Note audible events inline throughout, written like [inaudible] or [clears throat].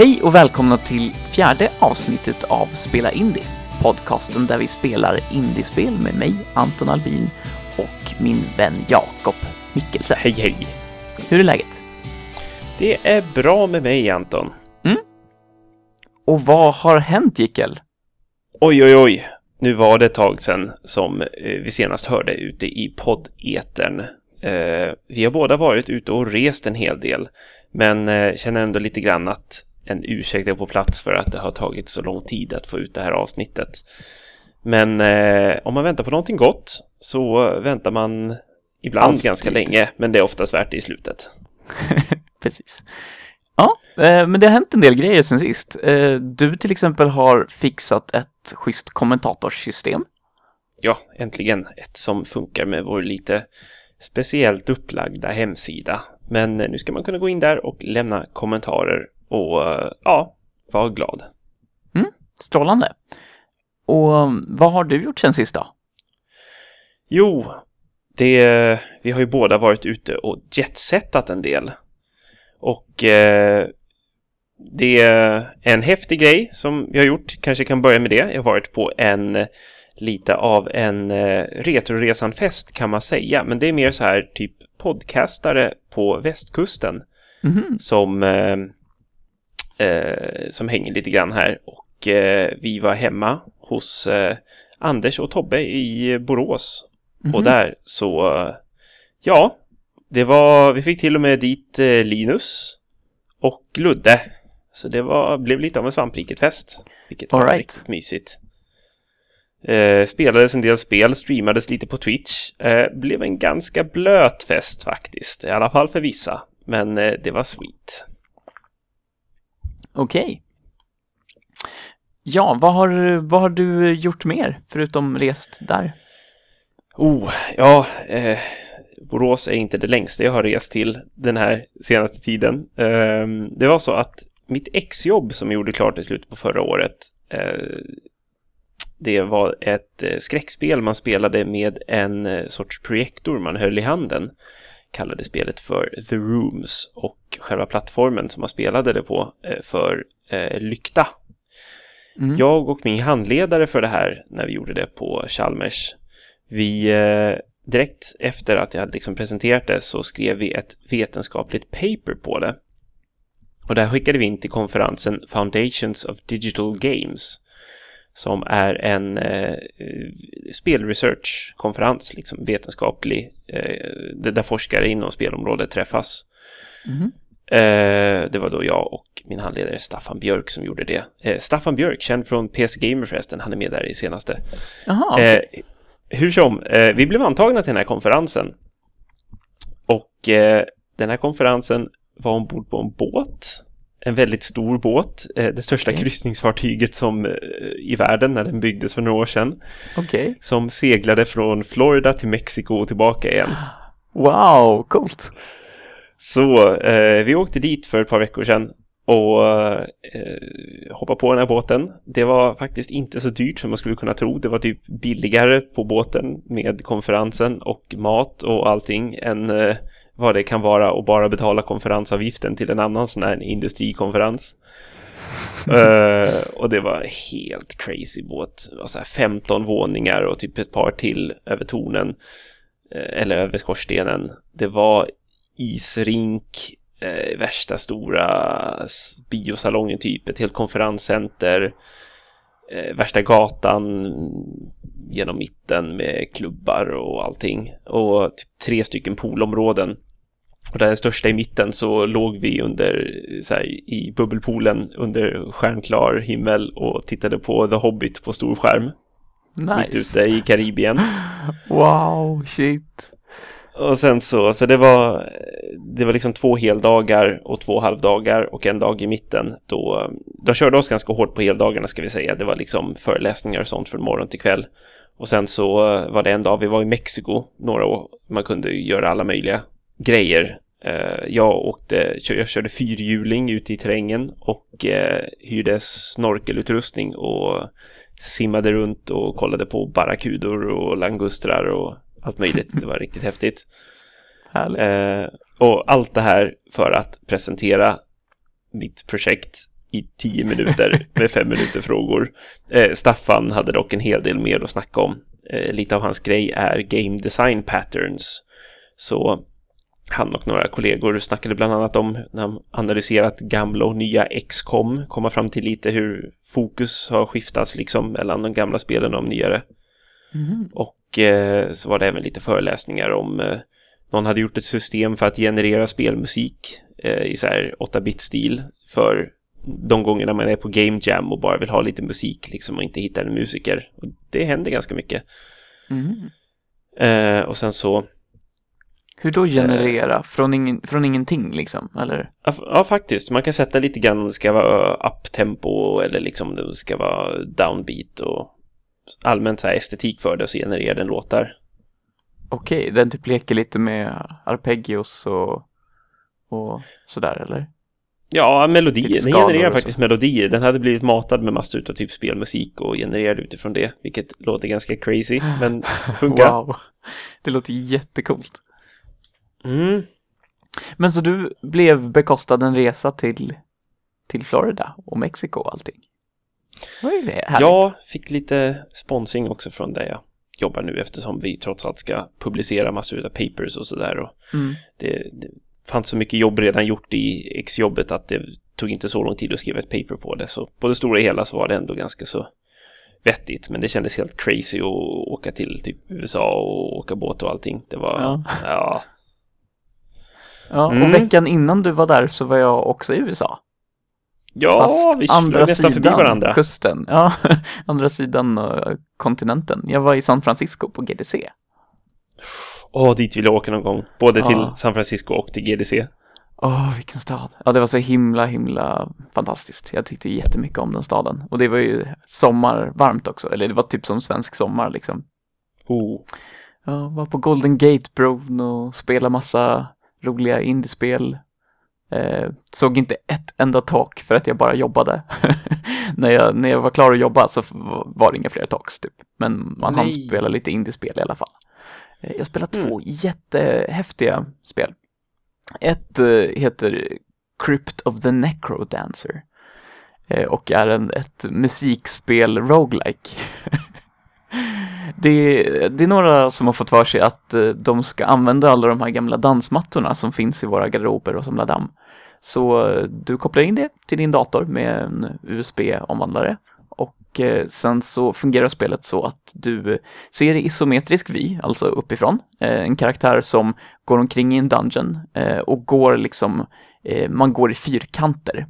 Hej och välkomna till fjärde avsnittet av Spela Indie, podcasten där vi spelar indiespel med mig, Anton Albin, och min vän Jakob Mikkelsen. Hej hej! Hur är läget? Det är bra med mig Anton. Och vad har hänt, Jickel? Oj oj oj, nu var det ett tag sedan som eh, vi senast hörde ute i poddetern. Eh, vi har båda varit ute och rest en hel del, men eh, känner ändå lite grann att en ursäkt är på plats för att det har tagit så lång tid att få ut det här avsnittet. Men eh, om man väntar på någonting gott så väntar man ibland Alltid. ganska länge, men det är oftast värt det i slutet. [laughs] Precis. Ja, eh, men det har hänt en del grejer sen sist. Eh, Du till exempel har fixat ett schysst kommentatorsystem. Ja, äntligen ett som funkar med vår lite speciellt upplagda hemsida. Men nu ska man kunna gå in där och lämna kommentarer och eh, ja, vara glad. Strålande. Och um, vad har du gjort sen sist då? Jo, det, vi har ju båda varit ute och jetsettat en del. Och eh, det är en häftig grej som vi har gjort. Kanske kan börja med det. Jag har varit på en lite av en eh, Retroresan-fest kan man säga. Men det är mer så här typ podcastare på västkusten Mhm. som, eh, eh, som hänger lite grann här. Och eh, vi var hemma hos eh, Anders och Tobbe i Borås. Och Mhm. där så, ja, det var, vi fick till och med dit eh, Linus och Ludde. Så det var, blev lite av en svampriket-fest. Vilket var All right. riktigt mysigt. Eh, spelades en del spel, streamades lite på Twitch. Eh, blev en ganska blöt fest faktiskt, i alla fall för vissa. Men eh, det var sweet. Okej. Ja, vad har, vad har du gjort mer förutom rest där? Oh, ja, eh, Borås är inte det längsta jag har rest till den här senaste tiden. Eh, det var så att mitt exjobb som jag gjorde klart i slutet på förra året, eh, det var ett eh, skräckspel man spelade med en eh, sorts projektor man höll i handen. Kallade spelet för The Rooms och själva plattformen som man spelade det på eh, för eh, Lykta. Mm. Jag och min handledare för det här när vi gjorde det på Chalmers, vi eh, direkt efter att jag hade liksom presenterat det så skrev vi ett vetenskapligt paper på det. Och där skickade vi in till konferensen Foundations of Digital Games som är en eh, spelresearch-konferens, liksom vetenskaplig, eh, där forskare inom spelområdet träffas. Mhm. Eh, det var då jag och min handledare Staffan Björk som gjorde det. Eh, Staffan Björk, känd från PC Gamer förresten, han är med där i senaste. Jaha, Eh, hur som, eh, vi blev antagna till den här konferensen. Och eh, den här konferensen var ombord på en båt. En väldigt stor båt. Eh, det största Okej. kryssningsfartyget som, eh, i världen när den byggdes för några år sedan. okej. Som seglade från Florida till Mexiko och tillbaka igen. Wow, coolt. Så eh, vi åkte dit för ett par veckor sedan och eh, hoppade på den här båten. Det var faktiskt inte så dyrt som man skulle kunna tro. Det var typ billigare på båten med konferensen och mat och allting än eh, vad det kan vara att bara betala konferensavgiften till en annan sån här industrikonferens. [laughs] Eh, och det var helt crazy båt. Det var så här 15 våningar och typ ett par till över tornen. eh, eller över skorstenen. Det var isrink, eh, värsta stora biosalongen typ, ett helt konferenscenter, värsta gatan genom mitten med klubbar och allting. Och typ tre stycken poolområden. Och där den största i mitten så låg vi under, så här, i bubbelpoolen under stjärnklar himmel och tittade på The Hobbit på stor skärm. Mitt Nice. ute i Karibien. [laughs] Wow, shit. Och sen så, så det var, det var liksom två heldagar och två halvdagar och en dag i mitten. Då, de körde oss ganska hårt på heldagarna ska vi säga. Det var liksom föreläsningar och sånt från morgon till kväll. Och sen så var det en dag vi var i Mexiko några år. Man kunde göra alla möjliga grejer. Eh, Jag åkte, jag körde fyrhjuling ute i terrängen och eh, hyrde snorkelutrustning och simmade runt och kollade på barrackudor och langustrar och allt möjligt. Det var [laughs] riktigt häftigt. Härligt. Eh, och allt det här för att presentera mitt projekt i tio minuter med fem [laughs] minuter frågor. Eh, Staffan hade dock en hel del mer att snacka om. Eh, lite av hans grej är game design patterns. Så han och några kollegor snackade bland annat om när de analyserat gamla och nya XCOM, komma fram till lite hur fokus har skiftats liksom mellan de gamla spelen och de nyare. Mm. Och eh, så var det även lite föreläsningar om eh, någon hade gjort ett system för att generera spelmusik eh, i så här 8-bit-stil för de gångerna man är på Game Jam och bara vill ha lite musik liksom och inte hittar en musiker. Och det händer ganska mycket. Mm. Och sen så Hur då generera? Från, ingen, från ingenting liksom? Eller? Ja, faktiskt. Man kan sätta lite grann om det ska vara up-tempo eller liksom om det ska vara downbeat och allmänt så estetik för det och så genererar den låtar. Okej, den typ leker lite med arpeggios och, och sådär eller? Ja, melodier. Den genererar faktiskt melodier. Den hade blivit matad med massor av typ spelmusik och genererade utifrån det, vilket låter ganska crazy, men [laughs] funkar. Wow, det låter jättekult. Mm. Men så du blev bekostad en resa till, till Florida och Mexiko och allting? Jag fick lite sponsring också från där jag jobbar nu eftersom vi trots allt ska publicera massor av papers och sådär. Och Mm. det, det fanns så mycket jobb redan gjort i X-jobbet att det tog inte så lång tid att skriva ett paper på det. Så på det stora hela så var det ändå ganska så vettigt. Men det kändes helt crazy att åka till typ USA och åka båt och allting. Det var, Ja. ja, Ja, Mm. och veckan innan du var där så var jag också i USA. ja Fast vi andra nästan förbi varandra. kusten. Ja, [laughs] andra sidan eh, kontinenten. Jag var i San Francisco på GDC. Åh, dit vill jag åka någon gång. Både till Ja. San Francisco och till GDC. Åh, vilken stad. Ja, det var så himla, himla fantastiskt. Jag tyckte jättemycket om den staden. Och det var ju sommarvarmt också. Eller det var typ som svensk sommar liksom. Oh. Ja, var på Golden Gate Bron och spelade massa roliga indiespel. Eh, såg inte ett enda tak för att jag bara jobbade. [laughs] när, jag, när jag var klar att jobba så var det inga fler talks typ. Men man hann spela lite indiespel i alla fall. Eh, jag spelade Mm. två jättehäftiga spel. Ett eh, heter Crypt of the Necrodancer. Eh, och är en, ett musikspel roguelike. [laughs] Det, det är några som har fått för sig att eh, de ska använda alla de här gamla dansmattorna som finns i våra garderober och samla damm. Så eh, du kopplar in det till din dator med en USB-omvandlare och eh, sen så fungerar spelet så att du ser i isometrisk vy, alltså uppifrån, en karaktär som går omkring i en dungeon och går liksom, man går i fyrkanter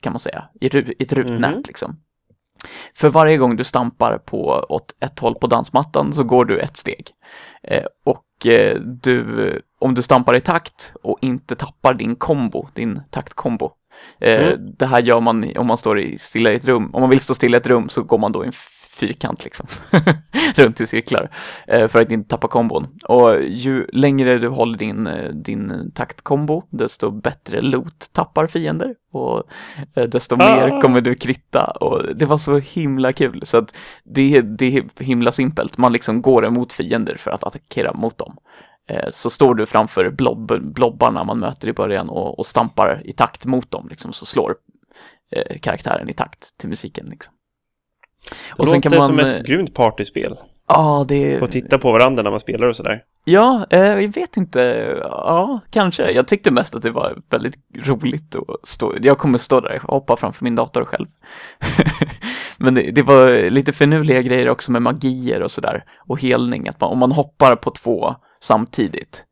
kan man säga, i, ett rutnät Mhm. liksom. För varje gång du stampar på åt ett håll på dansmattan så går du ett steg. Eh, och eh, du, om du stampar i takt och inte tappar din kombo, din taktkombo. Eh, Mm. Det här gör man om man står i, stilla i ett rum. Om man vill stå stilla i ett rum så går man då i en fyrkant liksom. [laughs] Runt i cirklar. Eh, för att inte tappa kombon. Och ju längre du håller din, eh, din taktkombo, desto bättre loot tappar fiender. Och eh, desto mer Ah. kommer du kritta. Och det var så himla kul. Så att det, det är himla simpelt. Man liksom går emot fiender för att attackera mot dem. Så står du framför blob, blobbarna man möter i början och, och stampar i takt mot dem. Liksom, så slår eh, karaktären i takt till musiken. Liksom. Det låter som ett grymt partyspel. Ja, det Och titta på varandra när man spelar och sådär. Ja, eh, jag vet inte. Ja, kanske. Jag tyckte mest att det var väldigt roligt att stå. Jag kommer stå där och hoppa framför min dator själv. [laughs] Men det, det var lite finurliga grejer också med magier och sådär. Och helning. Att man, om man hoppar på två samtidigt,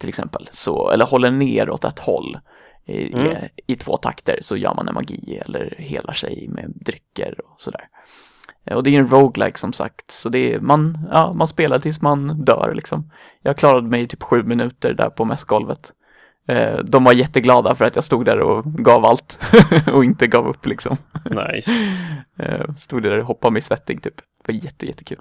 till exempel, så, eller håller ner åt ett håll i, Mm. i, i två takter så gör man en magi eller helar sig med drycker och sådär. Eh, Och det är en roguelike som sagt, så det är, man, ja, man spelar tills man dör liksom. Jag klarade mig i typ sju minuter där på mässgolvet. Eh, De var jätteglada för att jag stod där och gav allt [laughs] och inte gav upp liksom. Nice. [laughs] Eh, Stod där och hoppade mig svettig typ. Det var jätte, jättekul.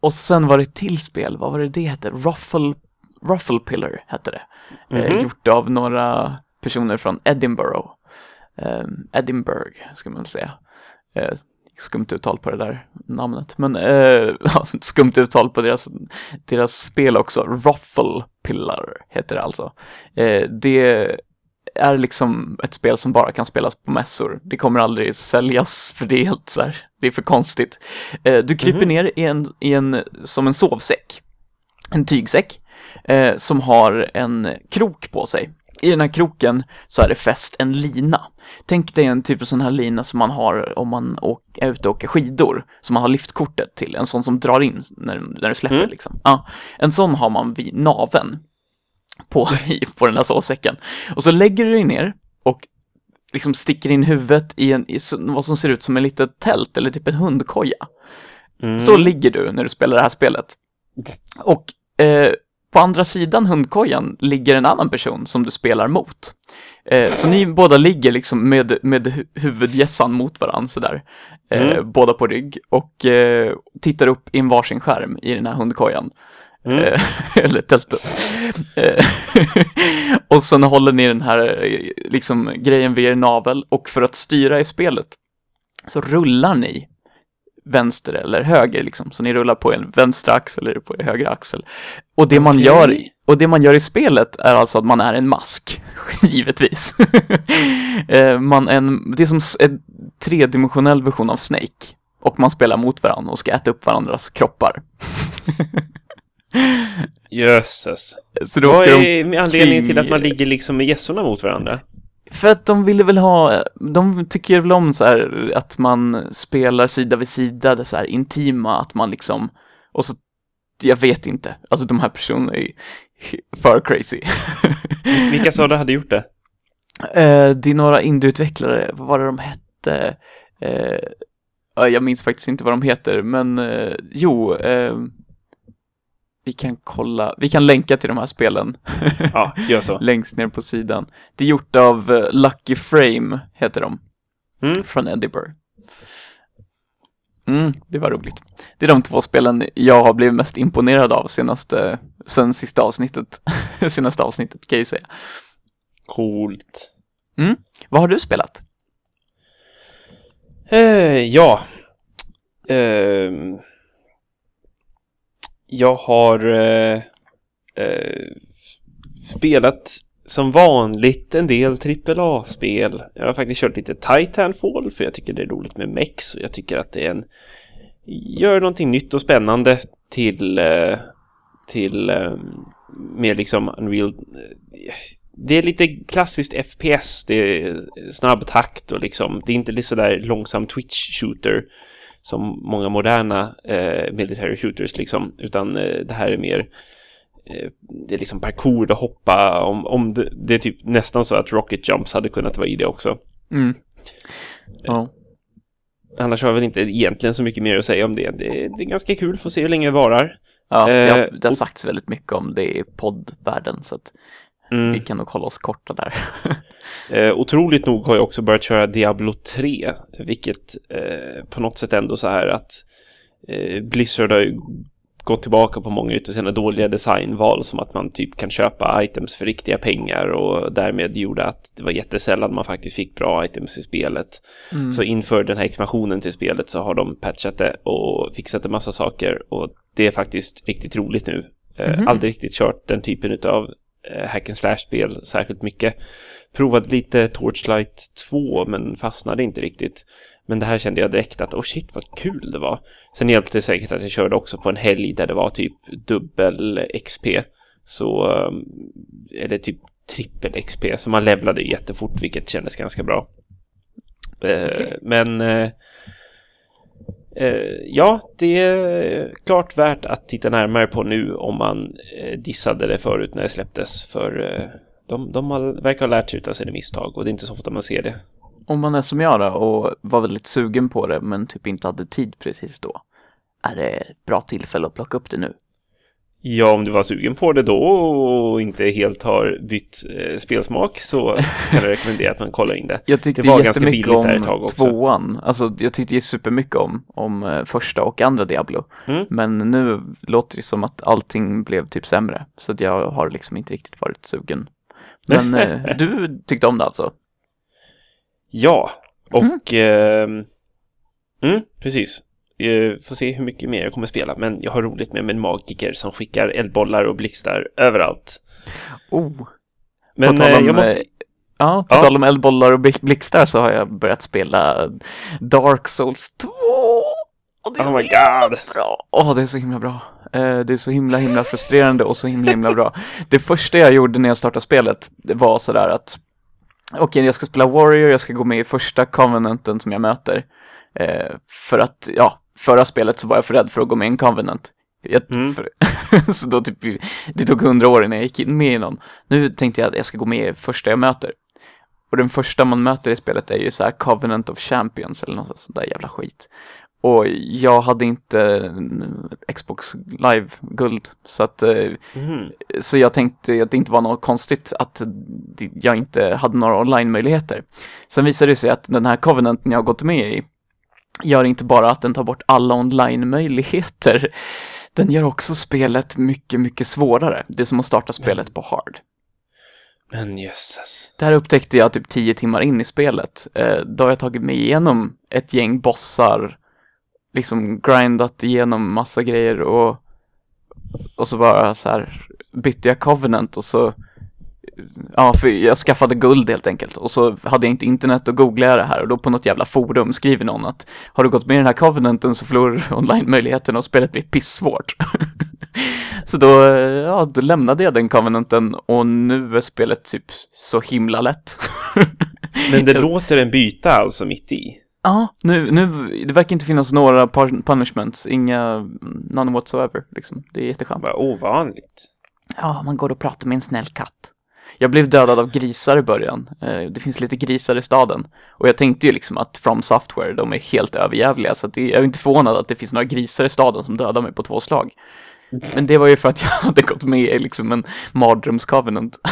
Och sen var det ett till spel, vad var det det hette? Ruffle, Ruffle Pillar hette det. Eh, Mhm. Gjort av några personer från Edinburgh. Edinburgh ska man väl säga. Eh, skumt uttal på det där namnet. Men eh, [laughs] skumt uttal på deras, deras spel också. Ruffle Pillar heter det alltså. Eh, det är liksom ett spel som bara kan spelas på mässor. Det kommer aldrig säljas [laughs] för det är helt så här, det är för konstigt. Eh, du kryper Mhm. ner i en, i en, som en sovsäck, en tygsäck, eh, som har en krok på sig. I den här kroken så är det fäst en lina. Tänk dig en typ av sån här lina som man har om man är ute och åker skidor, som man har liftkortet till, en sån som drar in när, när du släpper Mm. liksom. Ja, en sån har man vid naven på, på den här sovsäcken. Och så lägger du dig ner och liksom sticker in huvudet i, en, i vad som ser ut som en litet tält eller typ en hundkoja. Mm. Så ligger du när du spelar det här spelet. Och eh, på andra sidan hundkojan ligger en annan person som du spelar mot. Eh, så ni båda ligger liksom med, med hu- huvudgässan mot varandra sådär. Eh, Mm. Båda på rygg och eh, tittar upp i en varsin skärm i den här hundkojan. Mm. Eh, [laughs] eller tältet. Eh, [laughs] och sen håller ni den här eh, liksom, grejen vid er navel och för att styra i spelet så rullar ni vänster eller höger liksom. Så ni rullar på en vänstra axel eller på er högra axel. Och det man Okej. gör och det man gör i spelet är alltså att man är en mask, [laughs] givetvis. [laughs] Eh, man en, det är som en tredimensionell version av Snake. Och man spelar mot varandra och ska äta upp varandras kroppar. [laughs] Jösses. Vad är anledningen till att man ligger liksom med gässorna mot varandra? För att de ville väl ha, de tycker väl om så här att man spelar sida vid sida, det så här intima, att man liksom, och så, jag vet inte, alltså de här personerna är för crazy. Vilka sa du hade gjort det? Eh, det är några indieutvecklare, vad var det de hette? Ja, jag minns faktiskt inte vad de heter, men eh, jo, vi kan kolla, vi kan länka till de här spelen Ja, gör så. [laughs] längst ner på sidan. Det är gjort av eh, Lucky Frame, heter de, Mm. från Edinburgh. Mm, det var roligt. Det är de två spelen jag har blivit mest imponerad av senaste, sen sista avsnittet, [laughs] senaste avsnittet kan jag ju säga. Coolt. Vad har du spelat? Eh, ja. Ehm jag har eh, eh, spelat som vanligt en del AAA-spel. Jag har faktiskt kört lite Titanfall för jag tycker det är roligt med mex och jag tycker att det är en gör någonting nytt och spännande till eh, till eh, liksom Unreal eh, det är lite klassiskt FPS, det är snabb takt och liksom, det är inte så där långsam twitch-shooter som många moderna eh, military shooters liksom, utan eh, det här är mer eh, det är liksom parkour och hoppa, om, om det, det är typ nästan så att rocket jumps hade kunnat vara i det också. Mm. Ja. Annars har jag väl inte egentligen så mycket mer att säga om det. Det, det är ganska kul, får se hur länge det varar. Ja, det har, Eh, det har sagts väldigt mycket om det i poddvärlden så att vi Mm. kan nog hålla oss korta där. [laughs] Eh, otroligt nog har jag också börjat köra Diablo 3, vilket eh, på något sätt ändå så här att eh, Blizzard har ju gått tillbaka på många utav sina dåliga designval som att man typ kan köpa items för riktiga pengar och därmed gjorde att det var jättesällan man faktiskt fick bra items i spelet. Mm. Så inför den här expansionen till spelet så har de patchat det och fixat en massa saker och det är faktiskt riktigt roligt nu. Eh, Mhm. Aldrig riktigt kört den typen av hack and slash-spel särskilt mycket. Provade lite Torchlight 2 men fastnade inte riktigt. Men det här kände jag direkt att, oh shit vad kul det var. Sen hjälpte det säkert att jag körde också på en helg där det var typ dubbel XP. Så, um, eller typ trippel XP. Så man levlade jättefort vilket kändes ganska bra. Eh, Okej. Men eh, eh, Eh, ja, det är klart värt att titta närmare på nu om man eh, dissade det förut när det släpptes. För eh, de, de har, verkar ha lärt sig av sina misstag och det är inte så ofta man ser det. Om man är som jag då och var väldigt sugen på det men typ inte hade tid precis då. Är det ett bra tillfälle att plocka upp det nu? Ja, om du var sugen på det då och inte helt har bytt eh, spelsmak så kan jag rekommendera att man kollar in det. Jag tyckte Det var ganska där om ett tag också. tvåan. Alltså jag tyckte supermycket om, om eh, första och andra Diablo. Mm. Men nu låter det som att allting blev typ sämre. Så att jag har liksom inte riktigt varit sugen. Men eh, [laughs] du tyckte om det alltså? Ja, och ehm, mm, precis. Eh, får se hur mycket mer jag kommer spela, men jag har roligt med en magiker som skickar eldbollar och blixtar överallt. Oh, Men eh, om jag måste... eh, Ja, på Ja. tal om eldbollar och blixtar så har jag börjat spela Dark Souls 2. Och det är Oh my god. bra. Åh, det är så himla bra. Eh, det är så himla, himla frustrerande och så himla, himla bra. Det första jag gjorde när jag startade spelet, var sådär att okej, jag ska spela Warrior, jag ska gå med i första Covenanten som jag möter. Eh, för att, ja, förra spelet så var jag för rädd för att gå med i en Covenant. Jag, Mm. för, [laughs] så då typ, det tog hundra år innan jag gick in med i någon. Nu tänkte jag att jag ska gå med i första jag möter. Och den första man möter i spelet är ju så här Covenant of Champions eller något sånt där jävla skit. Och jag hade inte mm, Xbox Live-guld, så att eh, Mhm. så jag tänkte att det inte var något konstigt att jag inte hade några online-möjligheter. Sen visade det sig att den här Covenanten jag har gått med i gör inte bara att den tar bort alla online-möjligheter, den gör också spelet mycket, mycket svårare. Det är som att starta spelet på hard. Men jösses. Det här upptäckte jag typ tio timmar in i spelet. Eh, då har jag tagit mig igenom ett gäng bossar, liksom grindat igenom massa grejer och, och så bara så här bytte jag Covenant och så Ja, för jag skaffade guld helt enkelt och så hade jag inte internet och googlade det här och då på något jävla forum skriver någon att har du gått med i den här Covenanten så förlorar du online-möjligheten och spelet blir pissvårt. [laughs] så då, ja, då lämnade jag den Covenanten och nu är spelet typ så himla lätt. [laughs] Men det låter en byta alltså mitt i. Ja, nu, nu, det verkar inte finnas några punishments, inga, none whatsoever liksom. Det är jätteskönt. Vad ovanligt. Ja, man går och pratar med en snäll katt. Jag blev dödad av grisar i början. Eh, Det finns lite grisar i staden. Och jag tänkte ju liksom att From Software, de är helt överjävliga. Så att det, jag är inte förvånad att det finns några grisar i staden som dödar mig på två slag. Men det var ju för att jag [laughs] hade gått med i liksom en mardrömscovenant. [laughs]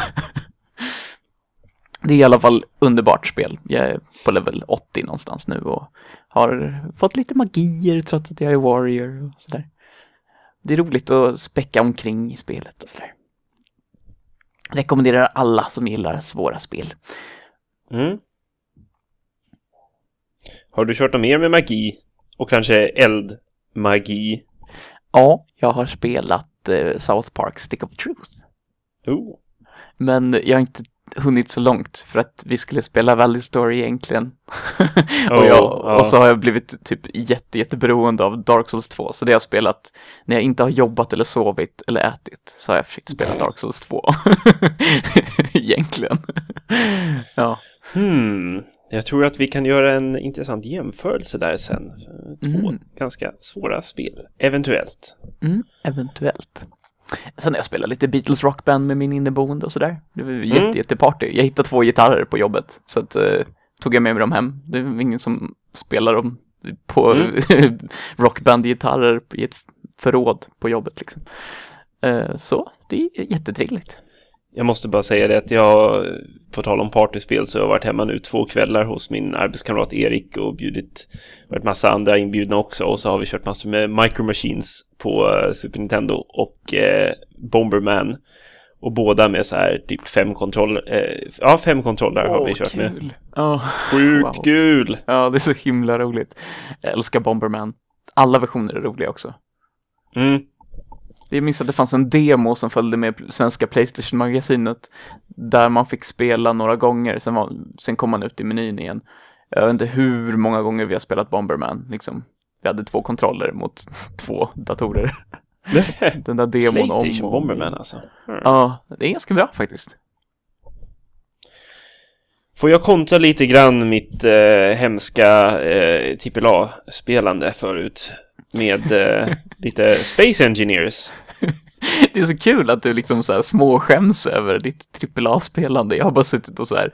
Det är i alla fall underbart spel. Jag är på level 80 någonstans nu och har fått lite magier trots att jag är warrior och sådär. Det är roligt att späcka omkring i spelet och sådär. Rekommenderar alla som gillar svåra spel. Mm. Har du kört något mer med magi? Och kanske eldmagi? Ja, jag har spelat eh, South Park Stick of Truth. Oh. Men jag har inte hunnit så långt för att vi skulle spela Valley Story egentligen. [laughs] och, Oh, jag, ja. och så har jag blivit typ jätte, jätteberoende av Dark Souls 2. Så det har jag spelat när jag inte har jobbat eller sovit eller ätit. Så har jag försökt spela Dark Souls 2. [laughs] egentligen. [laughs] ja. Hmm. Jag tror att vi kan göra en intressant jämförelse där sen. Två Mm. ganska svåra spel. Eventuellt. Mm, eventuellt. Sen har jag spelat lite Beatles rockband med min inneboende och sådär. Det var jätte, Mm. jätteparty. Jag hittade två gitarrer på jobbet. Så att, eh, tog jag med mig dem hem. Det är ingen som spelar dem på Mm. [laughs] rockband-gitarrer i ett förråd på jobbet liksom. Eh, så det är jättetrevligt. Jag måste bara säga det att jag, på tal om partyspel, så har jag varit hemma nu två kvällar hos min arbetskamrat Erik och bjudit, varit massa andra inbjudna också och så har vi kört massor med Micro Machines på eh, Super Nintendo och eh, Bomberman. Och båda med så här typ fem kontroller, eh, ja fem kontroller har vi kört med. kul. Ja, Sjukt Wow. kul! ja, det är så himla roligt. Jag älskar Bomberman. Alla versioner är roliga också. Mm. Jag minns att det fanns en demo som följde med svenska Playstation-magasinet där man fick spela några gånger, sen, var, sen kom man ut i menyn igen. Jag vet inte hur många gånger vi har spelat Bomberman, liksom. Vi hade två kontroller mot [laughs] två datorer. [laughs] Den där demon om Playstation Bomberman alltså. Mm. Ja, det är ganska bra faktiskt. Får jag kontra lite grann mitt eh, hemska eh, AAA-spelande förut med eh, lite Space Engineers. [laughs] Det är så kul att du liksom så här småskäms över ditt AAA-spelande. Jag har bara suttit och så här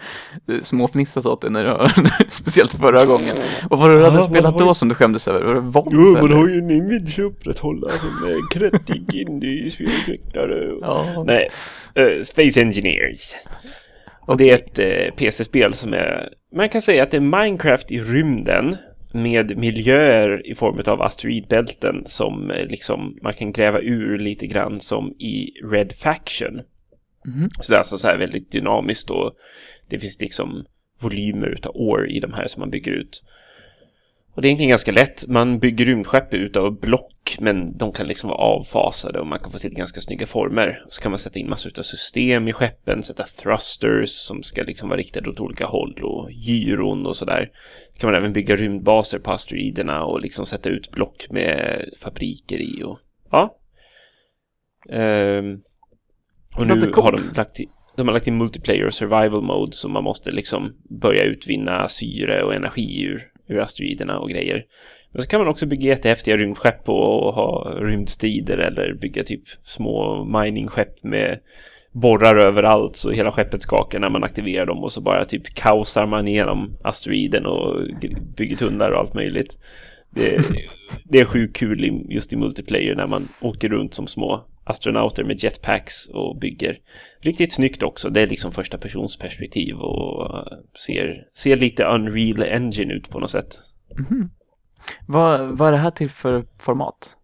eh, småfnissat åt det när du har, [laughs] speciellt förra gången. Och vad du hade spelat då ju- som du skämdes över? Var det Volv? Jo, man eller? har ju en image att upprätthålla som är krättig indie-spelutvecklare. Ja. Nej, eh, Space Engineers. Och det är ett eh, PC-spel som är, man kan säga att det är Minecraft i rymden med miljöer i form av asteroidbälten som eh, liksom man kan gräva ur lite grann som i Red Faction. Mhm. Så det är alltså så här väldigt dynamiskt och det finns liksom volymer utav år i de här som man bygger ut. Och Och det är egentligen ganska lätt. Man bygger rymdskepp utav block, men de kan liksom vara avfasade och man kan få till ganska snygga former. Så kan man sätta in massor av system i skeppen, sätta thrusters som ska liksom vara riktade åt olika håll och gyron och sådär. Så kan man även bygga rymdbaser på asteroiderna och liksom sätta ut block med fabriker i och ja. Ehm, och nu har de lagt, i, de har lagt in multiplayer och survival mode så man måste liksom börja utvinna syre och energi ur ur asteroiderna och grejer. Men så kan man också bygga jättehäftiga rymdskepp och ha rymdstrider eller bygga typ små miningskepp med borrar överallt så hela skeppet skakar när man aktiverar dem och så bara typ kaosar man igenom asteroiden och bygger tunnlar och allt möjligt. Det, det är sjukt kul just i multiplayer när man åker runt som små astronauter med jetpacks och bygger. Riktigt snyggt också. Det är liksom första persons perspektiv och ser, ser lite Unreal Engine ut på något sätt. Mm. Vad, vad är det här till för format?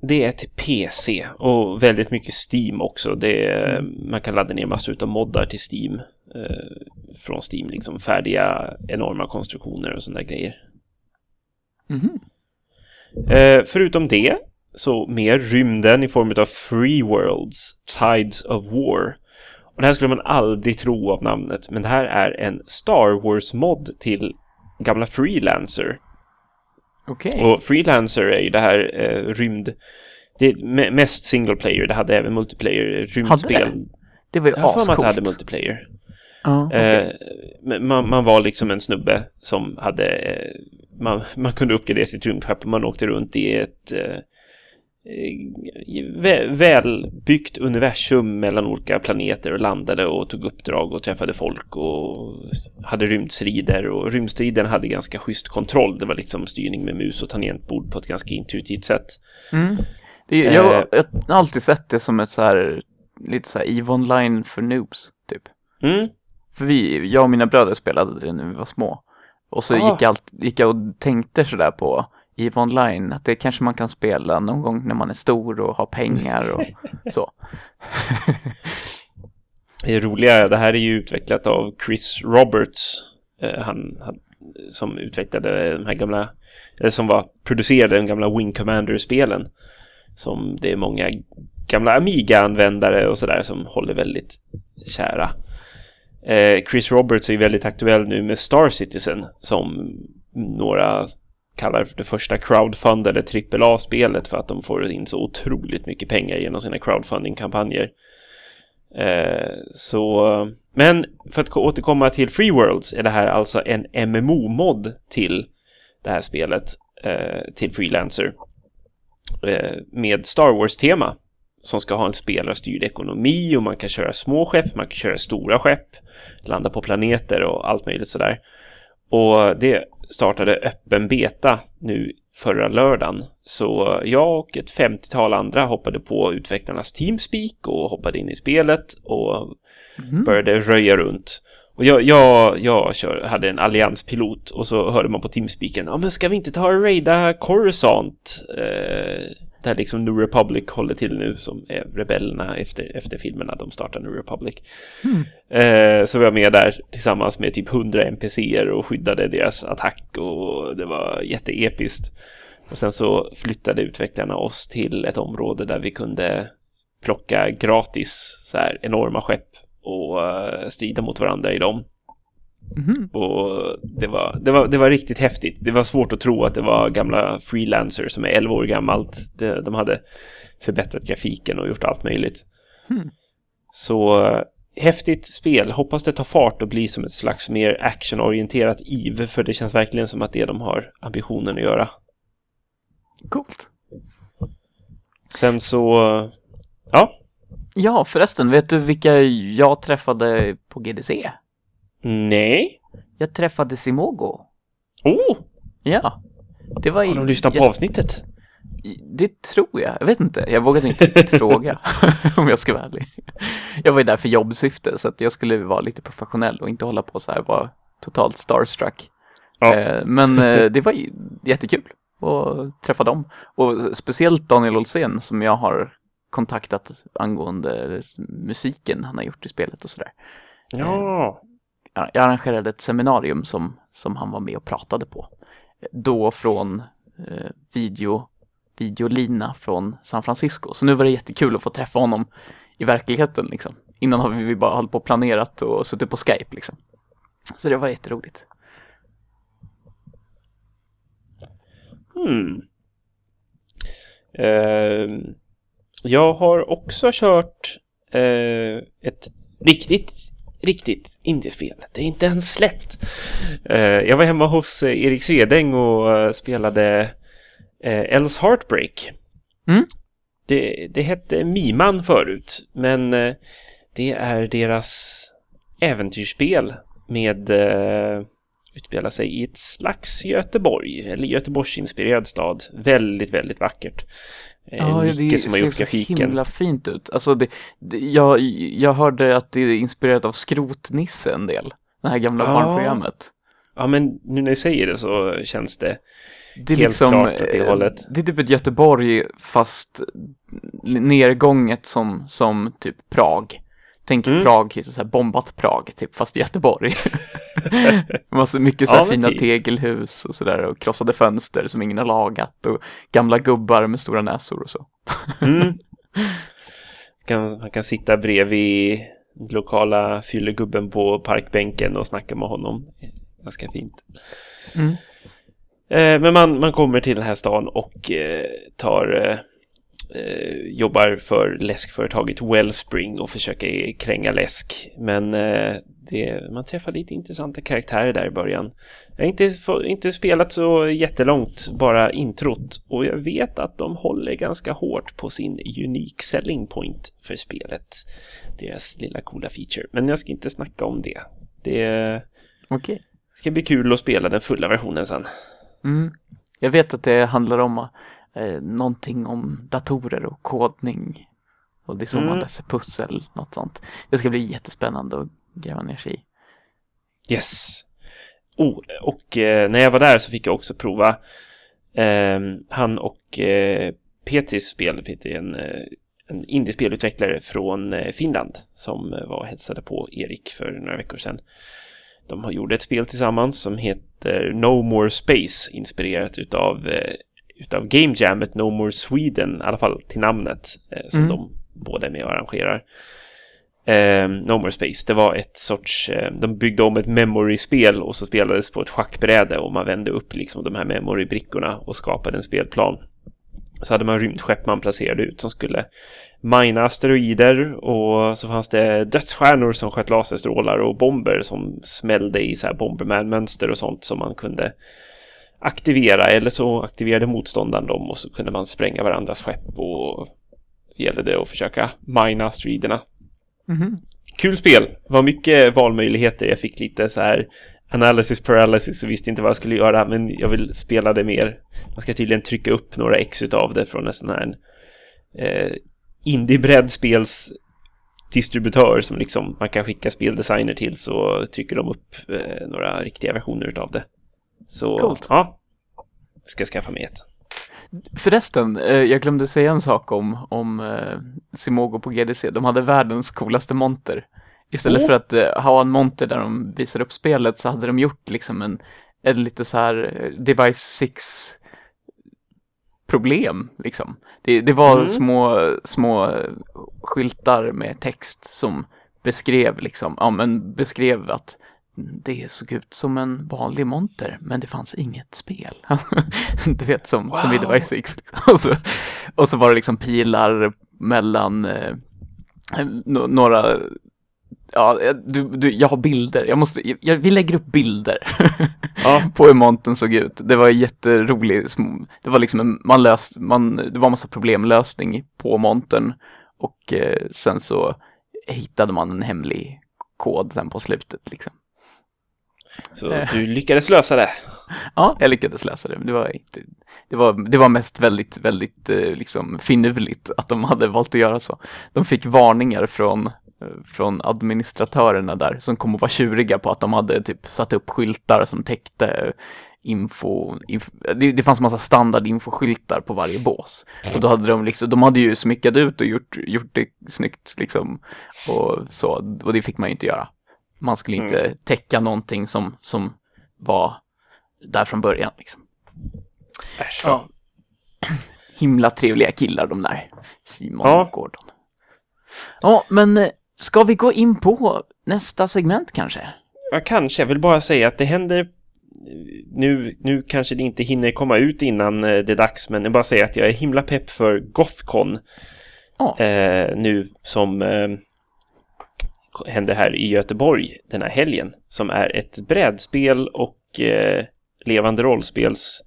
Det är till PC och väldigt mycket Steam också. Det är, mm. Man kan ladda ner massor av moddar till Steam. Eh, från Steam, liksom färdiga enorma konstruktioner och sådana grejer. Mm. Eh, förutom det så mer rymden i form av Free Worlds, Tides of War. Och det här skulle man aldrig tro av namnet, men det här är en Star Wars-mod till gamla Freelancer. Okay. Och Freelancer är ju det här eh, rymd... Det är mest single player, det hade även multiplayer, rymdspel. Hade det? Det var ju ascoolt. Jag har för mig att det hade multiplayer. Uh, okay. eh, man, man, var liksom en snubbe som hade... Eh, man, man kunde uppgradera sitt rymdskepp och man åkte runt i ett... Eh, Eh, välbyggt universum mellan olika planeter och landade och tog uppdrag och träffade folk och hade rymdstrider och rymdstriden hade ganska schysst kontroll. Det var liksom styrning med mus och tangentbord på ett ganska intuitivt sätt. Mm. Det, jag, eh. jag, har alltid sett det som ett så här lite så här EVE Online för noobs typ. Mm. För vi, jag och mina bröder spelade det när vi var små. Och så ah. gick, jag allt, gick jag och tänkte sådär på EVE Online, att det kanske man kan spela någon gång när man är stor och har pengar och [laughs] så. det roliga, det här är ju utvecklat av Chris Roberts, eh, han, han, som utvecklade de här gamla, eller som var, producerade de gamla Wing Commander-spelen. Som det är många gamla Amiga-användare och sådär som håller väldigt kära. Eh, Chris Roberts är ju väldigt aktuell nu med Star Citizen som några kallar det första crowdfund eller AAA-spelet för att de får in så otroligt mycket pengar genom sina crowdfunding-kampanjer. Eh, så, men för att återkomma till Free Worlds är det här alltså en MMO-mod till det här spelet, eh, till Freelancer, eh, med Star Wars-tema som ska ha en spelarstyrd ekonomi och man kan köra små skepp, man kan köra stora skepp, landa på planeter och allt möjligt sådär. Och det startade öppen beta nu förra lördagen. Så jag och ett 50-tal andra hoppade på utvecklarnas Teamspeak och hoppade in i spelet och mm. började röja runt. Och jag, jag, jag kör, hade en allianspilot och så hörde man på Teamspeaken, ja men ska vi inte ta och raida Coruscant? Eh, där liksom New Republic håller till nu som är rebellerna efter, efter filmerna. De startar New Republic. Mm. Eh, så var jag med där tillsammans med typ 100 NPCer och skyddade deras attack och det var jätteepiskt. Och sen så flyttade utvecklarna oss till ett område där vi kunde plocka gratis så här enorma skepp och uh, strida mot varandra i dem. Mm. Och det var, det, var, det var riktigt häftigt. Det var svårt att tro att det var gamla freelancers som är 11 år gammalt. Det, de hade förbättrat grafiken och gjort allt möjligt. Mm. Så häftigt spel. Hoppas det tar fart och blir som ett slags mer actionorienterat EVE för det känns verkligen som att det de har ambitionen att göra. Coolt. Sen så, ja. Ja, förresten, vet du vilka jag träffade på GDC? Nej. Jag träffade Simogo. Oh! Ja. Det var Har de lyssnat på jag... avsnittet? Det tror jag. Jag vet inte. Jag vågade inte [laughs] fråga om jag ska vara ärlig. Jag var ju där för jobbsyfte så att jag skulle vara lite professionell och inte hålla på så här vara totalt starstruck. Ja. Eh, men eh, det var jättekul att träffa dem. Och speciellt Daniel Olsén som jag har kontaktat angående musiken han har gjort i spelet och sådär. Ja. Jag arrangerade ett seminarium som, som han var med och pratade på. då från eh, video, videolina från San Francisco. Så nu var det jättekul att få träffa honom i verkligheten liksom. Innan har vi bara hållit på och planerat och suttit på Skype liksom. Så det var jätteroligt. Hmm. Eh, jag har också kört eh, ett riktigt, riktigt indiespel. Det är inte ens släppt. Uh, jag var hemma hos Erik Svedäng och spelade uh, Els Heartbreak. Mm. Det, det hette Miman förut, men det är deras äventyrsspel med uh, utspelar sig i ett slags Göteborg, eller Göteborgsinspirerad stad. Väldigt, väldigt vackert. Ja, det som har gjort ser grafiken. så himla fint ut. Alltså det, det, jag, jag hörde att det är inspirerat av Skrotnisse en del. Det här gamla ja. barnprogrammet. Ja, men nu när jag säger det så känns det, det är helt liksom, klart åt det hållet. Det är typ ett Göteborg fast nergånget som, som typ Prag. Tänk mm. Prag, så här bombat Prag, typ, fast Göteborg. [laughs] Massa, mycket så här ja, fina typ. tegelhus och sådär och krossade fönster som ingen har lagat och gamla gubbar med stora näsor och så. mm. [laughs] kan, man kan sitta bredvid lokala fyllegubben på parkbänken och snacka med honom. Ganska fint. Mm. Eh, men man, man kommer till den här stan och eh, tar eh, jobbar för läskföretaget Wellspring och försöker kränga läsk. Men eh, det, man träffar lite intressanta karaktärer där i början. Jag har inte, inte spelat så jättelångt, bara introt. Och jag vet att de håller ganska hårt på sin unik selling point för spelet. Deras lilla coola feature. Men jag ska inte snacka om det. Det okay. ska bli kul att spela den fulla versionen sen. Mm. Jag vet att det handlar om eh, någonting om datorer och kodning. Och det är så mm. man läser pussel, något sånt. Det ska bli jättespännande att gräva ner sig i. Yes. Oh, och eh, när jag var där så fick jag också prova eh, han och eh, Petris spel, Petri, en, eh, en indiespelutvecklare från eh, Finland som var hälsade på Erik för några veckor sedan. De har gjort ett spel tillsammans som heter No More Space inspirerat utav utav Game Jammet No More Sweden, i alla fall till namnet, eh, som mm. de båda är med och arrangerar. Eh, no More Space, det var ett sorts, eh, de byggde om ett memory-spel och så spelades på ett schackbräde och man vände upp liksom de här memory-brickorna och skapade en spelplan. Så hade man rymdskepp man placerade ut som skulle mina asteroider och så fanns det dödsstjärnor som sköt laserstrålar och bomber som smällde i så här Bomberman-mönster och sånt som man kunde aktivera eller så aktiverade motståndaren dem och så kunde man spränga varandras skepp och gällde det att försöka mina striderna. Mm -hmm. Kul spel, det var mycket valmöjligheter, jag fick lite så här analysis paralysis och visste inte vad jag skulle göra men jag vill spela det mer. Man ska tydligen trycka upp några ex utav det från en sån här eh, indie-brädspels distributör som liksom man kan skicka speldesigner till så trycker de upp eh, några riktiga versioner utav det. Så Coolt. ja, ska jag skaffa mig ett. Förresten, eh, jag glömde säga en sak om, om eh, Simogo på GDC. De hade världens coolaste monter. Istället oh. för att eh, ha en monter där de visar upp spelet så hade de gjort liksom en, en lite så här Device 6 problem liksom. Det, det var mm. små, små skyltar med text som beskrev liksom, ja men beskrev att det såg ut som en vanlig monter, men det fanns inget spel. [laughs] du vet, som, wow. som i Device 6. och, så, och så var det liksom pilar mellan eh, några Ja, du, du, jag har bilder. Jag måste, jag, vi lägger upp bilder [laughs] ja. på hur monten såg ut. Det var jätteroligt. Det var liksom en, man löst, man, det var massa problemlösning på monten och eh, sen så hittade man en hemlig kod sen på slutet liksom. Så eh. du lyckades lösa det? Ja, jag lyckades lösa det. Det var, inte, det var, det var mest väldigt, väldigt eh, liksom finurligt att de hade valt att göra så. De fick varningar från, eh, från administratörerna där som kom att vara tjuriga på att de hade typ satt upp skyltar som täckte info, info det, det fanns massa standardinfoskyltar på varje bås. Och då hade de liksom, de hade ju smyckat ut och gjort, gjort det snyggt liksom och så, och det fick man ju inte göra. Man skulle inte mm. täcka någonting som, som var där från början. Liksom. Äsch. Ja. [clears throat] Himla trevliga killar de där. Simon Ja. och Gordon. Ja, men eh, ska vi gå in på nästa segment kanske? Ja, kanske. Jag vill bara säga att det händer nu, nu kanske det inte hinner komma ut innan eh, det är dags, men jag bara säga att jag är himla pepp för Gothcon Ja. eh, nu som eh, händer här i Göteborg den här helgen, som är ett brädspel och eh, levande rollspels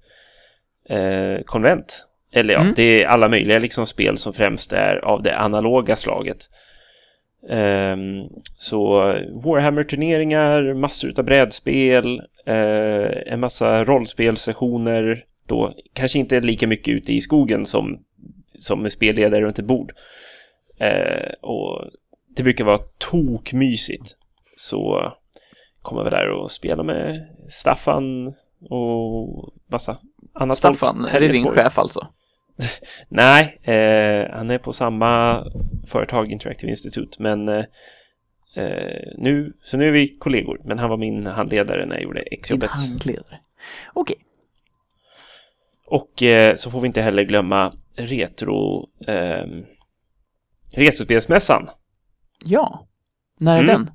eh, konvent. Eller ja, Mm. det är alla möjliga liksom spel som främst är av det analoga slaget. Ehm, så Warhammer-turneringar, massor av brädspel, eh, en massa rollspelsessioner, då kanske inte lika mycket ute i skogen som, som med spelledare runt ett bord. Eh, och det brukar vara tokmysigt. Så kommer vi där och spela med Staffan och massa annat folk Staffan, här är det din chef alltså? [laughs] Nej, eh, han är på samma företag, Interactive Institute, men eh, eh, nu, så nu är vi kollegor, men han var min handledare när jag gjorde Din exjobbet. handledare. Okej. Och eh, så får vi inte heller glömma retro, eh, Retrospelsmässan. Ja. När är Mm. den?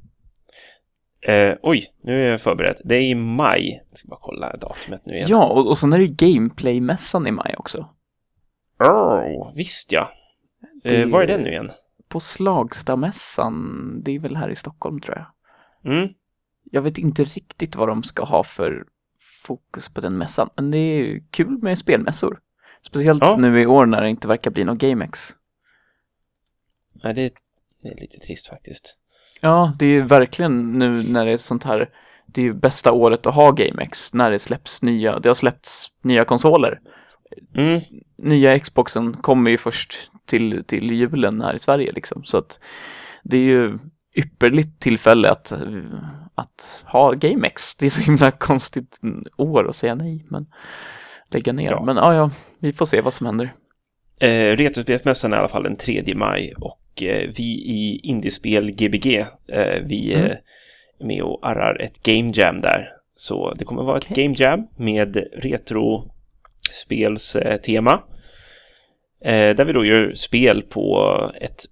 Eh, oj, nu är jag förberedd. Det är i maj. Jag ska bara kolla datumet nu igen. Ja, och, och sen är det Gameplay-mässan i maj också. Oh, visst ja. Eh, var är den nu igen? På Slagstamässan, det är väl här i Stockholm tror jag. Mm. Jag vet inte riktigt vad de ska ha för fokus på den mässan, men det är ju kul med spelmässor. Speciellt Ja. nu i år när det inte verkar bli någon GameX. Nej, det, det är lite trist faktiskt. Ja, det är verkligen nu när det är sånt här, det är ju bästa året att ha GameX, när det släpps nya, det har släppts nya konsoler. Mm. Nya Xboxen kommer ju först till, till julen här i Sverige liksom, så att det är ju ypperligt tillfälle att, att ha GameX. Det är så himla konstigt år att säga nej, men lägga ner. Ja. Men ja, ja, vi får se vad som händer. Eh, Retrospelsmässan är i alla fall den 3 maj och vi i Indiespel Gbg, eh, vi Mm. eh, är med och arrar ett Game Jam där. Så det kommer vara ett Okej. Game Jam med retrospelstema. Eh, där vi då gör spel på ett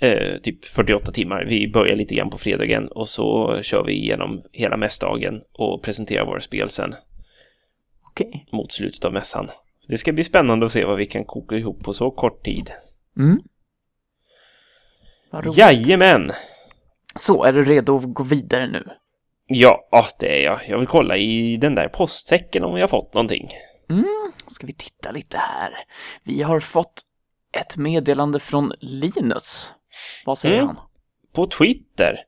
eh, typ 48 timmar. Vi börjar lite grann på fredagen och så kör vi igenom hela mässdagen och presenterar våra spel sen Okej. mot slutet av mässan. Så det ska bli spännande att se vad vi kan koka ihop på så kort tid. Mm. Vad roligt. Jajamän! Så, är du redo att gå vidare nu? Ja, det är jag. Jag vill kolla i den där postsäcken om vi har fått någonting. Mm, ska vi titta lite här. Vi har fått ett meddelande från Linus. Vad säger Mm. han? På Twitter.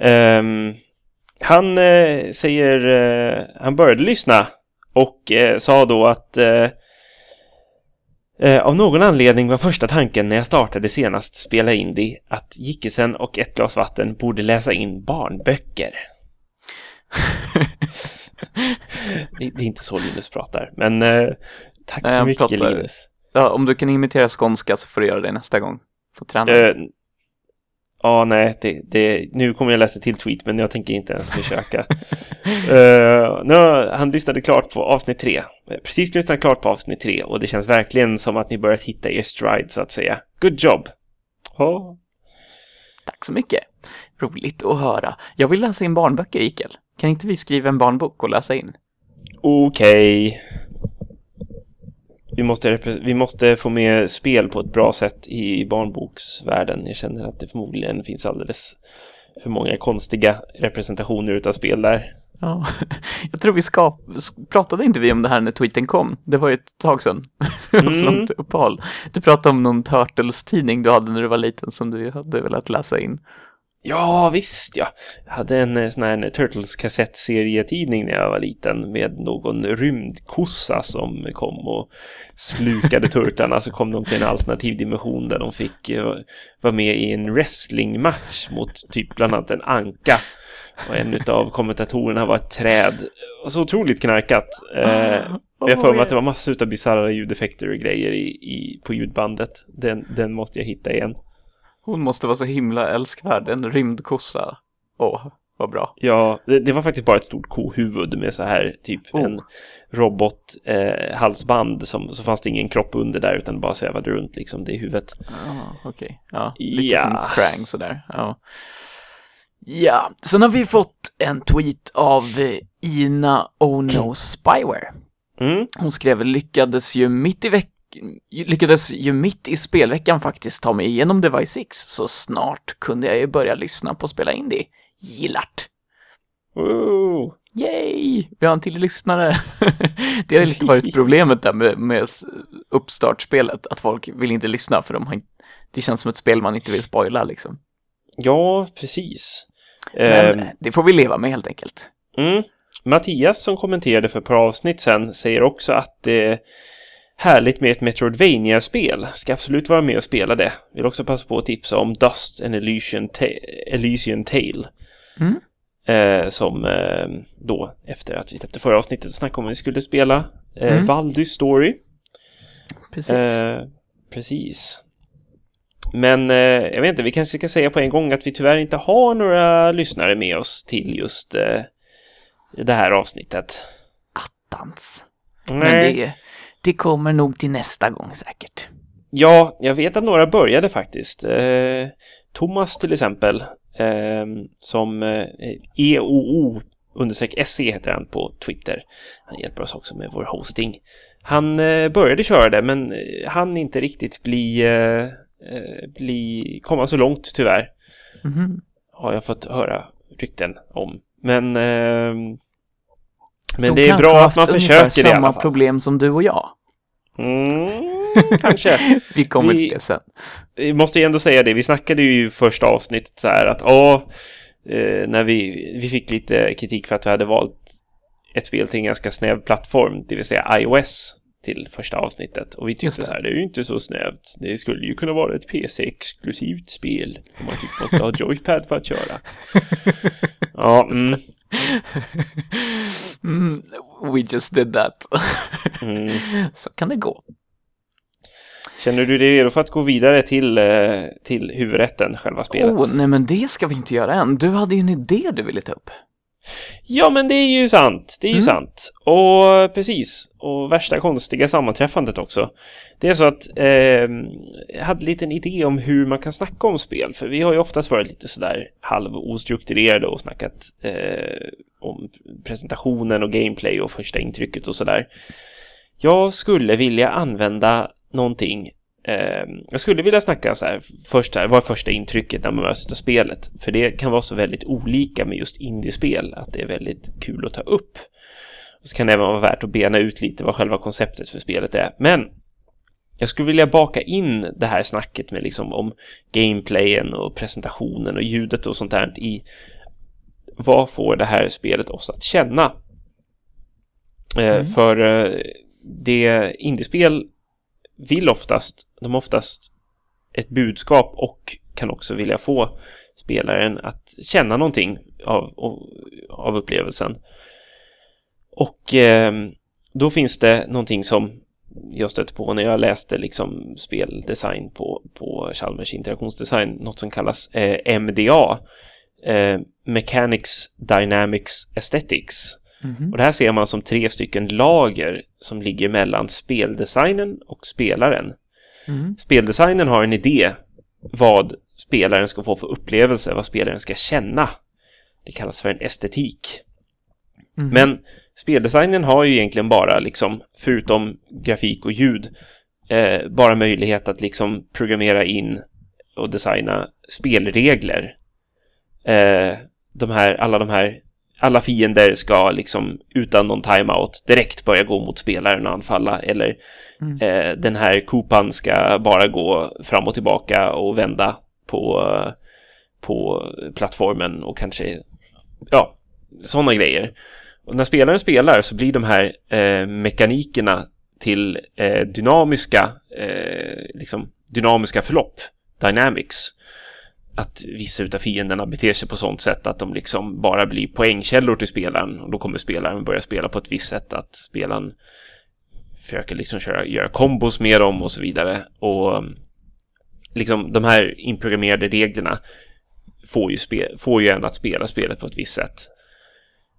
Ehm, han eh, säger, eh, han började lyssna och eh, sa då att eh, av någon anledning var första tanken när jag startade senast spela indie att Gickesen och ett glas vatten borde läsa in barnböcker. [laughs] det, det är inte så Linus pratar, men eh, tack Nej, så mycket pratar- Linus. Ja, om du kan imitera skånska så får du göra det nästa gång. Får träna. Eh, Ja, nej, det, det, nu kommer jag läsa till tweet, men jag tänker inte ens försöka. uh, [laughs] nu, han lyssnade klart på avsnitt tre. Eh, Precis lyssnat klart på avsnitt tre och det känns verkligen som att ni börjat hitta er stride, så att säga. Good job! Ja, Tack så mycket. Roligt att höra. Jag vill läsa in barnböcker, Ikel. Kan inte vi skriva en barnbok och läsa in? okej. Vi måste, vi måste få med spel på ett bra sätt i barnboksvärlden. Jag känner att det förmodligen finns alldeles för många konstiga representationer utav spel där. Ja, [laughs] jag tror vi ska... Pratade inte vi om det här när tweeten kom? Det var ju ett tag sedan. Mm. [laughs] Mm. Sånt uppehåll. Du pratade om någon Turtles-tidning du hade när du var liten som du hade velat läsa in. Ja, visst ja. Jag hade en eh, sån här Turtles kassettserietidning när jag var liten med någon rymdkossa som kom och slukade turtlarna. Så kom de till en alternativ dimension där de fick eh, vara med i en wrestlingmatch mot typ bland annat en anka. Och en av kommentatorerna var ett träd. Och så otroligt knarkat. Eh, och [laughs] jag för mig att det var massor av bisarra ljudeffekter och grejer i, i, på ljudbandet. Den, den måste jag hitta igen. Hon måste vara så himla älskvärd, en rymdkossa. Åh, vad bra. Ja, det, det var faktiskt bara ett stort kohuvud med så här typ Oh. en robothalsband eh, halsband som så fanns det ingen kropp under där utan bara svävade runt liksom det huvudet. Ah, Okej, ja, lite Ja. som Krang sådär. Ja. ja, sen har vi fått en tweet av eh, Ina Ono Spyware. Mm. Hon skrev lyckades ju mitt i veck lyckades ju mitt i spelveckan faktiskt ta mig igenom Device 6 så snart kunde jag ju börja lyssna på Spela Indie. Gillart! Ooh. Yay! Vi har en till lyssnare. [laughs] det har lite varit problemet där med, med uppstartspelet, att folk vill inte lyssna för de har inte, det känns som ett spel man inte vill spoila liksom. Ja, precis. Men Ehm, det får vi leva med helt enkelt. Mm. Mattias som kommenterade för ett par avsnitt sen säger också att det härligt med ett Metroidvania-spel. Ska absolut vara med och spela det. Vill också passa på att tipsa om Dust and Elysian, Ta- Elysian Tale. Mm. Eh, som eh, då, efter att vi släppte förra avsnittet, snackade om att vi skulle spela eh, Mm. Valdys Story. Precis. Eh, precis. Men eh, jag vet inte, vi kanske ska säga på en gång att vi tyvärr inte har några lyssnare med oss till just eh, det här avsnittet. Attans. Nej. Men det, det kommer nog till nästa gång säkert. Ja, jag vet att några började faktiskt. Eh, Thomas till exempel, eh, som eh, EOO understreck SE heter han på Twitter. Han hjälper oss också med vår hosting. Han eh, började köra det, men eh, han inte riktigt bli, eh, eh, bli, komma så långt tyvärr. Mhm. Har jag fått höra rykten om. Men, eh, men De det är bra att man försöker det i samma alla fall. problem som du och jag. Mm, kanske. [laughs] Vi kommer Vi- till det sen. Vi måste ju ändå säga det, vi snackade ju i första avsnittet så här att ja, eh, när vi, vi fick lite kritik för att vi hade valt ett spel till en ganska snäv plattform, det vill säga iOS till första avsnittet. Och vi tyckte så här, det är ju inte så snävt. Det skulle ju kunna vara ett PC-exklusivt spel. Om man typ måste ha [laughs] joypad för att köra. [laughs] Ja, mm, Mm, we just did that. mm. [laughs] Så kan det gå. Känner du dig redo för att gå vidare till, eh, till huvudrätten, själva spelet? Oh, nej men det ska vi inte göra än. Du hade ju en idé du ville ta upp. Ja, men det är ju sant. Det är ju Mm. sant. Och precis. Och värsta konstiga sammanträffandet också. Det är så att eh, jag hade en liten idé om hur man kan snacka om spel. För vi har ju oftast varit lite sådär halv ostrukturerade och snackat eh, om presentationen och gameplay och första intrycket och sådär. Jag skulle vilja använda någonting eh, jag skulle vilja snacka så här, först här, vad är första intrycket när man möter spelet? För det kan vara så väldigt olika med just indiespel, att det är väldigt kul att ta upp. Och så kan det även vara värt att bena ut lite vad själva konceptet för spelet är. Men jag skulle vilja baka in det här snacket med liksom om gameplayen och presentationen och ljudet och sånt där i vad får det här spelet oss att känna? Eh, Mm. För eh, det indiespel vill oftast, de har oftast ett budskap och kan också vilja få spelaren att känna någonting av, av, upplevelsen. Och eh, då finns det någonting som jag stötte på när jag läste liksom speldesign på, på Chalmers interaktionsdesign, något som kallas eh, MDA, eh, Mechanics Dynamics Aesthetics. Mhm. Och det här ser man som tre stycken lager som ligger mellan speldesignen och spelaren. Mm. Speldesignen har en idé vad spelaren ska få för upplevelse, vad spelaren ska känna. Det kallas för en estetik. Mhm. Men speldesignen har ju egentligen bara liksom, förutom grafik och ljud, eh, bara möjlighet att liksom programmera in och designa spelregler. Eh, de här, alla de här, alla fiender ska liksom utan någon timeout direkt börja gå mot spelaren och anfalla eller Mm. eh, den här kupan ska bara gå fram och tillbaka och vända på, på plattformen och kanske, ja, sådana grejer. Och när spelaren spelar så blir de här eh, mekanikerna till eh, dynamiska, eh, liksom dynamiska förlopp, dynamics. Att vissa utav fienderna beter sig på sånt sätt att de liksom bara blir poängkällor till spelaren och då kommer spelaren börja spela på ett visst sätt att spelaren försöker liksom köra, göra kombos med dem och så vidare. Och um, liksom de här inprogrammerade reglerna får ju, spe, får ju en att spela spelet på ett visst sätt.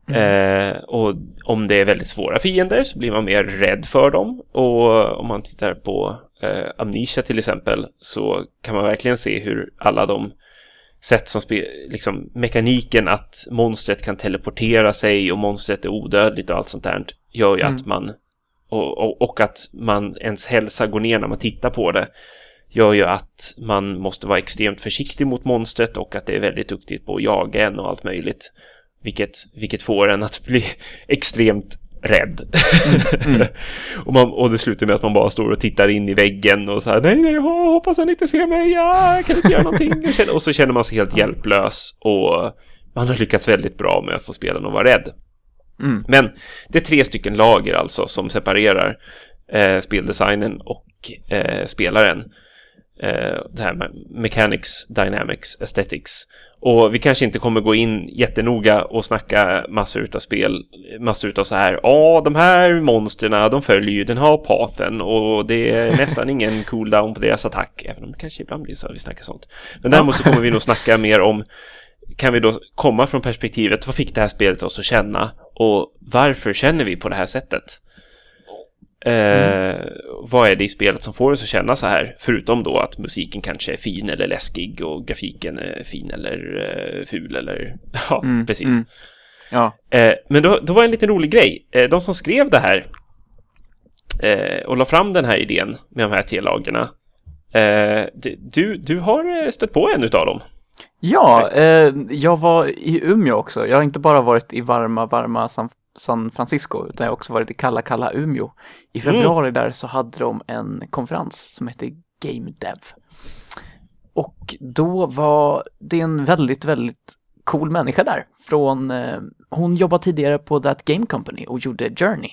Mm. Eh, och om det är väldigt svåra fiender så blir man mer rädd för dem. Och om man tittar på eh, Amnesia till exempel så kan man verkligen se hur alla de sätt som liksom mekaniken att monstret kan teleportera sig och monstret är odödligt och allt sånt där gör ju mm. att man och, och, och, att man ens hälsa går ner när man tittar på det gör ju att man måste vara extremt försiktig mot monstret och att det är väldigt duktigt på att jaga en och allt möjligt. Vilket, vilket får en att bli [laughs] extremt rädd. Mm, mm. [laughs] och, man, och det slutar med att man bara står och tittar in i väggen och så här nej, nej, hoppas han inte ser mig, ja, jag kan inte göra någonting. Och så känner man sig helt hjälplös och man har lyckats väldigt bra med att få spelaren att vara rädd. Mm. Men det är tre stycken lager alltså som separerar eh, speldesignen och eh, spelaren. Eh, det här med mechanics, dynamics, aesthetics. Och vi kanske inte kommer gå in jättenoga och snacka massor utav spel, massor utav så här, ja, de här monsterna, de följer ju den här pathen och det är [laughs] nästan ingen cooldown på deras attack, även om det kanske ibland blir så att vi snackar sånt. Men däremot så kommer vi nog snacka mer om, kan vi då komma från perspektivet, vad fick det här spelet oss att känna och varför känner vi på det här sättet? Mm. Eh, vad är det i spelet som får oss att känna så här? Förutom då att musiken kanske är fin eller läskig och grafiken är fin eller eh, ful eller [laughs] ja, mm, precis. Mm. Ja. Eh, men då, då var en liten rolig grej. Eh, de som skrev det här eh, och la fram den här idén med de här T-lagerna. Eh, du, du har stött på en utav dem. Ja, jag var i Umeå också. Jag har inte bara varit i varma, varma San San Francisco utan jag har också varit i kalla, kalla Umeå. I mm. februari mm. där så hade de en konferens som hette Game Dev. Och då var det en väldigt, väldigt cool människa där. Från, eh, hon jobbade tidigare på That Game Company och gjorde Journey.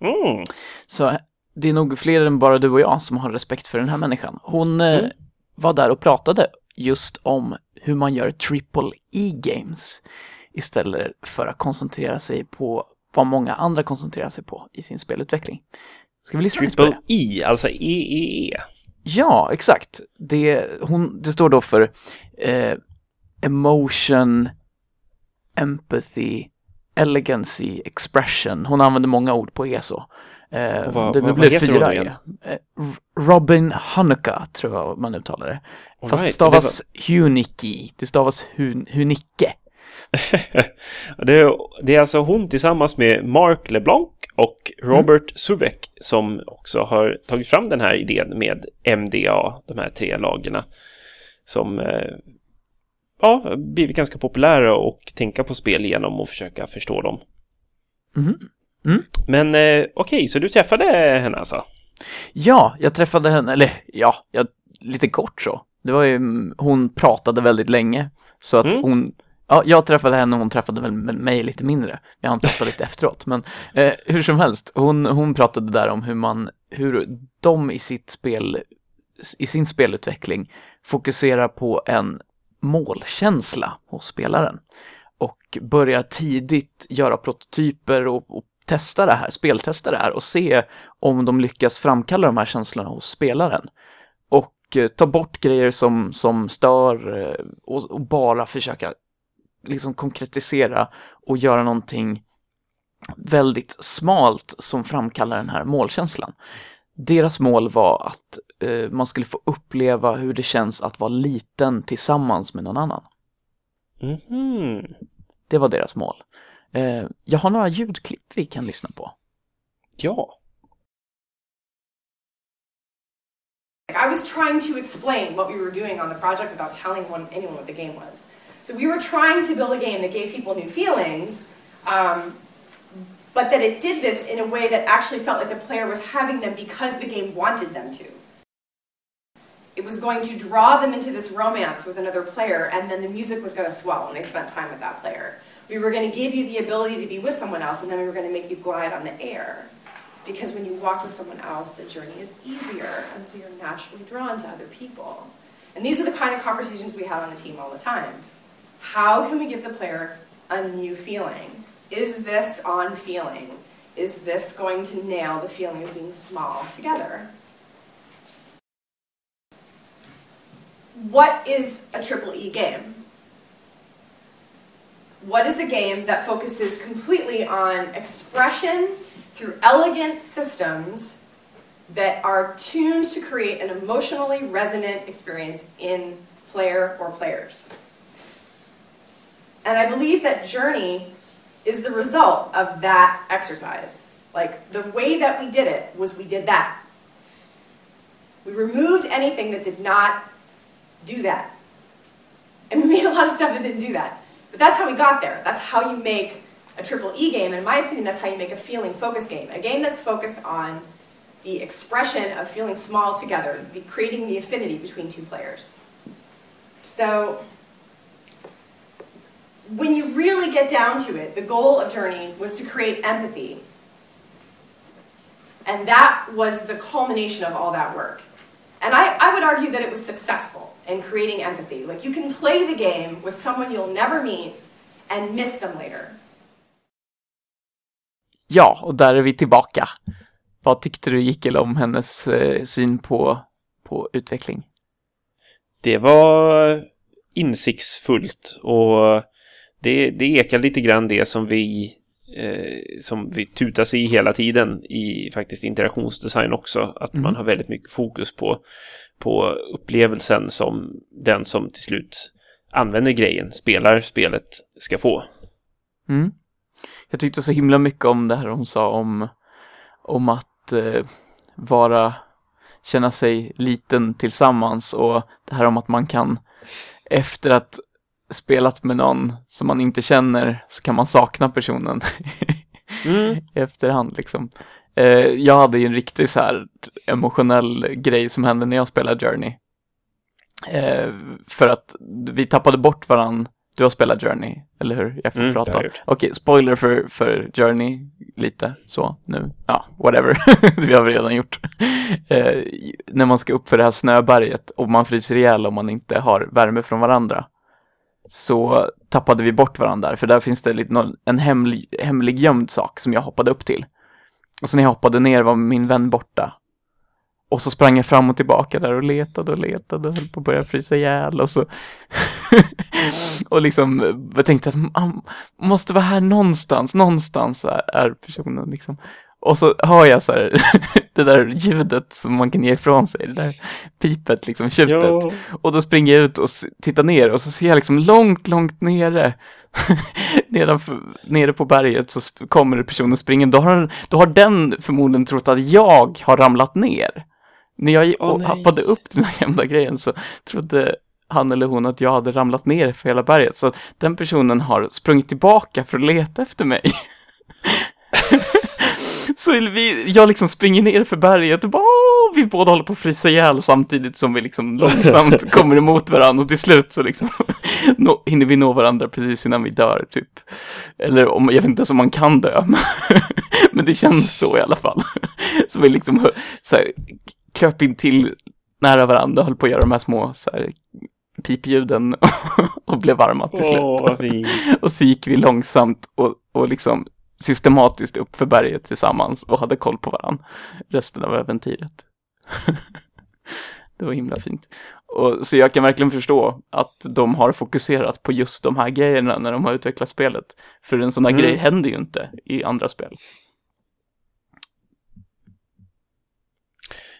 Mm. Så det är nog fler än bara du och jag som har respekt för den här människan. Hon eh, mm. var där och pratade just om hur man gör triple E-games istället för att koncentrera sig på vad många andra koncentrerar sig på i sin spelutveckling. Ska vi lyssna Triple på det? E, alltså EEE. E. Ja, exakt. Det, hon, det står då för eh, Emotion, Empathy, Elegancy, Expression. Hon använder många ord på E så. Eh, vad, det vad, blev vad fyra E. Eh, Robin Hanukkah tror jag man uttalar det. Fast right. det stavas det var... Huniki. Det stavas hun, Hunike. [laughs] det, är, det är alltså hon tillsammans med Mark LeBlanc och Robert mm. Subek som också har tagit fram den här idén med MDA, de här tre lagerna. Som eh, ja, blivit ganska populära och tänka på spel genom och försöka förstå dem. Mm. Mm. Men eh, okej, okay, så du träffade henne alltså? Ja, jag träffade henne, eller ja, jag, lite kort så. Det var ju, hon pratade väldigt länge. Så att mm. hon Ja, jag träffade henne och hon träffade väl mig lite mindre. Jag har pratat lite efteråt, men eh, hur som helst, hon, hon pratade där om hur man, hur de i sitt spel, i sin spelutveckling fokuserar på en målkänsla hos spelaren och börjar tidigt göra prototyper och, och testa det här, speltesta det här och se om de lyckas framkalla de här känslorna hos spelaren. Och eh, ta bort grejer som, som stör eh, och, och bara försöka liksom konkretisera och göra någonting väldigt smalt som framkallar den här målkänslan. Deras mål var att eh, man skulle få uppleva hur det känns att vara liten tillsammans med någon annan. Mm -hmm. Det var deras mål. Eh, jag har några ljudklipp vi kan lyssna på. Ja. I was trying to explain what we were doing on the project without telling anyone what the game was. So we were trying to build a game that gave people new feelings, um, but that it did this in a way that actually felt like the player was having them because the game wanted them to. It was going to draw them into this romance with another player, and then the music was going to swell when they spent time with that player. We were going to give you the ability to be with someone else, and then we were going to make you glide on the air. Because when you walk with someone else, the journey is easier, and so you're naturally drawn to other people. And these are the kind of conversations we have on the team all the time. How can we give the player a new feeling? Is this on feeling? Is this going to nail the feeling of being small together? What is a triple E game? what is a game that focuses completely on expression through elegant systems that are tuned to create an emotionally resonant experience in player or players. And I believe that Journey is the result of that exercise. Like, the way that we did it was we did that. We removed anything that did not do that. And we made a lot of stuff that didn't do that. But that's how we got there. That's how you make a triple E game. In my opinion, that's how you make a feeling focused game. A game that's focused on the expression of feeling small together, the, creating the affinity between two players. So when you really get down to it, the goal of Journey was to create empathy. And that was the culmination of all that work. And I, I would argue that it was successful in creating empathy. Like you can play the game with someone you'll never meet and miss them later. Ja, och där är vi tillbaka. Vad tyckte du Jickel om hennes eh, syn på, på utveckling? Det var insiktsfullt och det, det ekar lite grann det som vi eh, som vi tutas i hela tiden i faktiskt interaktionsdesign också. Att mm. man har väldigt mycket fokus på, på upplevelsen som den som till slut använder grejen, spelar spelet, ska få. Mm. Jag tyckte så himla mycket om det här hon sa om, om att eh, vara, känna sig liten tillsammans och det här om att man kan efter att spelat med någon som man inte känner så kan man sakna personen [laughs] mm. i efterhand liksom. Eh, jag hade ju en riktig så här emotionell grej som hände när jag spelade Journey. Eh, för att vi tappade bort varann. Du har spelat Journey, eller hur? Jag får mm, prata. Okej, okay, spoiler för, för Journey lite så nu. Ja, whatever. [laughs] vi har redan gjort. Eh, när man ska upp för det här snöberget och man fryser ihjäl om man inte har värme från varandra så tappade vi bort varandra där, för där finns det lite, en hemlig, hemlig gömd sak som jag hoppade upp till. Och så när jag hoppade ner var min vän borta. Och så sprang jag fram och tillbaka där och letade och letade och höll på att börja frysa ihjäl och så [laughs] och liksom jag tänkte att man måste vara här någonstans, någonstans är personen liksom. Och så hör jag så här, [laughs] det där ljudet som man kan ge ifrån sig, det där pipet, liksom tjutet. Jo. Och då springer jag ut och tittar ner och så ser jag liksom långt, långt nere, [laughs] nedanför, nere på berget så kommer personen springande. Då har, då har den förmodligen trott att jag har ramlat ner. När jag oh, hoppade upp till den här gamla grejen så trodde han eller hon att jag hade ramlat ner för hela berget. Så den personen har sprungit tillbaka för att leta efter mig. [laughs] Så vi, jag liksom springer ner för berget och bara, åh, vi båda håller på att frysa ihjäl samtidigt som vi liksom långsamt [laughs] kommer emot varandra och till slut så liksom [laughs] nå, hinner vi nå varandra precis innan vi dör typ. Eller om, jag vet inte ens om man kan dö, [laughs] men det känns så i alla fall. Så vi liksom så här, kröp in till nära varandra och höll på att göra de här små så här, pipljuden och blev varma till slut. Oh, och så gick vi långsamt och, och liksom systematiskt upp för berget tillsammans och hade koll på varandra resten av äventyret. det var himla fint. Och, så jag kan verkligen förstå att de har fokuserat på just de här grejerna när de har utvecklat spelet. För en sån här mm. grej händer ju inte i andra spel.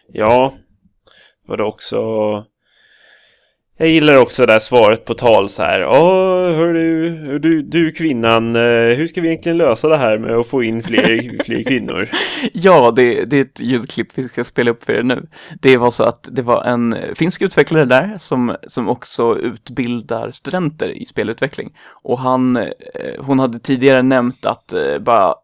Ja, var det också jag gillar också det där svaret på tal så här. Ja, hör du, du, du kvinnan, eh, hur ska vi egentligen lösa det här med att få in fler, [laughs] fler kvinnor? ja, det, det är ett ljudklipp vi ska spela upp för er nu. Det var så att det var en finsk utvecklare där som, som också utbildar studenter i spelutveckling. Och han, eh, hon hade tidigare nämnt att eh, bara,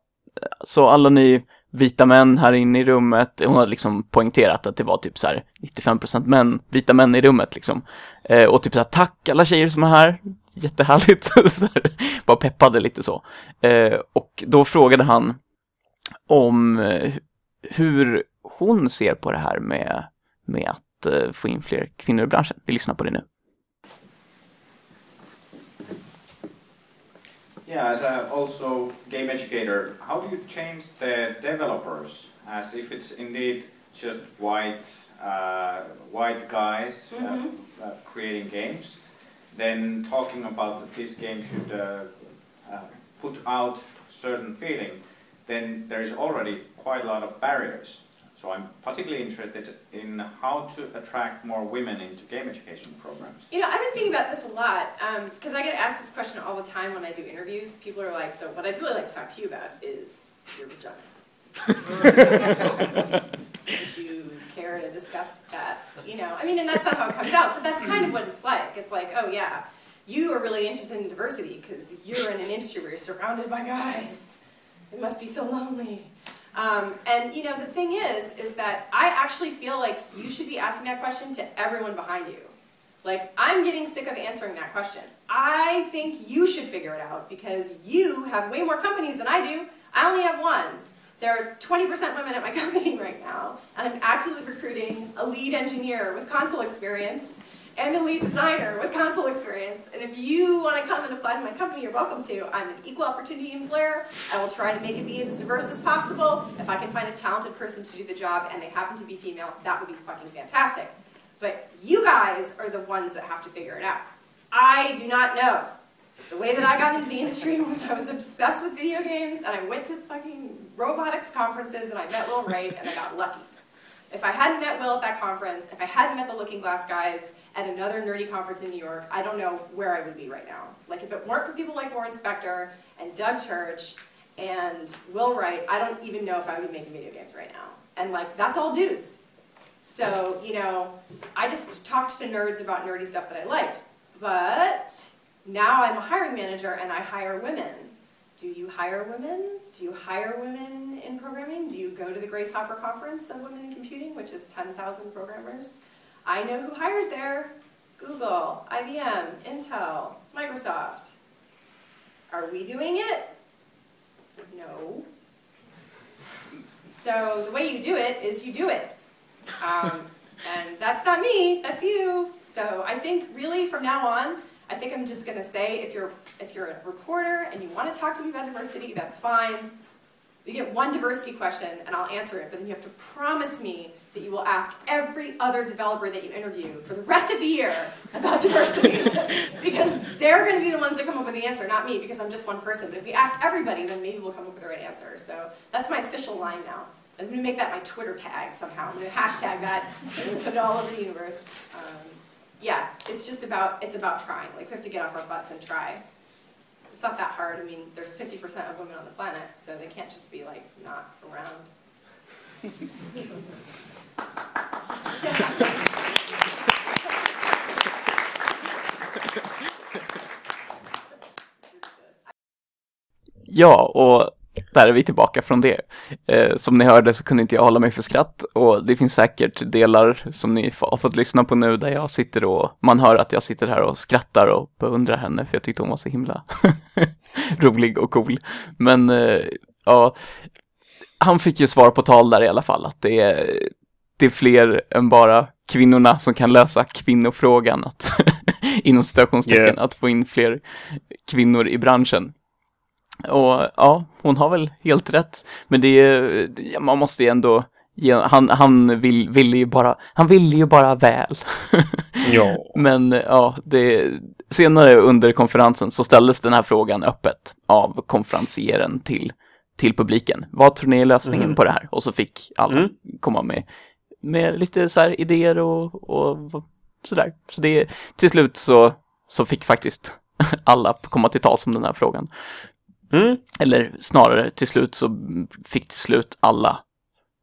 så alla ni vita män här inne i rummet. Hon hade liksom poängterat att det var typ så här 95% män, vita män i rummet liksom. Eh, och typ så här, tack alla tjejer som är här, jättehärligt. [laughs] så här, bara peppade lite så. Eh, och då frågade han om eh, hur hon ser på det här med, med att eh, få in fler kvinnor i branschen. Vi lyssnar på det nu. Yeah, as a also game educator, how do you change the developers as if it's indeed just white uh, white guys mm -hmm. uh, creating games, then talking about that this game should uh, uh, put out certain feeling, then there is already quite a lot of barriers. So I'm particularly interested in how to attract more women into game education programs. You know, I've been thinking about this a lot um, because I get asked this question all the time when I do interviews. People are like, "So, what I'd really like to talk to you about is your vagina." [laughs] Would you care to discuss that? You know, I mean, and that's not how it comes out, but that's kind of what it's like. It's like, oh yeah, you are really interested in diversity because you're in an industry where you're surrounded by guys. It must be so lonely. Um, and you know, the thing is, is that I actually feel like you should be asking that question to everyone behind you. Like, I'm getting sick of answering that question. I think you should figure it out because you have way more companies than I do. I only have one. There are 20% women at my [laughs] company right now, and I'm actively recruiting a lead engineer with console experience and a lead designer with console experience. And if you want to come and apply to my company, you're welcome to. I'm an equal opportunity employer. I will try to make it be as diverse as possible. If I can find a talented person to do the job and they happen to be female, that would be fucking fantastic. But you guys are the ones that have to figure it out. I do not know. The way that I got into the industry [laughs] was I was obsessed with video games and I went to fucking robotics conferences and I met Will Ray and I got lucky. If I hadn't met Will at that conference, if I hadn't met the Looking Glass guys at another nerdy conference in New York, I don't know where I would be right now. Like if it weren't for people like Warren Spector and Doug Church and Will Wright, I don't even know if I would be making video games right now. And like that's all dudes. So, you know, I just talked to nerds about nerdy stuff that I liked. But now I'm a hiring manager and I hire women. Do you hire women? Do you hire women in programming? Do you go to the Grace Hopper Conference of Women in Computing, which is 10,000 programmers? I know who hires there. Google, IBM, Intel, Microsoft. Are we doing it? No. So the way you do it is you do it. Um, and that's not me, that's you. So I think really from now on, I think I'm just going to say if you're if you're a reporter and you want to talk to me about diversity, that's fine. You get one diversity question and I'll answer it, but then you have to promise me that you will ask every other developer that you interview for the rest of the year about diversity. [laughs] because they're going to be the ones that come up with the answer, not me, because I'm just one person. But if we ask everybody, then maybe we'll come up with the right answer. So that's my official line now. I'm going to make that my Twitter tag somehow. I'm going to hashtag that and put it all over the universe. Um, yeah, it's just about it's about trying. Like we have to get off our butts and try. It's not that hard. I mean, there's 50% of women on the planet, so they can't just be like not around. Ja, och där är vi tillbaka från det. Eh, som ni hörde så kunde inte jag hålla mig för skratt och det finns säkert delar som ni har fått lyssna på nu där jag sitter och man hör att jag sitter här och skrattar och beundrar henne för jag tyckte hon var så himla [laughs] rolig och cool. Men eh, ja, han fick ju svar på tal där i alla fall att det är, det är fler än bara kvinnorna som kan lösa kvinnofrågan att [laughs] inom citationstecken yeah. att få in fler kvinnor i branschen. Och ja, hon har väl helt rätt. Men det är, man måste ju ändå ge, han, han vill, vill ju bara, han vill ju bara väl. [laughs] ja. Men ja, det, senare under konferensen så ställdes den här frågan öppet av konferencieren till, till publiken. Vad tror ni är lösningen mm. på det här? Och så fick alla mm. komma med, med lite så här idéer och, och sådär. Så det, till slut så, så fick faktiskt [laughs] alla komma till tals om den här frågan. Mm. Eller snarare till slut så fick till slut alla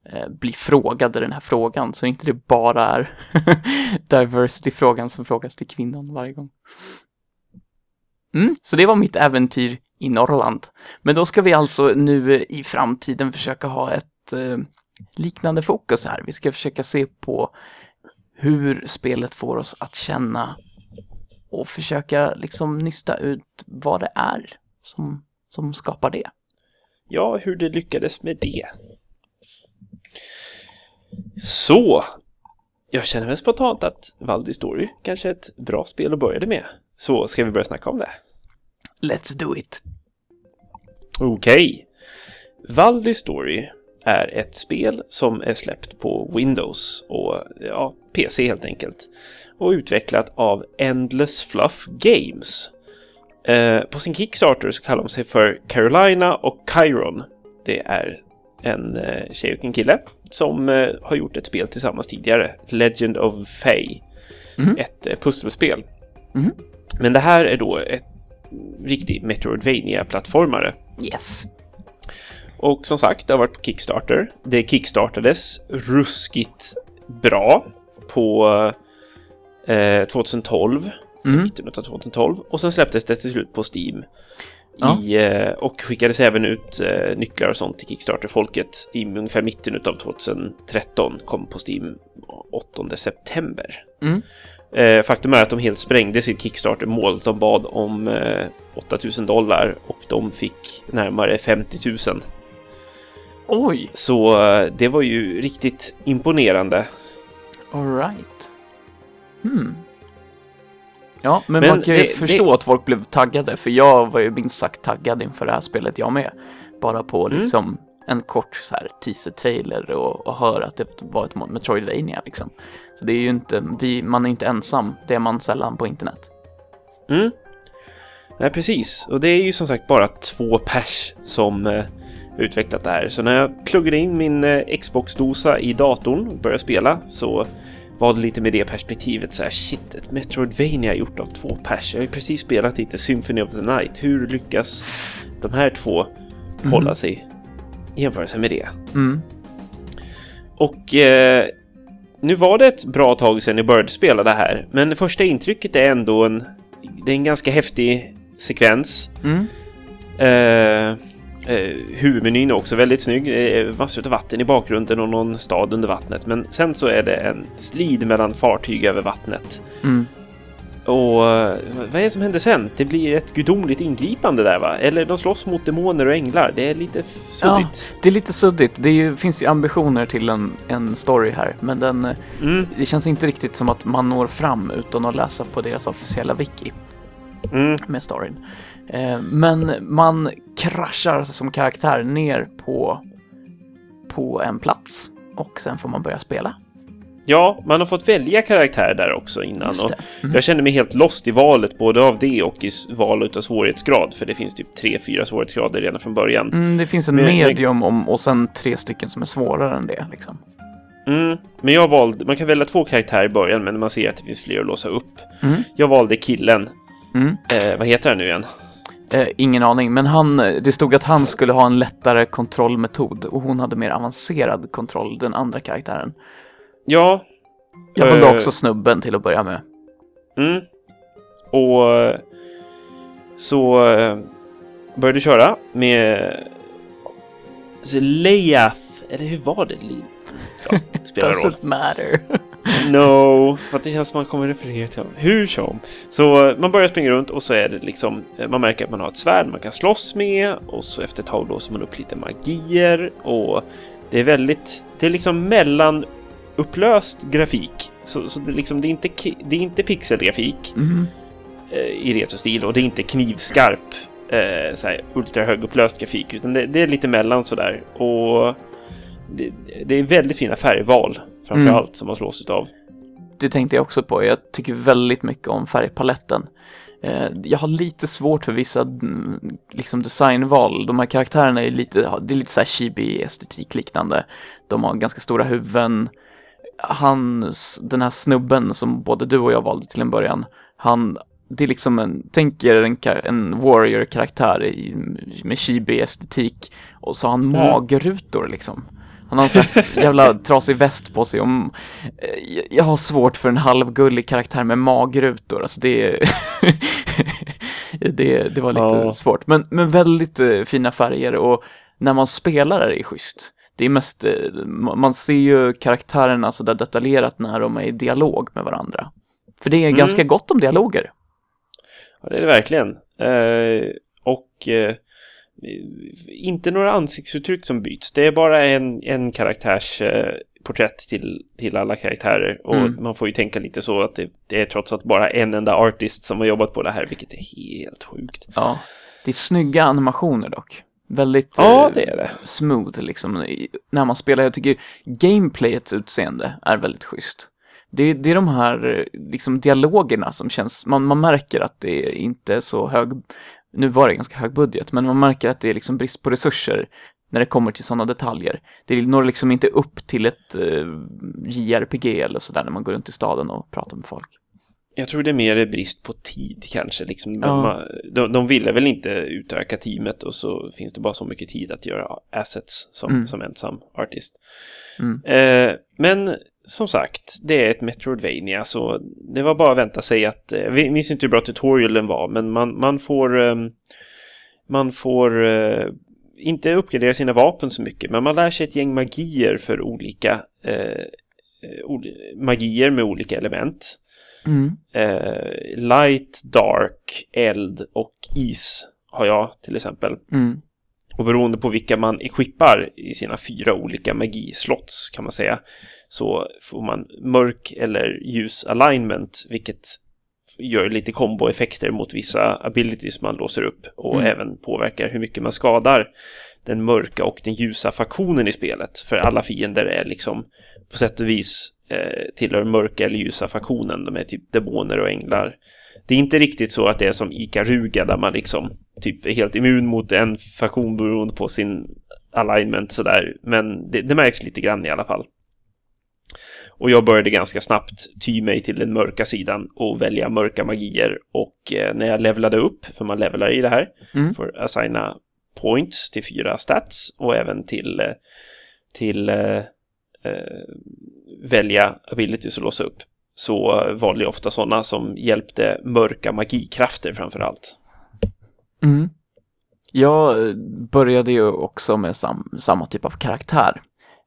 eh, bli frågade den här frågan så inte det bara är [laughs] diversity-frågan som frågas till kvinnan varje gång. Mm, så det var mitt äventyr i Norrland. Men då ska vi alltså nu i framtiden försöka ha ett eh, liknande fokus här. Vi ska försöka se på hur spelet får oss att känna och försöka liksom nysta ut vad det är som som skapar det. Ja, hur det lyckades med det. Så, jag känner mig spontant att Valdi Story kanske är ett bra spel att börja med. Så ska vi börja snacka om det? Let's do it! Okej. Okay. Valdi Story är ett spel som är släppt på Windows och ja, PC helt enkelt. Och utvecklat av Endless Fluff Games Eh, på sin Kickstarter så kallar de sig för Carolina och Chiron. Det är en eh, tjej och en kille som eh, har gjort ett spel tillsammans tidigare. Legend of Fae. Mhm. Ett eh, pusselspel. Mhm. Men det här är då ett riktigt Metroidvania-plattformare. Yes. Och som sagt, det har varit på Kickstarter. Det kickstartades ruskigt bra på eh, 2012. Mm. Mitten av 2012. Och sen släpptes det till slut på Steam. Ja. I, eh, och skickades även ut eh, nycklar och sånt till Kickstarter-folket i ungefär mitten av 2013. Kom på Steam 8 september. Mm. Eh, faktum är att de helt sprängde sitt Kickstarter-mål. De bad om eh, 8000 dollar och de fick närmare 50 000. Oj, Så det var ju riktigt imponerande. alright. Hmm. Ja, men, Men man kan ju det- förstå det- att folk blev taggade, för jag var ju minst sagt taggad inför det här spelet jag med. Bara på Mm. liksom en kort så här teaser-trailer och, och höra att det var ett Metroidvania liksom. Så det är ju inte, vi, man är inte ensam, det är man sällan på internet. Mm. Nej, precis. Och det är ju som sagt bara två pers som eh, utvecklat det här. Så när jag pluggade in min eh, Xbox-dosa i datorn och började spela så var det lite med det perspektivet så här shit, ett Metroidvania gjort av två pers. Jag har ju precis spelat lite Symphony of the Night. Hur lyckas de här två hålla sig i jämförelse med det? Mm. Och eh, nu var det ett bra tag sedan jag började spela det här, men första intrycket är ändå en, det är en ganska häftig sekvens. Mm. Eh, eh, huvudmenyn är också väldigt snygg. Är massor av vatten i bakgrunden och någon stad under vattnet. Men sen så är det en strid mellan fartyg över vattnet. Mm. Och eh, vad är det som händer sen? Det blir ett gudomligt ingripande där va? Eller de slåss mot demoner och änglar. Det är lite suddigt. Det är lite suddigt, det ju, finns ju ambitioner till en, en story här, men den, eh, Mm, det känns inte riktigt som att man når fram utan att läsa på deras officiella wiki. mm, med storyn. Eh, men man kraschar som karaktär ner på, på en plats och sen får man börja spela. Ja, man har fått välja karaktär där också innan. Och. Mm. Jag kände mig helt lost i valet, både av det och i val av svårighetsgrad. För det finns typ tre, fyra svårighetsgrader redan från början. Mm, det finns en Men- men- medium om, och sen tre stycken som är svårare än det. Liksom. Mm. Men jag valde, man kan välja två karaktärer i början, men man ser att det finns fler att låsa upp. Mm. Jag valde killen. Mm. Eh, vad heter han nu igen? Eh, ingen aning, men han, det stod att han skulle ha en lättare kontrollmetod och hon hade mer avancerad kontroll, den andra karaktären. Ja. Jag valde Eh. också snubben till att börja med. Mm. Och eh, så eh, började jag köra med Leath, eller hur var det? Ja, det spelar [laughs] roll. Doesn't matter. [laughs] [laughs] No, för att det känns som man kommer referera till honom. Hur som. Så man börjar springa runt och så är det liksom, eh, man märker att man har ett svärd man kan slåss med och så efter ett tag låser man upp lite magier och det är väldigt, det är liksom mellanupplöst grafik. Så, så det, liksom, det, är inte, det är inte pixelgrafik eh, i retrostil och det är inte knivskarp eh, så här, ultra högupplöst grafik utan det, det är lite mellan sådär och det, det är väldigt fina färgval framför Mm. allt som man slås utav. Det tänkte jag också på. Jag tycker väldigt mycket om färgpaletten. Eh, Jag har lite svårt för vissa mm, liksom designval. De här karaktärerna är lite, det är lite så här chibi-estetik liknande. De har ganska stora huvuden. Han, den här snubben som både du och jag valde till en början, han, det är liksom en, tänk er en, en warrior-karaktär med chibi-estetik och så har han magrutor liksom. Han har en sån här jävla trasig väst på sig och mm, jag har svårt för en halvgullig karaktär med magrutor, alltså det [laughs] det, det var lite Ja. svårt. Men, men väldigt eh, fina färger och när man spelar är det schysst. Det är mest, eh, ma- man ser ju karaktärerna så där detaljerat när de är i dialog med varandra. För det är Mm. ganska gott om dialoger. Ja, det är det verkligen. Eh, och eh, inte några ansiktsuttryck som byts. Det är bara en, en karaktärs eh, porträtt till, till alla karaktärer. Och Mm. man får ju tänka lite så att det, det är trots allt bara en enda artist som har jobbat på det här, vilket är helt sjukt. Ja, det är snygga animationer dock. Väldigt Ja, eh, det är det. smooth liksom när man spelar. Jag tycker gameplayets utseende är väldigt schysst. Det, det är de här eh, liksom dialogerna som känns, man, man märker att det är inte är så hög, nu var det ganska hög budget, men man märker att det är liksom brist på resurser när det kommer till sådana detaljer. Det når liksom inte upp till ett eh, JRPG eller sådär när man går runt i staden och pratar med folk. Jag tror det är mer brist på tid kanske. Liksom. Ja. De, de ville väl inte utöka teamet och så finns det bara så mycket tid att göra assets som, Mm. som ensam artist. Mm. Eh, men som sagt, det är ett Metroidvania så det var bara att vänta sig att, eh, vi minns inte hur bra tutorialen var, men man, man får, ehm, man får eh, inte uppgradera sina vapen så mycket, men man lär sig ett gäng magier för olika eh, eh, magier med olika element. Mm. Eh, light, dark, eld och is har jag till exempel. Mm. Och beroende på vilka man equippar i sina fyra olika magislots kan man säga så får man mörk eller ljus alignment vilket gör lite komboeffekter mot vissa abilities man låser upp och Mm. även påverkar hur mycket man skadar den mörka och den ljusa faktionen i spelet. För alla fiender är liksom på sätt och vis eh, tillhör mörka eller ljusa faktionen. De är typ demoner och änglar. Det är inte riktigt så att det är som Ikaruga där man liksom typ är helt immun mot en faktion beroende på sin alignment sådär. Men det, det märks lite grann i alla fall. Och jag började ganska snabbt ty mig till den mörka sidan och välja mörka magier. Och eh, när jag levlade upp, för man levlar i det här, Mm. får assigna points till fyra stats och även till, eh, till eh, eh, välja abilities att låsa upp. Så valde jag ofta sådana som hjälpte mörka magikrafter framför allt. Mm. Jag eh, började ju också med sam samma typ av karaktär.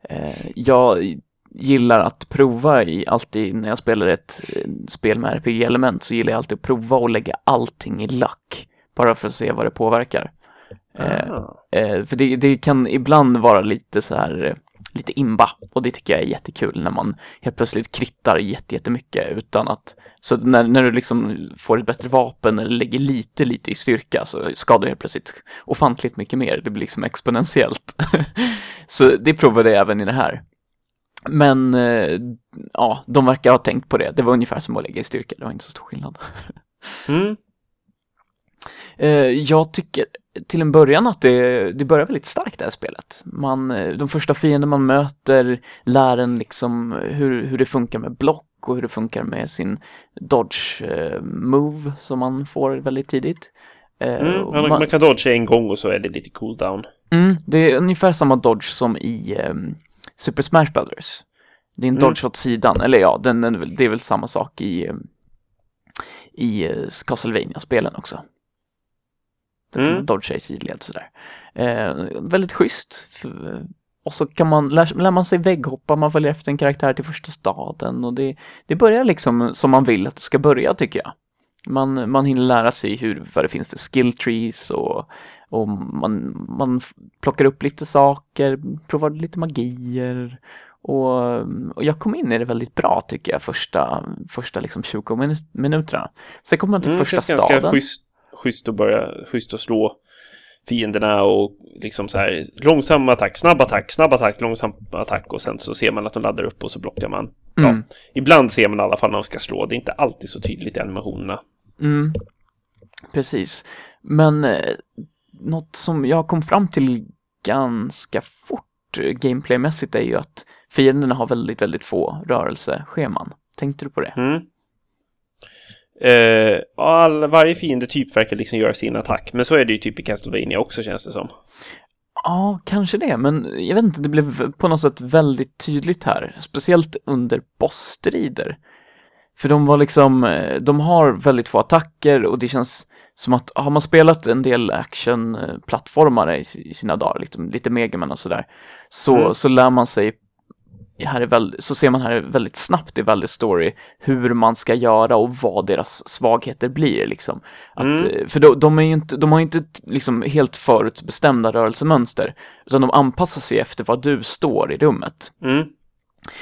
Eh, jag gillar att prova i alltid när jag spelar ett eh, spel med RPG-element så gillar jag alltid att prova och lägga allting i lack. Bara för att se vad det påverkar. Eh, Ah. Eh, för det, det kan ibland vara lite så här, eh, lite imba och det tycker jag är jättekul när man helt plötsligt krittar jätte- jättemycket utan att, så när, när du liksom får ett bättre vapen eller lägger lite, lite i styrka så skadar du helt plötsligt ofantligt mycket mer, det blir liksom exponentiellt. [laughs] så det provade jag även i det här. Men eh, ja, de verkar ha tänkt på det, det var ungefär som att lägga i styrka, det var inte så stor skillnad. [laughs] Mm. Eh, jag tycker till en början att det, det börjar väldigt starkt det här spelet. Man, eh, de första fiender man möter lär en liksom hur, hur det funkar med block och hur det funkar med sin dodge eh, move som man får väldigt tidigt. Eh, Mm. Man, man- kan dodga en gång och så är det lite cooldown. Mm, det är ungefär samma dodge som i ehm, Super Smash Brothers. Det är en Mm. dodge åt sidan, eller ja, den, den, det är väl samma sak i, ehm, i uh, Castlevania-spelen också. Där Mm. man dodga i sidled sådär. Eh, väldigt schysst. Och så kan man, lär, lär man sig vägghoppa, man följer efter en karaktär till första staden och det, det börjar liksom som man vill att det ska börja tycker jag. Man, man hinner lära sig hur, vad det finns för skill trees och, och man, man plockar upp lite saker, provar lite magier och, och jag kom in i det väldigt bra tycker jag första, första liksom 20 minu- minuterna. Sen kommer man till Mm, det första känns ganska staden. schysst, schysst att börja, schysst att slå fienderna och liksom så här långsam attack, snabb attack, snabb attack, långsam attack och sen så ser man att de laddar upp och så blockar man. Mm. Ja, ibland ser man i alla fall när de ska slå, det är inte alltid så tydligt i animationerna. Mm, precis. Men eh, något som jag kom fram till ganska fort eh, gameplaymässigt är ju att fienderna har väldigt, väldigt få rörelsescheman. Tänkte du på det? Mm. Eh, all, varje fiende typ verkar liksom göra sin attack, men så är det ju typ i Castlevania också känns det som. Ja, kanske det, men jag vet inte, det blev på något sätt väldigt tydligt här, speciellt under bossstrider. För de var liksom, eh, de har väldigt få attacker och det känns som att har man spelat en del actionplattformar i, i sina dagar, liksom, lite Megaman och sådär, så, Mm. så lär man sig här är väl, så ser man här väldigt snabbt i Valley Story hur man ska göra och vad deras svagheter blir liksom. Att, Mm. eh, För de, de, är inte, de har ju inte liksom helt förutbestämda rörelsemönster utan de anpassar sig efter vad du står i rummet. Mm.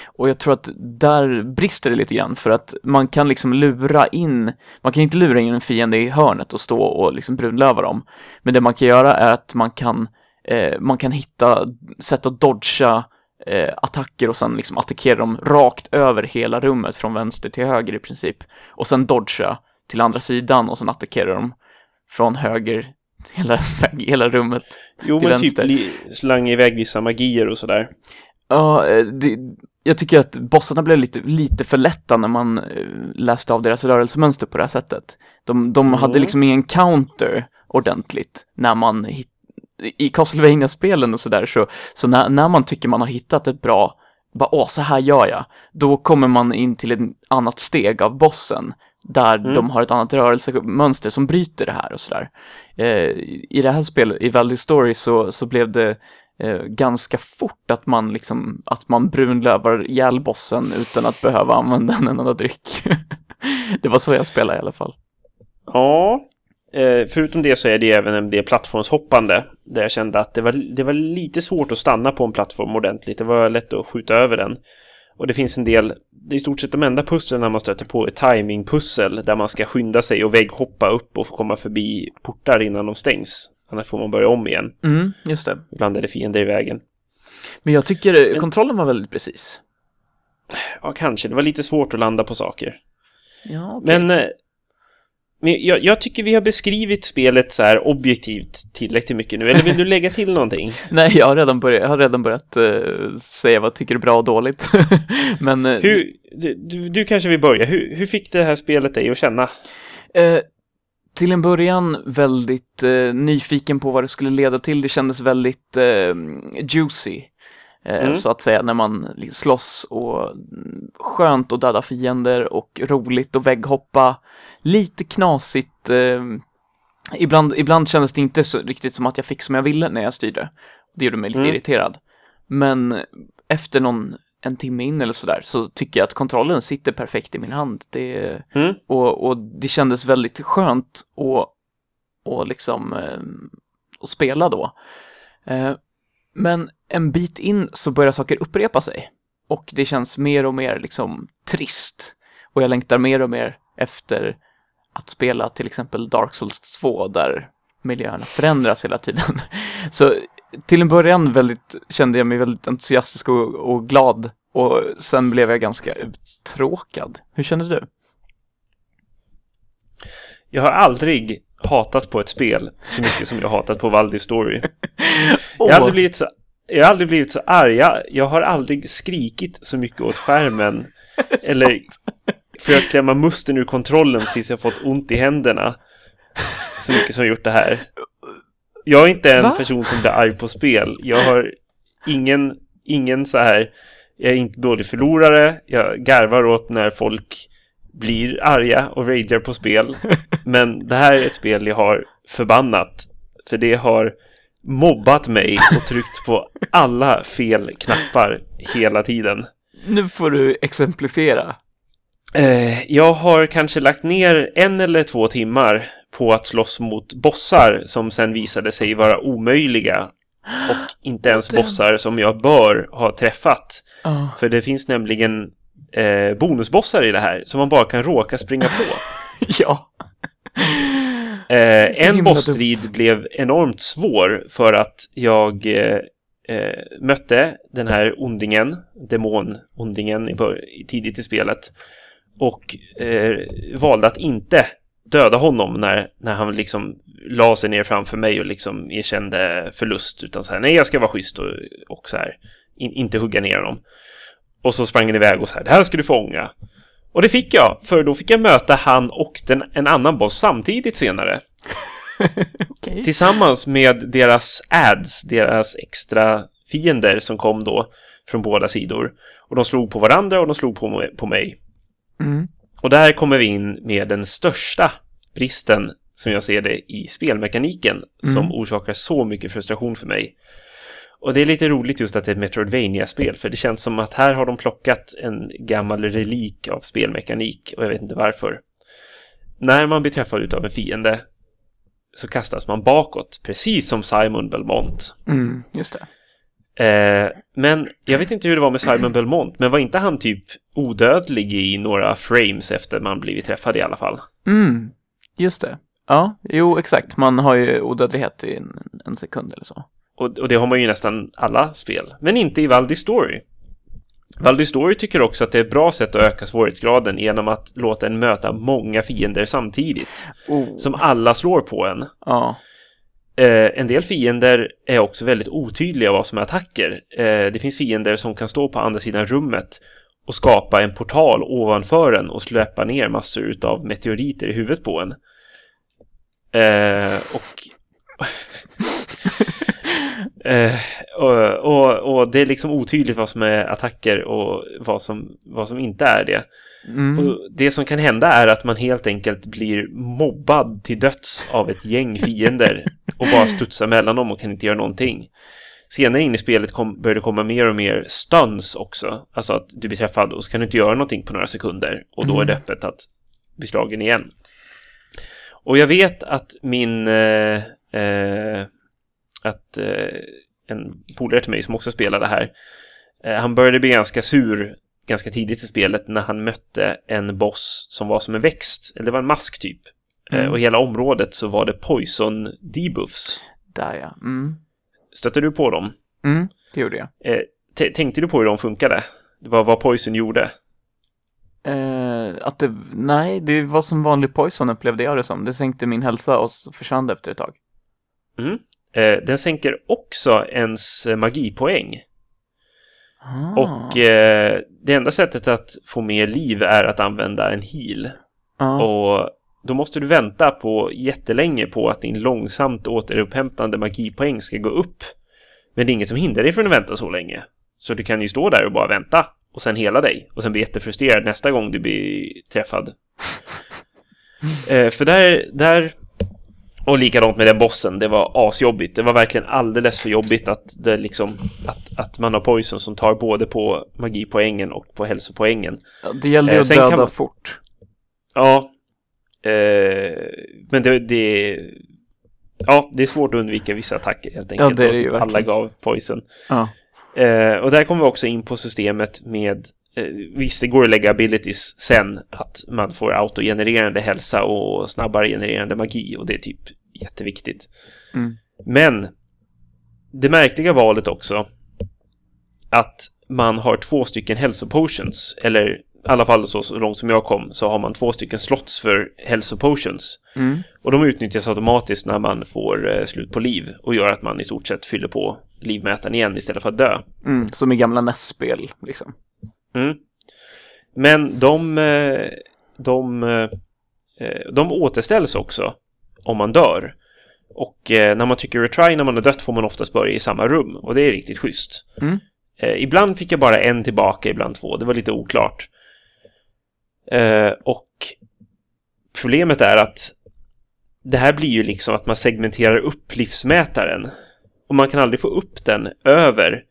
Och jag tror att där brister det lite grann för att man kan liksom lura in, man kan inte lura in en fiende i hörnet och stå och liksom brunlöva dem. Men det man kan göra är att man kan, eh, man kan hitta sätt att dodga eh, attacker och sen liksom attackera dem rakt över hela rummet från vänster till höger i princip. Och sen dodga till andra sidan och sen attackera dem från höger hela, [laughs] hela rummet Jo, till men vänster. typ li- slanga iväg vissa magier och sådär. Ja, eh, det, jag tycker att bossarna blev lite, lite för lätta när man eh, läste av deras rörelsemönster på det här sättet. De, de Mm. hade liksom ingen counter ordentligt när man hit, i castlevania spelen och sådär så, så när, när man tycker man har hittat ett bra, bara åh så här gör jag, då kommer man in till ett annat steg av bossen där Mm. de har ett annat rörelsemönster som bryter det här och sådär. Eh, I det här spelet, i Valley Story, så, så blev det eh, ganska fort att man liksom, att man brunlövar ihjäl bossen utan att behöva använda en enda dryck. [laughs] det var så jag spelade i alla fall. Ja, eh, förutom det så är det även en del plattformshoppande. Där jag kände att det var, det var lite svårt att stanna på en plattform ordentligt. Det var lätt att skjuta över den. Och det finns en del, det är i stort sett de enda pusslen man stöter på är timingpussel där man ska skynda sig och vägghoppa upp och komma förbi portar innan de stängs. Annars får man börja om igen. Mm, just det. Ibland är det fiender i vägen. Men jag tycker eh, Men- kontrollen var väldigt precis. Ja, kanske. Det var lite svårt att landa på saker. Ja, okej. Men, eh, men jag, jag tycker vi har beskrivit spelet så här objektivt tillräckligt mycket nu. Eller vill du lägga till någonting? [laughs] Nej, jag har redan börjat, jag har redan börjat eh, säga vad jag tycker är bra och dåligt. [laughs] Men eh, Hur, du, du, du kanske vill börja. Hur, hur fick det här spelet dig att känna? Eh, till en början väldigt eh, nyfiken på vad det skulle leda till. Det kändes väldigt eh, juicy, eh, Mm. så att säga, när man slåss och mm, skönt att döda fiender och roligt att vägghoppa. Lite knasigt. Eh, ibland, ibland kändes det inte så riktigt som att jag fick som jag ville när jag styrde. Det gjorde mig lite Mm. irriterad. Men efter någon en timme in eller sådär så tycker jag att kontrollen sitter perfekt i min hand. Det, Mm? och, och det kändes väldigt skönt att, och liksom, eh, att spela då. Eh, men en bit in så börjar saker upprepa sig. Och det känns mer och mer liksom trist. Och jag längtar mer och mer efter att spela till exempel Dark Souls 2 där miljöerna förändras hela tiden. [laughs] Så till en början väldigt, kände jag mig väldigt entusiastisk och, och glad och sen blev jag ganska uttråkad. Hur kände du? Jag har aldrig hatat på ett spel så mycket som jag hatat på Valdi Story. [laughs] Jag har aldrig blivit så, jag har aldrig blivit så arg. Jag, jag har aldrig skrikit så mycket åt skärmen. [laughs] eller försökt klämma musten ur kontrollen tills jag fått ont i händerna. Så mycket som jag gjort det här. Jag är inte en Va? person som blir arg på spel. Jag har ingen, ingen så här, jag är inte dålig förlorare. Jag garvar åt när folk blir arga och ragear på spel. [laughs] Men det här är ett spel jag har förbannat. För det har mobbat mig och tryckt på alla fel knappar hela tiden. Nu får du exemplifiera. Eh, jag har kanske lagt ner en eller två timmar på att slåss mot bossar som sen visade sig vara omöjliga och inte ens bossar som jag bör ha träffat. Ja. För det finns nämligen eh, bonusbossar i det här som man bara kan råka springa på. [laughs] ja. Eh, en bossstrid blev enormt svår för att jag eh, eh, mötte den här ondingen, demon-ondingen i tidigt i spelet och eh, valde att inte döda honom när, när han liksom la sig ner framför mig och liksom erkände förlust utan så här, nej jag ska vara schysst och, och så här, in, inte hugga ner honom. Och så sprang han iväg och så här, det här ska du fånga. Och det fick jag, för då fick jag möta han och den, en annan boss samtidigt senare. [laughs] Okej. Tillsammans med deras ads, deras extra fiender som kom då från båda sidor. Och de slog på varandra och de slog på, på mig. Mm. Och där kommer vi in med den största bristen som jag ser det i spelmekaniken som Mm. orsakar så mycket frustration för mig. Och det är lite roligt just att det är ett Metroidvania-spel för det känns som att här har de plockat en gammal relik av spelmekanik och jag vet inte varför. När man blir träffad av en fiende så kastas man bakåt, precis som Simon Belmont. Mm, just det. Eh, men jag vet inte hur det var med Simon Belmont, men var inte han typ odödlig i några frames efter man blivit träffad i alla fall? Mm, just det. Ja, jo exakt. Man har ju odödlighet i en, en sekund eller så. och, och det har man ju i nästan alla spel. Men inte i Valdi Story. Valdi Story tycker också att det är ett bra sätt att öka svårighetsgraden genom att låta en möta många fiender samtidigt. Oh. Som alla slår på en. Ja. Eh, en del fiender är också väldigt otydliga vad som är attacker. Eh, det finns fiender som kan stå på andra sidan rummet och skapa en portal ovanför en och släppa ner massor av meteoriter i huvudet på en. Eh, och, eh, och, och, och det är liksom otydligt vad som är attacker och vad som, vad som inte är det. Mm. Och det som kan hända är att man helt enkelt blir mobbad till döds av ett gäng fiender och bara studsar mellan dem och kan inte göra någonting. Senare in i spelet kom, börjar det komma mer och mer stuns också. Alltså att du blir träffad och så kan du inte göra någonting på några sekunder och då är det öppet att bli slagen igen. Och jag vet att min... Eh, eh, att eh, en polare till mig som också spelade här, eh, han började bli ganska sur ganska tidigt i spelet när han mötte en boss som var som en växt, eller det var en mask typ. Eh, Mm. och hela området så var det poison debuffs. Där ja. Mm. Stötte du på dem? Mm. Det gjorde jag. Eh, tänkte du på hur de funkade? Vad, vad poison gjorde? Eh, att det, nej, det var som vanlig poison upplevde jag det som. Det sänkte min hälsa och försvann det efter ett tag. Mm. Eh, den sänker också ens magipoäng. Ah. Och eh, det enda sättet att få mer liv är att använda en heal. ja. Och då måste du vänta på jättelänge på att din långsamt återupphämtande magipoäng ska gå upp. Men det är inget som hindrar dig från att vänta så länge. Så du kan ju stå där och bara vänta och sen hela dig och sen bli jättefrustrerad nästa gång du blir träffad. [laughs] eh, för där, där och likadant med den bossen, det var asjobbigt. Det var verkligen alldeles för jobbigt att det liksom att, att man har poison som tar både på magipoängen och på hälsopoängen. Ja, det gällde ju eh, att döda man- fort. Ja. Eh, men det, det... Ja, det är svårt att undvika vissa attacker helt enkelt. Ja, det är det ju typ alla gav poison. Ja. Eh, och där kommer vi också in på systemet med... Eh, visst, det går att lägga abilities sen. Att man får autogenererande hälsa och snabbare genererande magi. Och det är typ jätteviktigt. Mm. Men det märkliga valet också att man har två stycken hälsopotions, eller i alla fall så, så långt som jag kom så har man två stycken slots för hälsopotions. Mm. Och de utnyttjas automatiskt när man får eh, slut på liv och gör att man i stort sett fyller på livmätaren igen istället för att dö. Mm. Som i gamla NES-spel liksom. Mm. Men de, eh, de, eh, eh, de återställs också om man dör. Och när man trycker retry när man har dött får man oftast börja i samma rum och det är riktigt schysst. Mm. Ibland fick jag bara en tillbaka, ibland två. Det var lite oklart. Och problemet är att det här blir ju liksom att man segmenterar upp livsmätaren. Och man kan aldrig få upp den över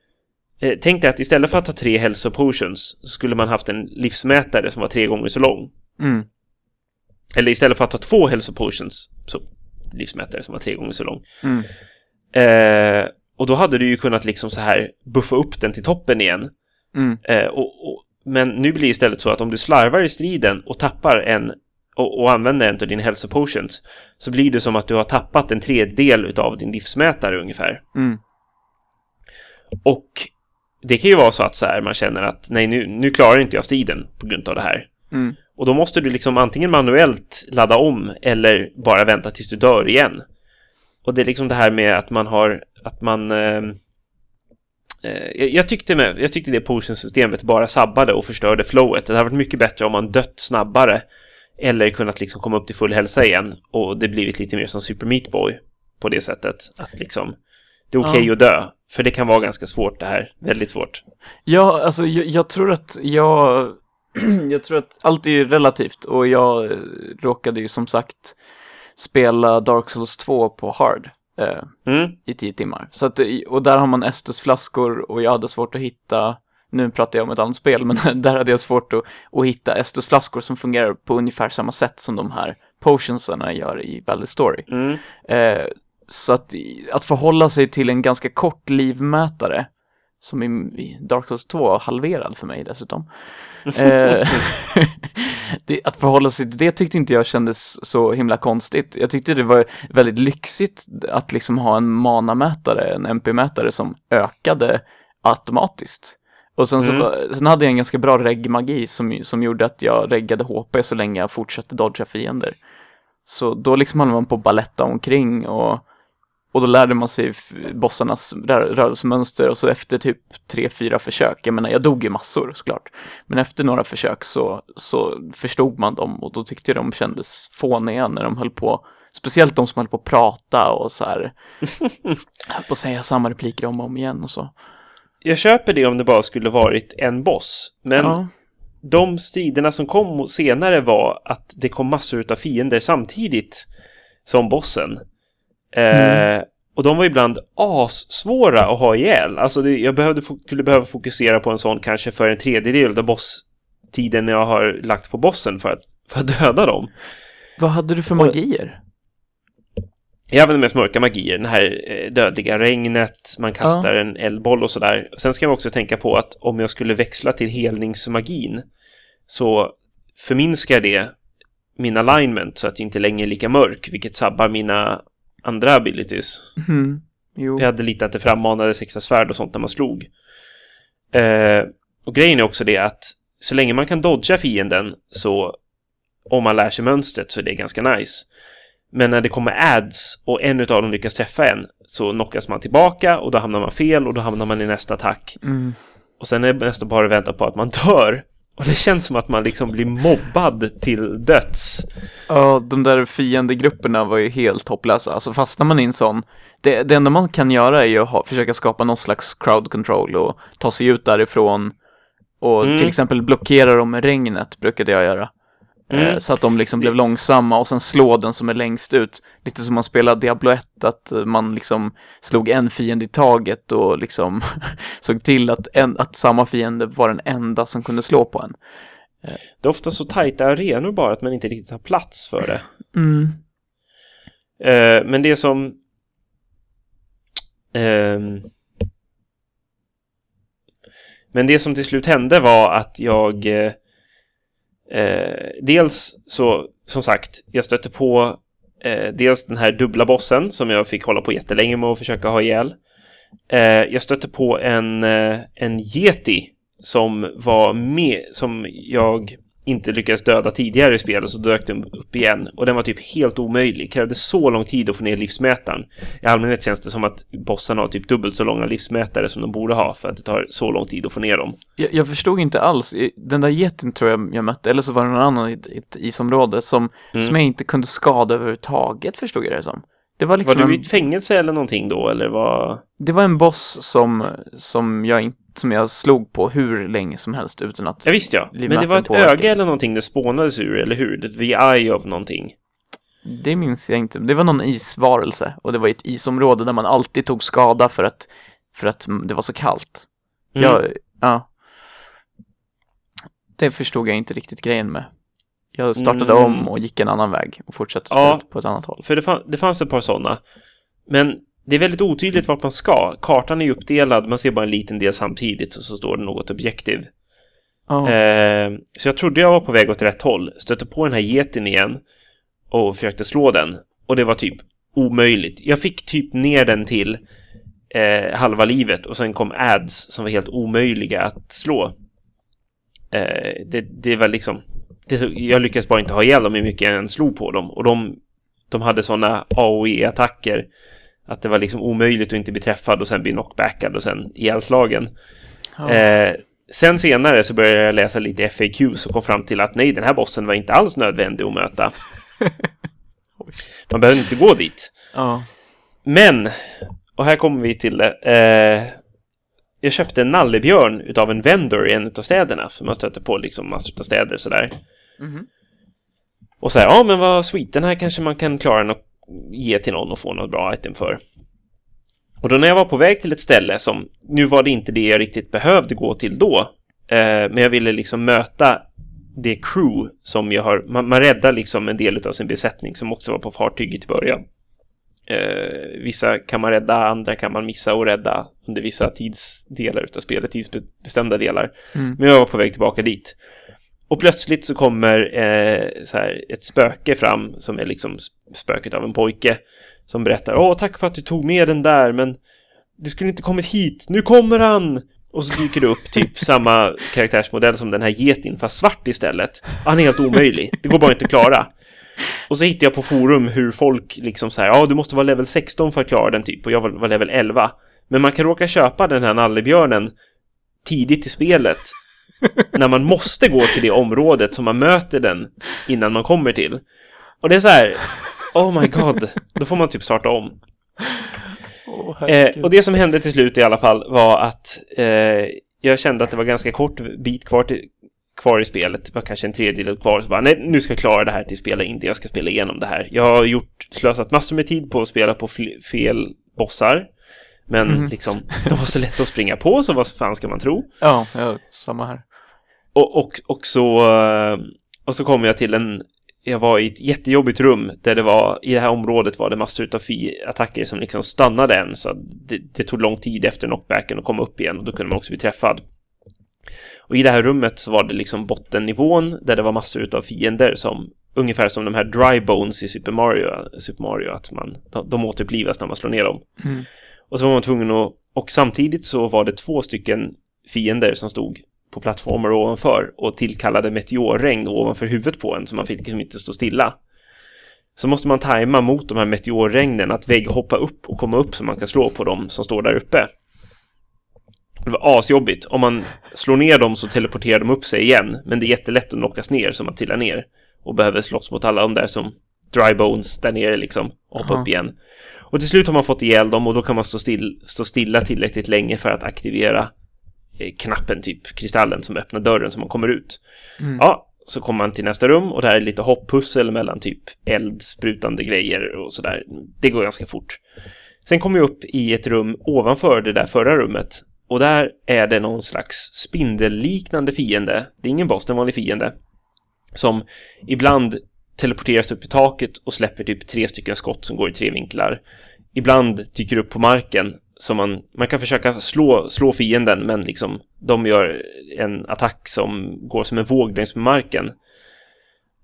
Eh, Tänk dig att istället för att ha tre hälsopotions så skulle man haft en livsmätare som var tre gånger så lång. Mm. Eller istället för att ha två hälsopotions så livsmätare som var tre gånger så lång. Mm. Eh, och då hade du ju kunnat liksom så här buffa upp den till toppen igen. Mm. Eh, och, och, men nu blir det istället så att om du slarvar i striden och tappar en och, och använder en av dina hälsopotions så blir det som att du har tappat en tredjedel utav din livsmätare ungefär. Mm. Och det kan ju vara så att så här, man känner att nej, nu, nu klarar inte jag striden på grund av det här. Mm. Och då måste du liksom antingen manuellt ladda om eller bara vänta tills du dör igen. Och det är liksom det här med att man har, att man... Eh, eh, jag, jag, tyckte med, jag tyckte det potion-systemet bara sabbade och förstörde flowet. Det hade varit mycket bättre om man dött snabbare. Eller kunnat liksom komma upp till full hälsa igen. Och det blivit lite mer som Super Meat Boy på det sättet. Att liksom, det är okej Ja. att dö. För det kan vara ganska svårt det här. Väldigt svårt. Ja, alltså jag, jag tror att jag, [clears throat] jag tror att allt är ju relativt och jag eh, råkade ju som sagt spela Dark Souls 2 på hard eh, Mm, i tio timmar. Så att, eh, och där har man Estus-flaskor och jag hade svårt att hitta, nu pratar jag om ett annat spel, [laughs] men där hade jag svårt att, att hitta Estus-flaskor som fungerar på ungefär samma sätt som de här potionsarna gör i Valley Story. mm, Eh, så att, att förhålla sig till en ganska kort livmätare som i, Dark Souls 2 var halverad för mig dessutom. [laughs] Eh, [laughs] det, att förhålla sig till det tyckte inte jag kändes så himla konstigt. Jag tyckte det var väldigt lyxigt att liksom ha en manamätare, en MP-mätare som ökade automatiskt. Och sen, så, Mm. sen hade jag en ganska bra reggmagi som, som gjorde att jag reggade HP så länge jag fortsatte dodga fiender. Så då liksom höll man på att baletta omkring och, och då lärde man sig bossarnas rö- rörelsemönster och så efter typ tre, fyra försök, jag menar jag dog ju massor såklart, men efter några försök så, så förstod man dem och då tyckte jag de kändes fåniga när de höll på, speciellt de som höll på att prata och så här, [laughs] höll på att säga samma repliker om och om igen och så. Jag köper det om det bara skulle varit en boss. Men Ja. de striderna som kom senare var att det kom massor av fiender samtidigt som bossen. Eh, och de var ibland assvåra att ha ihjäl. Alltså det, jag behövde, skulle behöva fokusera på en sån kanske för en tredjedel av bosstiden jag har lagt på bossen för att, för att döda dem. Vad hade du för Och- magier? Jag använder mest mörka magier, den här eh, dödliga regnet, man kastar en eldboll och sådär. Sen ska man också tänka på att om jag skulle växla till helningsmagin så förminskar det min alignment så att jag inte längre är lika mörk, vilket sabbar mina andra abilities. Mm. Jo. Jag hade lite att det frammanades extra svärd och sånt när man slog. Eh, och grejen är också det att så länge man kan dodga fienden så om man lär sig mönstret så är det ganska nice. Men när det kommer ads och en av dem lyckas träffa en så knockas man tillbaka och då hamnar man fel och då hamnar man i nästa attack. Mm. Och sen är det nästan bara att vänta på att man dör. Och det känns som att man liksom blir mobbad till döds. Ja, de där fiendegrupperna var ju helt hopplösa. Alltså fastnar man i en sån, det, det enda man kan göra är ju att ha, försöka skapa någon slags crowd control och ta sig ut därifrån. Och Mm. till exempel blockera dem med regnet brukade jag göra. Mm. Eh, så att de liksom blev långsamma och sen slå den som är längst ut. Lite som man spelade Diablo 1, att eh, man liksom slog en fiende i taget och liksom [laughs] såg till att, en, att samma fiende var den enda som kunde slå på en. Det är ofta så tajta arenor bara att man inte riktigt har plats för det. Mm. Eh, men det som... ehm, men det som till slut hände var att jag eh, dels så, som sagt, jag stötte på eh, dels den här dubbla bossen som jag fick hålla på jättelänge med att försöka ha ihjäl. Eh, jag stötte på en, eh, en yeti som var med, som jag inte lyckades döda tidigare i spelet så dök den upp igen och den var typ helt omöjlig. Krävde så lång tid att få ner livsmätaren. I allmänhet känns det som att bossarna har typ dubbelt så långa livsmätare som de borde ha för att det tar så lång tid att få ner dem. Jag, jag förstod inte alls, den där getin tror jag jag mötte, eller så var det någon annan i ett, isområde som, Mm. som jag inte kunde skada överhuvudtaget förstod jag det som. Det var Var liksom du i ett fängelse eller någonting då eller vad? det var en boss som, som jag inte, som jag slog på hur länge som helst utan att Ja visst ja, men det var ett öga eller någonting det spånades ur, eller hur? Ett VI av någonting. Det minns jag inte. Det var någon isvarelse och det var ett isområde där man alltid tog skada för att, för att det var så kallt. Mm. Jag, ja. Det förstod jag inte riktigt grejen med. Jag startade Mm. om och gick en annan väg och fortsatte Ja. på ett annat håll. För det, fann, det fanns ett par sådana. Men det är väldigt otydligt vart man ska. Kartan är ju uppdelad, man ser bara en liten del samtidigt och så står det något objektiv. Ja. Eh, så jag trodde jag var på väg åt rätt håll. Stötte på den här geten igen och försökte slå den. Och det var typ omöjligt. Jag fick typ ner den till eh, halva livet och sen kom ads som var helt omöjliga att slå. Eh, det, det var liksom... Det, jag lyckades bara inte ha ihjäl dem hur mycket jag än slog på dem. Och de, de hade sådana AOE-attacker att det var liksom omöjligt att inte bli träffad och sen bli knockbackad och sen ihjälslagen. Ja. Eh, sen senare så började jag läsa lite FAQs och kom fram till att nej, den här bossen var inte alls nödvändig att möta. [laughs] Man behöver inte gå dit. ja. Men, och här kommer vi till det. Eh, jag köpte en nallebjörn utav en vendor i en av städerna. För man stöter på liksom massor av städer sådär. Mhm. Och så här, ja men vad sweet, den här kanske man kan klara och ge till någon och få något bra item för. Och då när jag var på väg till ett ställe som, nu var det inte det jag riktigt behövde gå till då, eh, men jag ville liksom möta det crew som jag har, man, man räddar liksom en del av sin besättning som också var på fartyget i början. Eh, vissa kan man rädda, andra kan man missa och rädda under vissa tidsdelar utav spelet, tidsbestämda delar. Mm. Men jag var på väg tillbaka dit. Och plötsligt så kommer eh, så här, ett spöke fram som är liksom spöket av en pojke som berättar Åh, tack för att du tog med den där, men du skulle inte kommit hit, nu kommer han! Och så dyker det upp typ [laughs] samma karaktärsmodell som den här getin, fast svart istället. Han är helt omöjlig, det går bara inte att klara. Och så hittade jag på forum hur folk liksom så här, ja du måste vara level 16 för att klara den typ, och jag var, var level 11. Men man kan råka köpa den här nallebjörnen tidigt i spelet när man måste gå till det området som man möter den innan man kommer till. Och det är så här, oh my god, då får man typ starta om. Åh, Eh, och det som hände till slut i alla fall var att eh, jag kände att det var ganska kort bit kvar, till, kvar i spelet. Det var kanske en tredjedel kvar. Så bara, nej, nu ska jag klara det här till spela in det. Jag ska spela igenom det här. Jag har gjort, slösat massor med tid på att spela på fel bossar. Men Mhm. liksom, de var så lätta att springa på, så vad fan ska man tro? Ja, ja, samma här. Och, och, och, så, eh, och så kom jag till en... Jag var i ett jättejobbigt rum där det var, i det här området var det massor av attacker som liksom stannade en. Så det, det tog lång tid efter knockbacken att komma upp igen och då kunde man också bli träffad. Och i det här rummet så var det liksom bottennivån där det var massor av fiender som ungefär som de här dry bones i Super Mario, Super Mario att man, de, de återupplivas när man slår ner dem. Mm. Och så var man tvungen att, och samtidigt så var det två stycken fiender som stod på plattformar ovanför och tillkallade meteorregn ovanför huvudet på en så man fick liksom inte stå stilla. Så måste man tajma mot de här meteorregnen att vägghoppa upp och komma upp så man kan slå på dem som står där uppe. Det var asjobbigt. Om man slår ner dem så teleporterar de upp sig igen. Men det är jättelätt att knockas ner så man trillar ner. Och behöver slåss mot alla de där som dry bones där nere liksom. Och hoppa Aha. upp igen. Och till slut har man fått ihjäl dem och då kan man stå, still, stå stilla tillräckligt länge för att aktivera knappen, typ kristallen som öppnar dörren så man kommer ut. Mm. Ja, så kommer man till nästa rum och där är lite hopppussel mellan typ eldsprutande grejer och sådär. Det går ganska fort. Sen kommer jag upp i ett rum ovanför det där förra rummet och där är det någon slags spindelliknande fiende. Det är ingen boss, det är en vanlig fiende. Som ibland teleporteras upp i taket och släpper typ tre stycken skott som går i tre vinklar. Ibland dyker upp på marken så man, man kan försöka slå, slå fienden men liksom de gör en attack som går som en våg längs med marken.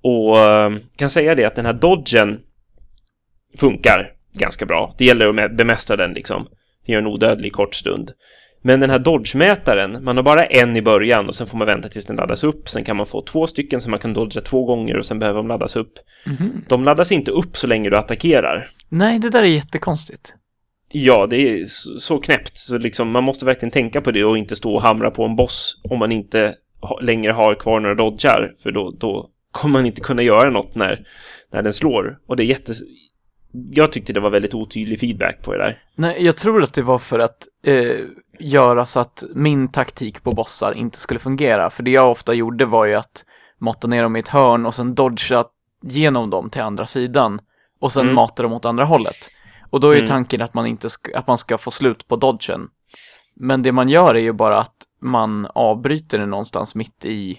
Och eh, kan säga det att den här dodgen funkar ganska bra. Det gäller att bemästra den liksom. Den gör en odödlig kort stund. Men den här dodge-mätaren, man har bara en i början och sen får man vänta tills den laddas upp. Sen kan man få två stycken som man kan dodga två gånger och sen behöver de laddas upp. Mhm. De laddas inte upp så länge du attackerar. Nej, det där är jättekonstigt. Ja, det är så knäppt så liksom man måste verkligen tänka på det och inte stå och hamra på en boss om man inte längre har kvar några dodgar för då, då kommer man inte kunna göra något när, när den slår. Och det är jätte... Jag tyckte det var väldigt otydlig feedback på det där. Nej, jag tror att det var för att eh, göra så att min taktik på bossar inte skulle fungera. För det jag ofta gjorde var ju att mata ner dem i ett hörn och sen dodga genom dem till andra sidan. Och sen Mm. mata dem åt andra hållet. Och då är ju Mm. tanken att man, inte ska, att man ska få slut på dodgen. Men det man gör är ju bara att man avbryter den någonstans mitt i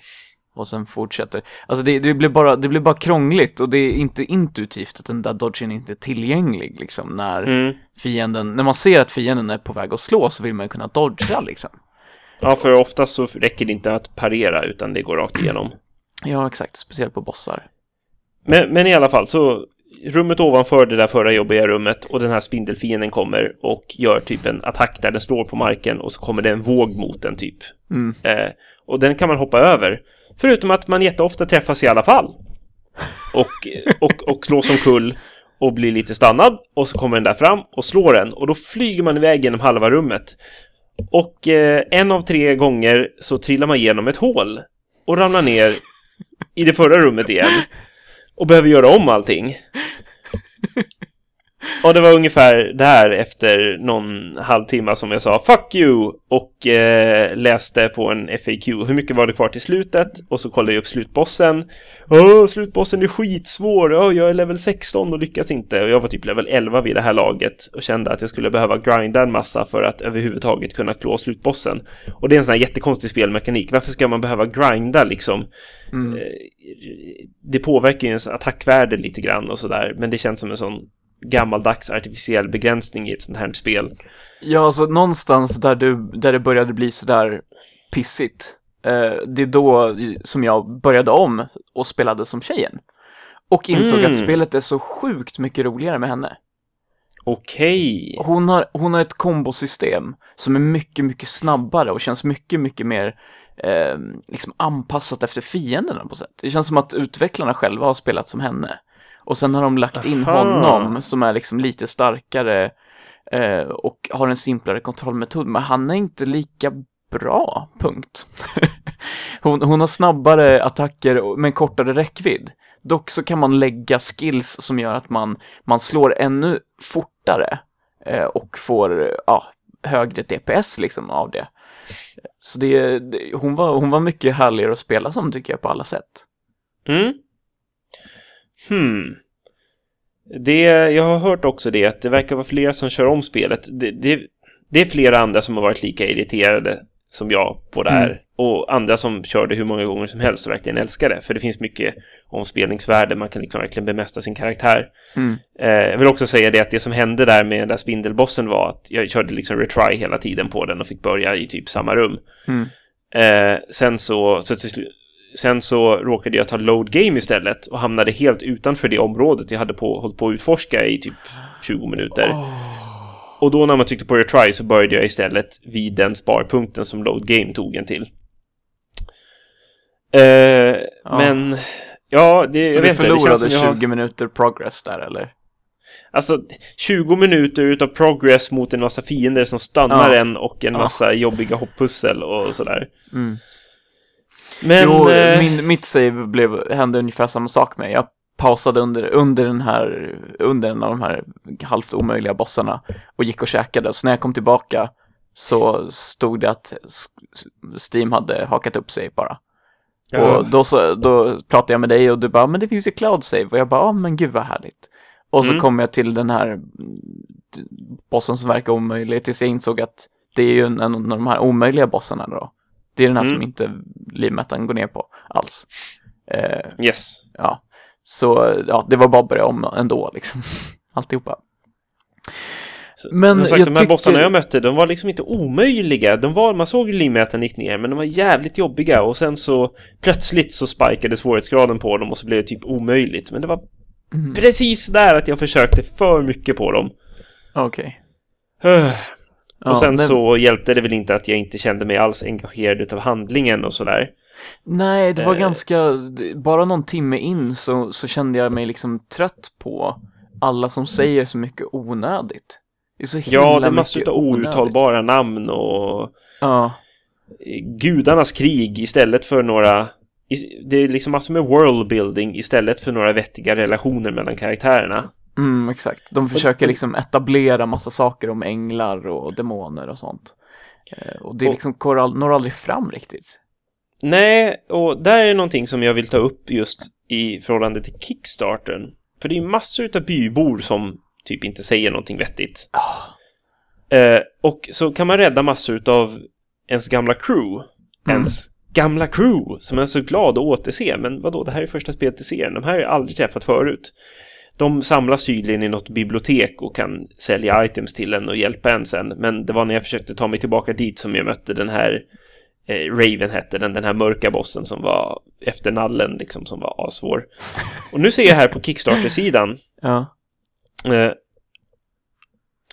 och sen fortsätter. Alltså det, det, blir bara, det blir bara krångligt och det är inte intuitivt att den där dodgen inte är tillgänglig liksom när Mm. fienden, när man ser att fienden är på väg att slå så vill man ju kunna dodga liksom. Ja, för oftast så räcker det inte att parera utan det går rakt igenom. Ja, exakt. Speciellt på bossar. Men, men i alla fall så rummet ovanför det där förra jobbiga rummet och den här spindelfienden kommer och gör typ en attack där den slår på marken och så kommer det en våg mot den typ. Mm. Eh, och den kan man hoppa över. Förutom att man jätteofta träffas i alla fall. Och, och, och slås som kull och blir lite stannad och så kommer den där fram och slår den och då flyger man iväg genom halva rummet. Och eh, en av tre gånger så trillar man igenom ett hål och ramlar ner i det förra rummet igen och behöver göra om allting. [laughs] Och det var ungefär där efter någon halvtimme som jag sa Fuck you! Och eh, läste på en FAQ hur mycket var det kvar till slutet och så kollade jag upp slutbossen. Åh, slutbossen är skitsvår! Åh, jag är level 16 och lyckas inte. Och jag var typ level 11 vid det här laget och kände att jag skulle behöva grinda en massa för att överhuvudtaget kunna klå slutbossen. Och det är en sån här jättekonstig spelmekanik. Varför ska man behöva grinda liksom? Mm. Eh, det påverkar ju ens attackvärde lite grann och sådär. Men det känns som en sån gammaldags artificiell begränsning i ett sånt här spel. Ja, alltså någonstans där, du, där det började bli sådär pissigt. Eh, det är då som jag började om och spelade som tjejen. Och insåg Mm. att spelet är så sjukt mycket roligare med henne. Okej. Hon har, hon har ett kombosystem som är mycket, mycket snabbare och känns mycket, mycket mer eh, liksom anpassat efter fienderna på sätt. Det känns som att utvecklarna själva har spelat som henne. Och sen har de lagt in Aha. honom som är liksom lite starkare eh, och har en simplare kontrollmetod. Men han är inte lika bra, punkt. [laughs] hon, hon har snabbare attacker men kortare räckvidd. Dock så kan man lägga skills som gör att man, man slår ännu fortare eh, och får ja, högre DPS liksom av det. Så det, det, hon, var, hon var mycket härligare att spela som tycker jag på alla sätt. Mm. Hmm. Det, jag har hört också det, att det verkar vara flera som kör om spelet. Det, det, det är flera andra som har varit lika irriterade som jag på det här. Mm. Och andra som kör det hur många gånger som helst och verkligen älskar det. För det finns mycket omspelningsvärde, man kan liksom verkligen bemästra sin karaktär. Mm. Eh, jag vill också säga det att det som hände där med den där spindelbossen var att jag körde liksom retry hela tiden på den och fick börja i typ samma rum. Mm. Eh, sen så, så till sen så råkade jag ta load game istället och hamnade helt utanför det området jag hade på, hållit på att utforska i typ 20 minuter. Och då när man tryckte på retry så började jag istället vid den sparpunkten som load game tog en till. Eh, Men, ja, det, Så jag vet inte, det förlorade känns som jag har... 20 minuter progress där eller? Alltså 20 minuter utav progress mot en massa fiender som stannar Ja. en och en Ja. massa jobbiga hopppussel och sådär. Mm. Men... jo, eh, min, mitt save blev, hände ungefär samma sak med. Jag pausade under, under den här, under en av de här halvt omöjliga bossarna och gick och käkade. Så när jag kom tillbaka så stod det att Steam hade hakat upp sig bara. ja. Och då, så, då pratade jag med dig och du bara, men det finns ju cloud save. Och jag bara, ja men gud vad härligt. Och så Mm. kom jag till den här bossen som verkar omöjlig tills jag insåg att det är ju en, en av de här omöjliga bossarna då. Det är den här Mm. som inte livmätaren går ner på alls. Eh, Yes. ja, så ja, det var bara att börja om ändå liksom. [laughs] Alltihopa. Men som sagt, jag de här tycker- bossarna jag mötte, de var liksom inte omöjliga. De var, man såg ju limmätaren gick ner, men de var jävligt jobbiga. Och sen så plötsligt så spikade svårighetsgraden på dem och så blev det typ omöjligt. Men det var Mm. precis där att jag försökte för mycket på dem. Okej. Öh. Ja, och sen men- så hjälpte det väl inte att jag inte kände mig alls engagerad utav handlingen och sådär. Nej, det var Eh. ganska, bara någon timme in så, så kände jag mig liksom trött på alla som säger så mycket onödigt. Det är så himla Ja, det är massor av outtalbara namn och Ja, gudarnas krig istället för några... Det är liksom massor med worldbuilding istället för några vettiga relationer mellan karaktärerna. Mm, exakt. De försöker liksom etablera massa saker om änglar och demoner och sånt. Eh, Och det liksom går all, når aldrig fram riktigt. Nej, och där är någonting som jag vill ta upp just i förhållande till Kickstartern. För det är massor utav bybor som typ inte säger någonting vettigt. Ah. Eh, och så kan man rädda massor utav ens gamla crew. Mm. Ens gamla crew som är så glad att återse. Men vadå, det här är första spelet i serien. De här har jag aldrig träffat förut. De samlas tydligen i något bibliotek och kan sälja items till en och hjälpa en sen. Men det var när jag försökte ta mig tillbaka dit som jag mötte den här eh, Raven hette den, den här mörka bossen som var efter nallen liksom som var asvår. [laughs] Och nu ser jag här på Kickstarter-sidan Ja. eh,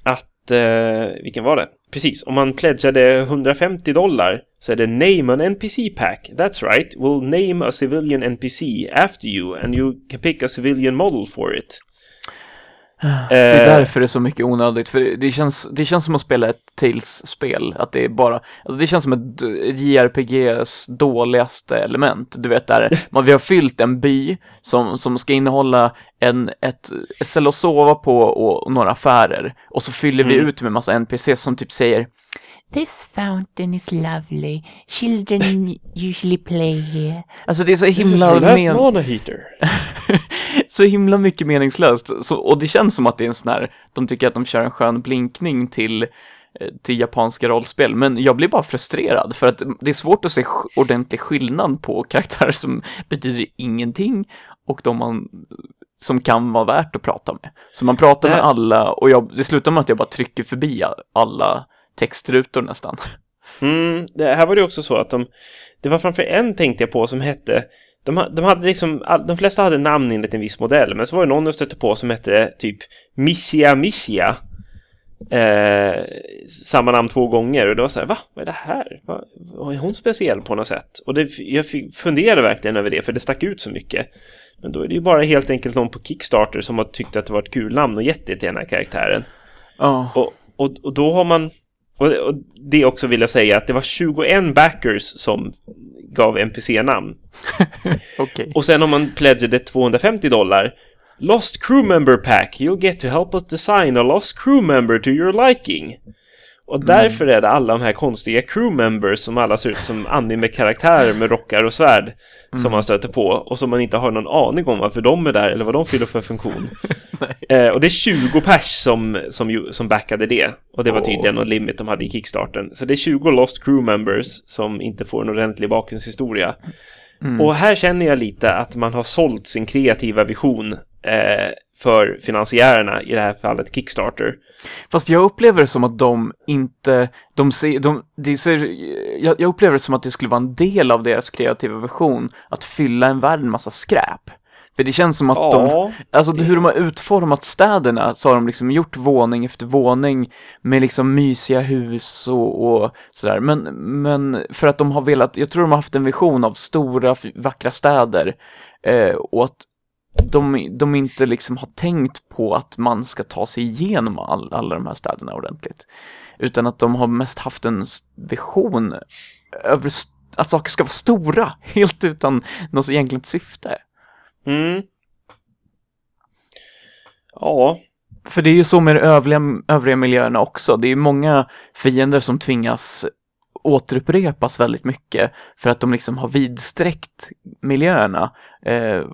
att, eh, vilken var det? Precis, om man pledgade 150 dollar så är det Name an NPC pack. That's right, we'll name a civilian NPC after you and you can pick a civilian model for it. Det är Eh, därför det är så mycket onödigt, för det känns, det känns som att spela ett Tales-spel, att det är bara, alltså det känns som ett JRPGs dåligaste element, du vet där, [laughs] man, vi har fyllt en by som, som ska innehålla en, ett, ett ställe att sova på och, och några affärer, och så fyller vi Mm. ut med massa NPCs som typ säger This fountain is lovely. Children [laughs] usually play here. Alltså det är så This is himla men... mana heater. [laughs] så himla mycket meningslöst. Så, och det känns som att det är en sån här, de tycker att de kör en skön blinkning till, eh, till japanska rollspel. Men jag blir bara frustrerad för att det är svårt att se ordentlig skillnad på karaktärer som betyder ingenting och de man som kan vara värt att prata med. Så man pratar med alla och jag, det slutar med att jag bara trycker förbi alla textrutor nästan. Mm, det här var det också så att de, det var framför en tänkte jag på som hette, de, de hade liksom, de flesta hade namn enligt en viss modell, men så var det någon jag stötte på som hette typ Missia Missia. Eh, samma namn två gånger och det var så här, va? Vad är det här? Va? Är hon speciell på något sätt? Och det, jag funderade verkligen över det, för det stack ut så mycket. Men då är det ju bara helt enkelt någon på Kickstarter som har tyckt att det var ett kul namn och gett det till den här karaktären. Ja, Och, och, och då har man... Och, och det också vill jag säga att det var 21 backers som gav NPC-namn. [laughs] okej. Och sen om man pledgade 250 dollar Lost Crew Member Pack, you'll get to help us design a Lost Crew Member to your liking. Och därför är det alla de här konstiga crew members som alla ser ut som anime-karaktärer med rockar och svärd som man stöter på och som man inte har någon aning om varför de är där eller vad de fyller för funktion. [laughs] eh, och det är 20 pers som, som, som backade det och det var tydligen någon limit de hade i Kickstarten. Så det är 20 Lost Crew members som inte får en ordentlig bakgrundshistoria. Och här känner jag lite att man har sålt sin kreativa vision eh, för finansiärerna, i det här fallet Kickstarter. Fast jag upplever det som att de inte, de ser, de, de ser, jag, jag upplever det som att det skulle vara en del av deras kreativa vision att fylla en värld med massa skräp. För det känns som att de, Ja, alltså hur de har utformat städerna så har de liksom gjort våning efter våning med liksom mysiga hus och, och sådär. Men, men för att de har velat, jag tror de har haft en vision av stora vackra städer eh, och att de, de inte liksom har tänkt på att man ska ta sig igenom all, alla de här städerna ordentligt. Utan att de har mest haft en vision över att saker ska vara stora, [laughs] helt utan något egentligt syfte. mm. Ja, För det är ju så med de övriga, övriga miljöerna också. Det är ju många fiender som tvingas återupprepas väldigt mycket för att de liksom har vidsträckt miljöerna. Eh,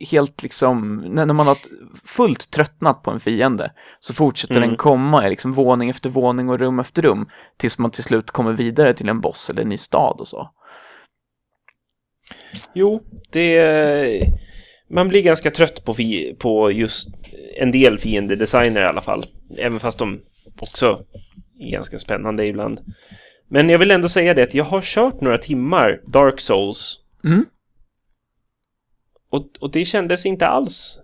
helt liksom, när man har fullt tröttnat på en fiende så fortsätter Mm. den komma i liksom våning efter våning och rum efter rum tills man till slut kommer vidare till en boss eller en ny stad och så. jo, det... Man blir ganska trött på, fi, på just en del fiendedesigner i alla fall. Även fast de också är ganska spännande ibland. Men jag vill ändå säga det att jag har kört några timmar Dark Souls Mm. Och, och det kändes inte alls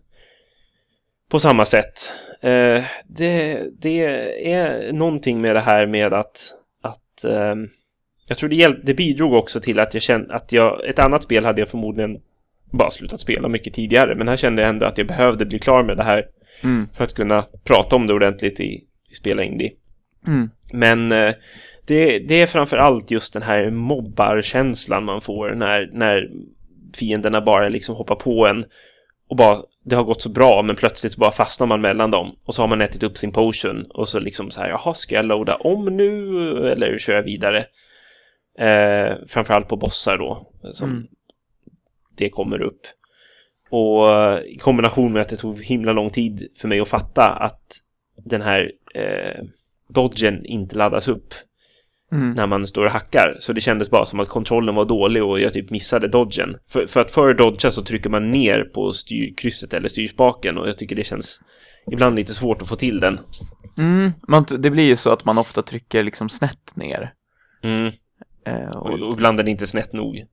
på samma sätt. Eh, det, det är någonting med det här med att, att ehm, jag tror det, hjälp, det bidrog också till att jag kände att jag, ett annat spel hade jag förmodligen bara slutat spela mycket tidigare, men här kände jag ändå att jag behövde bli klar med det här Mm. för att kunna prata om det ordentligt i, i Spela Indie. Mm. Men eh, det, det är framför allt just den här mobbarkänslan man får när, när fienderna bara liksom hoppar på en och bara, det har gått så bra men plötsligt så bara fastnar man mellan dem och så har man ätit upp sin potion och så liksom så här, jaha, ska jag loada om nu eller kör jag vidare? Eh, framförallt på bossar då, som Mm. det kommer upp. Och eh, i kombination med att det tog himla lång tid för mig att fatta att den här eh, dodgen inte laddas upp Mm. när man står och hackar. Så det kändes bara som att kontrollen var dålig och jag typ missade dodgen. För, för att för att dodga så trycker man ner på styrkrysset eller styrspaken och jag tycker det känns ibland lite svårt att få till den. Mm. Man, det blir ju så att man ofta trycker liksom snett ner. Mm. Eh, Och, och, och ibland är det inte snett nog.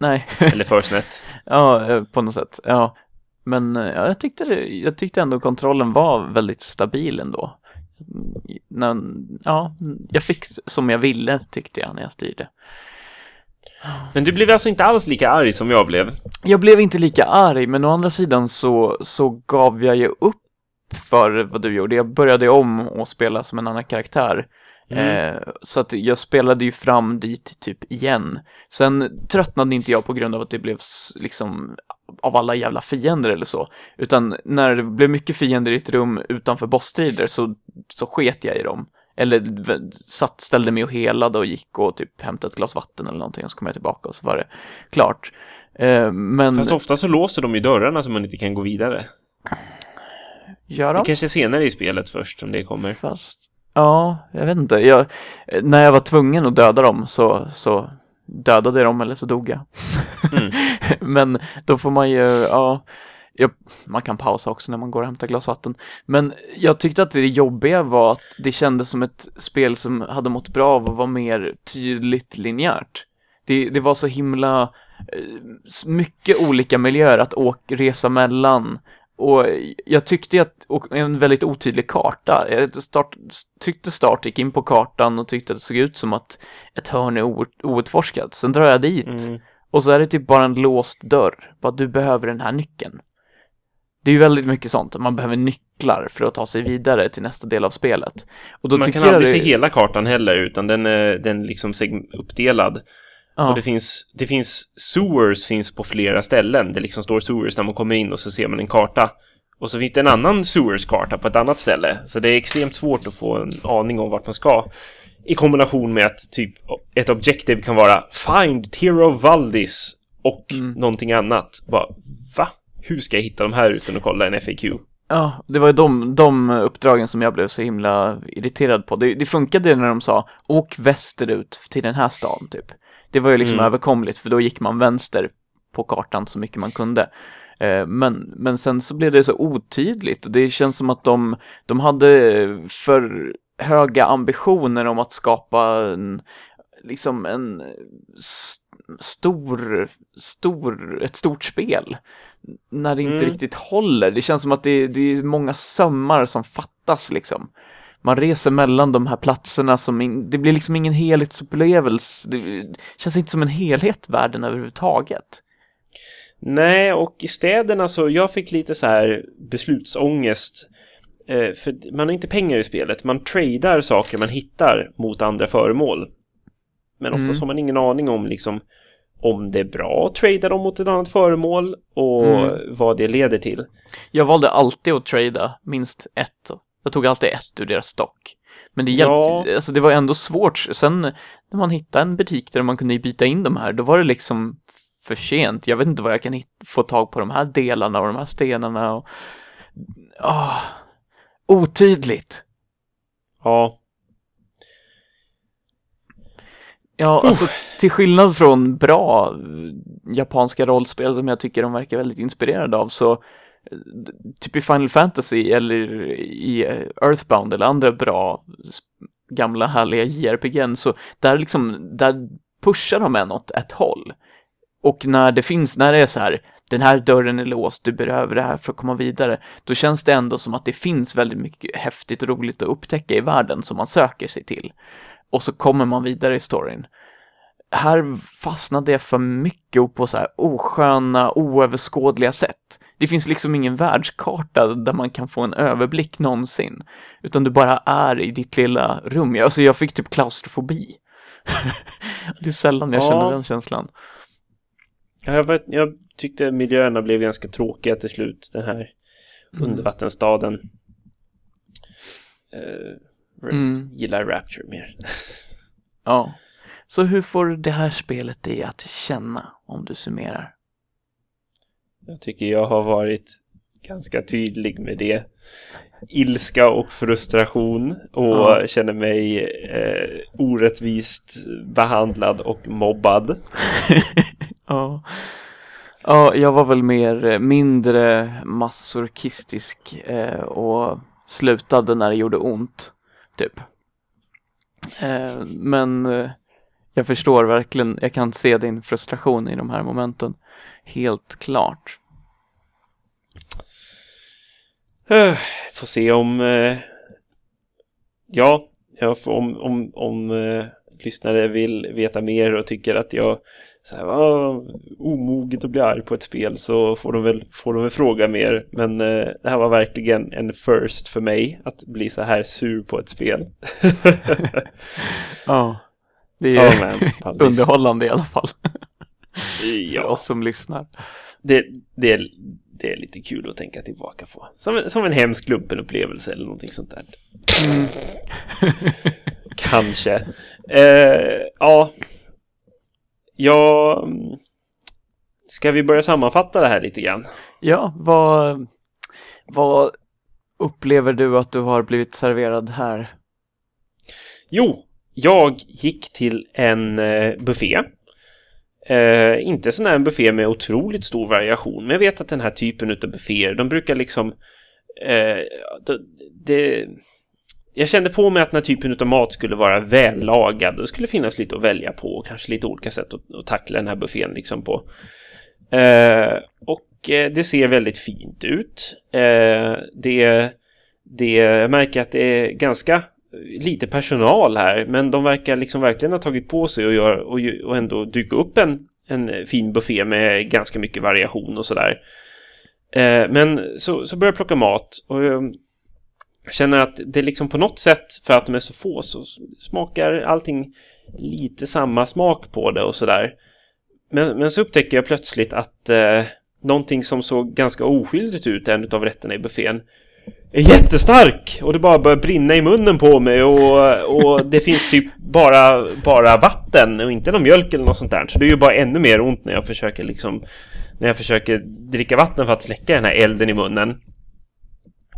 nej. [laughs] Eller för snett. Ja, eh, på något sätt. Ja. Men eh, ja, jag, tyckte det, jag tyckte ändå kontrollen var väldigt stabil ändå. När, ja, jag fick som jag ville tyckte jag när jag styrde. Men du blev alltså inte alls lika arg som jag blev. Jag blev inte lika arg, men å andra sidan så, så gav jag ju upp för vad du gjorde. Jag började om och spela som en annan karaktär. Mm. Eh, så att jag spelade ju fram dit typ igen. Sen tröttnade inte jag på grund av att det blev liksom av alla jävla fiender eller så. Utan när det blev mycket fiender i ett rum utanför bossstrider så, så sket jag i dem. Eller satt, ställde mig och helade och gick och typ hämtade ett glas vatten eller någonting och så kom jag tillbaka och så var det klart. Eh, men... Fast ofta så låser de ju dörrarna så man inte kan gå vidare. Gör Det de? kanske är senare i spelet först som det kommer. Fast, ja, jag vet inte. Jag, när jag var tvungen att döda dem så, så dödade jag dem eller så dog jag. Mm. [laughs] Men då får man ju, ja, jag, man kan pausa också när man går och hämtar glas vatten. Men jag tyckte att det jobbiga var att det kändes som ett spel som hade mått bra av att vara mer tydligt linjärt. Det, det var så himla eh, mycket olika miljöer att åka, resa mellan. Och jag tyckte att, och en väldigt otydlig karta. Jag start, tyckte start gick in på kartan och tyckte att det såg ut som att ett hörn är outforskat. Sen drar jag dit. Mm. Och så är det typ bara en låst dörr. Bara du behöver den här nyckeln. Det är ju väldigt mycket sånt. Man behöver nycklar för att ta sig vidare till nästa del av spelet. Och då Man kan aldrig jag se det, hela kartan heller, utan den är, den liksom uppdelad. Ja, Och det finns, det finns sewers finns på flera ställen. Det liksom står sewers när man kommer in och så ser man en karta. Och så finns det en annan sewers-karta på ett annat ställe. Så det är extremt svårt att få en aning om vart man ska. I kombination med att typ ett objektiv kan vara Find Tiro Valdis och Mm. någonting annat. Bara, va? Hur ska jag hitta de här utan att kolla en FAQ? ja, det var ju de, de uppdragen som jag blev så himla irriterad på. Det, det funkade när de sa åk västerut till den här stan typ. Det var ju liksom Mm. överkomligt för då gick man vänster på kartan så mycket man kunde. Eh, Men, men sen så blev det så otydligt och det känns som att de, de hade för höga ambitioner om att skapa en, liksom en stor, stor, ett stort spel. När det inte Mm. riktigt håller. Det känns som att det, det är många sömmar som fattas liksom. Man reser mellan de här platserna som, in, det blir liksom ingen helhetsupplevelse. Det känns inte som en helhet världen överhuvudtaget. Nej, och i städerna så, jag fick lite så här beslutsångest. Eh, för man har inte pengar i spelet, man tradar saker man hittar mot andra föremål. Men oftast Mm. har man ingen aning om liksom om det är bra att trada dem mot ett annat föremål och Mm. vad det leder till. Jag valde alltid att trada minst ett. Jag tog alltid ett ur deras stock. Men det Ja. hjälpte, alltså det var ändå svårt. Sen när man hittade en butik där man kunde byta in de här, då var det liksom för sent. Jag vet inte vad jag kan få tag på de här delarna och de här stenarna och... Ah, otydligt. Ja, Ja, alltså till skillnad från bra eh, japanska rollspel som jag tycker de verkar väldigt inspirerade av så typ i Final Fantasy eller i Earthbound eller andra bra gamla härliga JRPG'n så där liksom, där pushar de en åt ett håll. Och när det finns, när det är så här, den här dörren är låst, du behöver det här för att komma vidare, då känns det ändå som att det finns väldigt mycket häftigt och roligt att upptäcka i världen som man söker sig till. Och så kommer man vidare i storyn. Här fastnade jag för mycket på så här osköna, oöverskådliga sätt. Det finns liksom ingen världskarta där man kan få en överblick någonsin. Utan du bara är i ditt lilla rum. Alltså jag fick typ klaustrofobi. [laughs] det är sällan jag Ja. känner den känslan. Ja, Jag, vet, jag tyckte miljöerna blev ganska tråkiga till slut, den här Mm. undervattensstaden. Uh, Mm. Gillar Rapture mer. [laughs] Ja. Så hur får det här spelet dig att känna om du summerar? Jag tycker jag har varit ganska tydlig med det. Ilska och frustration och Ja. känner mig eh, orättvist behandlad och mobbad. [laughs] Ja. Ja, jag var väl mer, eh, mindre masochistisk eh, och slutade när det gjorde ont, typ. Eh, men eh, jag förstår verkligen, jag kan se din frustration i de här momenten. Helt klart. Eh, Får se om... Eh, ja, om, om, om eh, lyssnare vill veta mer och tycker att jag så här, ah, omoget att bli arg på ett spel så får de väl, får de väl fråga mer. Men eh, det här var verkligen en first för mig att bli så här sur på ett spel. [laughs] [laughs] Ja, det är Pallis. underhållande i alla fall. För ja, oss som lyssnar. det, det, är, det är lite kul att tänka tillbaka på. Som en, som en hemsk lumpenupplevelse eller någonting sånt där. Mm. [laughs] Kanske. Eh, ja. Ja. mm, Ska vi börja sammanfatta det här lite grann? Ja, vad, vad upplever du att du har blivit serverad här? Jo, jag gick till en eh, buffé. Eh, inte sån här en buffé med otroligt stor variation, men jag vet att den här typen av bufféer, de brukar liksom... Eh, det, det, jag kände på mig att den här typen av mat skulle vara vällagad. Det skulle finnas lite att välja på och kanske lite olika sätt att, att tackla den här buffén liksom på. Eh, och eh, det ser väldigt fint ut. Eh, det, det, jag märker att det är ganska lite personal här, men de verkar liksom verkligen ha tagit på sig och, gör, och, och ändå dyka upp en, en fin buffé med ganska mycket variation och sådär. Eh, men så, så börjar jag plocka mat och jag känner att det liksom på något sätt, för att de är så få, så smakar allting lite samma smak på det och sådär. Men, men så upptäcker jag plötsligt att eh, någonting som såg ganska oskyldigt ut, en av rätterna i buffén, är jättestark och det bara börjar brinna i munnen på mig och, och det finns typ bara, bara vatten och inte någon mjölk eller något sånt där. Så det är ju bara ännu mer ont när jag försöker liksom när jag försöker dricka vatten för att släcka den här elden i munnen.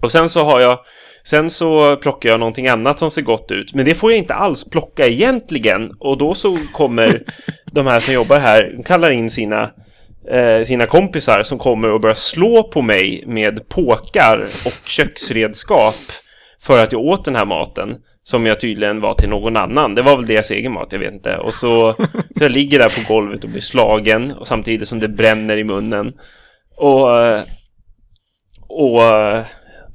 Och sen så har jag Sen så plockar jag någonting annat som ser gott ut. Men det får jag inte alls plocka egentligen. Och då så kommer de här som jobbar här, kallar in sina Eh, sina kompisar som kommer och börjar slå på mig med påkar och köksredskap för att jag åt den här maten som jag tydligen var till någon annan. Det var väl deras egen mat, jag vet inte. Och så, så jag ligger där på golvet och blir slagen och samtidigt som det bränner i munnen. Och, eh, och eh,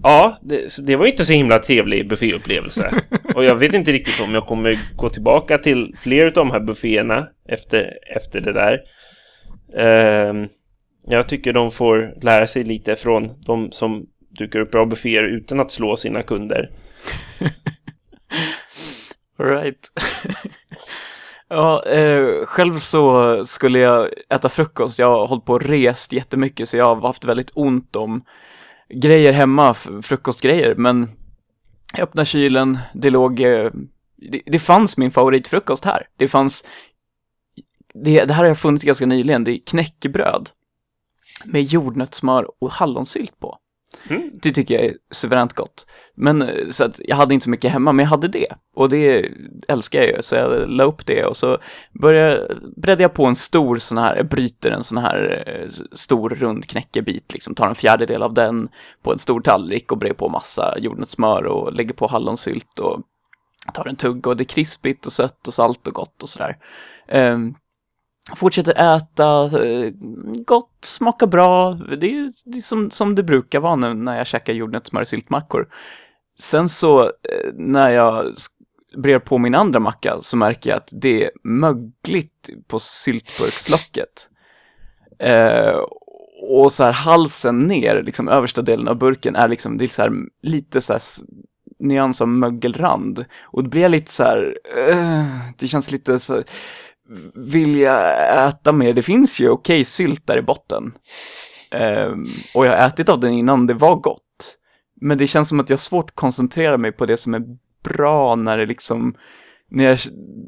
ja, det, det var inte så himla trevlig bufféupplevelse. Och jag vet inte riktigt om jag kommer gå tillbaka till fler av de här bufféerna efter, efter det där. Ehm, jag tycker de får lära sig lite från de som dukar upp bra bufféer utan att slå sina kunder. [laughs] right. [laughs] ja, eh, själv så skulle jag äta frukost. Jag har hållit på och rest jättemycket så jag har haft väldigt ont om grejer hemma, frukostgrejer, men jag öppnade kylen, det låg, eh, det, det fanns min favoritfrukost här. Det fanns det, det här har jag funnit ganska nyligen, det är knäckebröd med jordnötssmör och hallonsylt på. Mm. Det tycker jag är suveränt gott. Men eh, så att jag hade inte så mycket hemma, men jag hade det. Och det älskar jag ju, så jag la upp det och så började, bredde jag på en stor sån här, jag bryter en sån här eh, stor rund knäckebit, liksom tar en fjärdedel av den på en stor tallrik och brer på massa jordnötssmör och lägger på hallonsylt och tar en tugg och det är krispigt och sött och salt och gott och sådär. Um, fortsätter äta, eh, gott, smakar bra. Det är, det är som, som det brukar vara nu när jag käkar jordnötssmör och syltmackor. Sen så eh, när jag brer på min andra macka så märker jag att det är mögligt på syltburkslocket. Eh, och så här halsen ner, liksom översta delen av burken är liksom, det är så här, lite så här nyans av mögelrand. Och då blir jag lite så här, eh, det känns lite så här, vill jag äta mer. Det finns ju okej okay, sylt där i botten. Um, och jag har ätit av den innan, det var gott. Men det känns som att jag har svårt att koncentrera mig på det som är bra när det liksom när jag,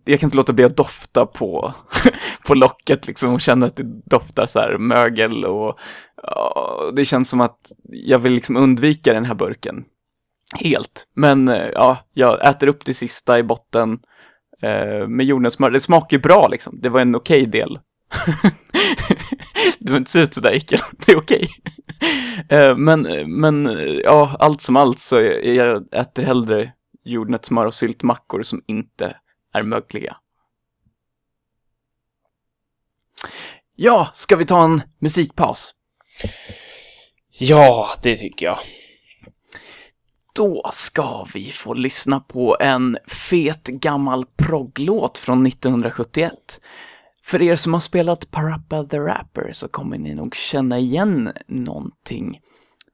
jag kan inte låta bli att dofta på, [laughs] på locket liksom och känna att det doftar så här mögel och, och det känns som att jag vill liksom undvika den här burken helt. Men eh, ja, jag äter upp det sista i botten eh, med jordnötssmör. Det smakar ju bra liksom. Det var en okej okay del. [laughs] det var inte så ut sådär äckel. Det är okej. Okay. eh, men, men ja, allt som allt så jag, jag äter hellre jordnötssmör och syltmackor som inte är mögliga. Ja, ska vi ta en musikpaus? Ja, det tycker jag. Då ska vi få lyssna på en fet gammal progglåt från 1971. För er som har spelat Parappa the Rapper så kommer ni nog känna igen någonting.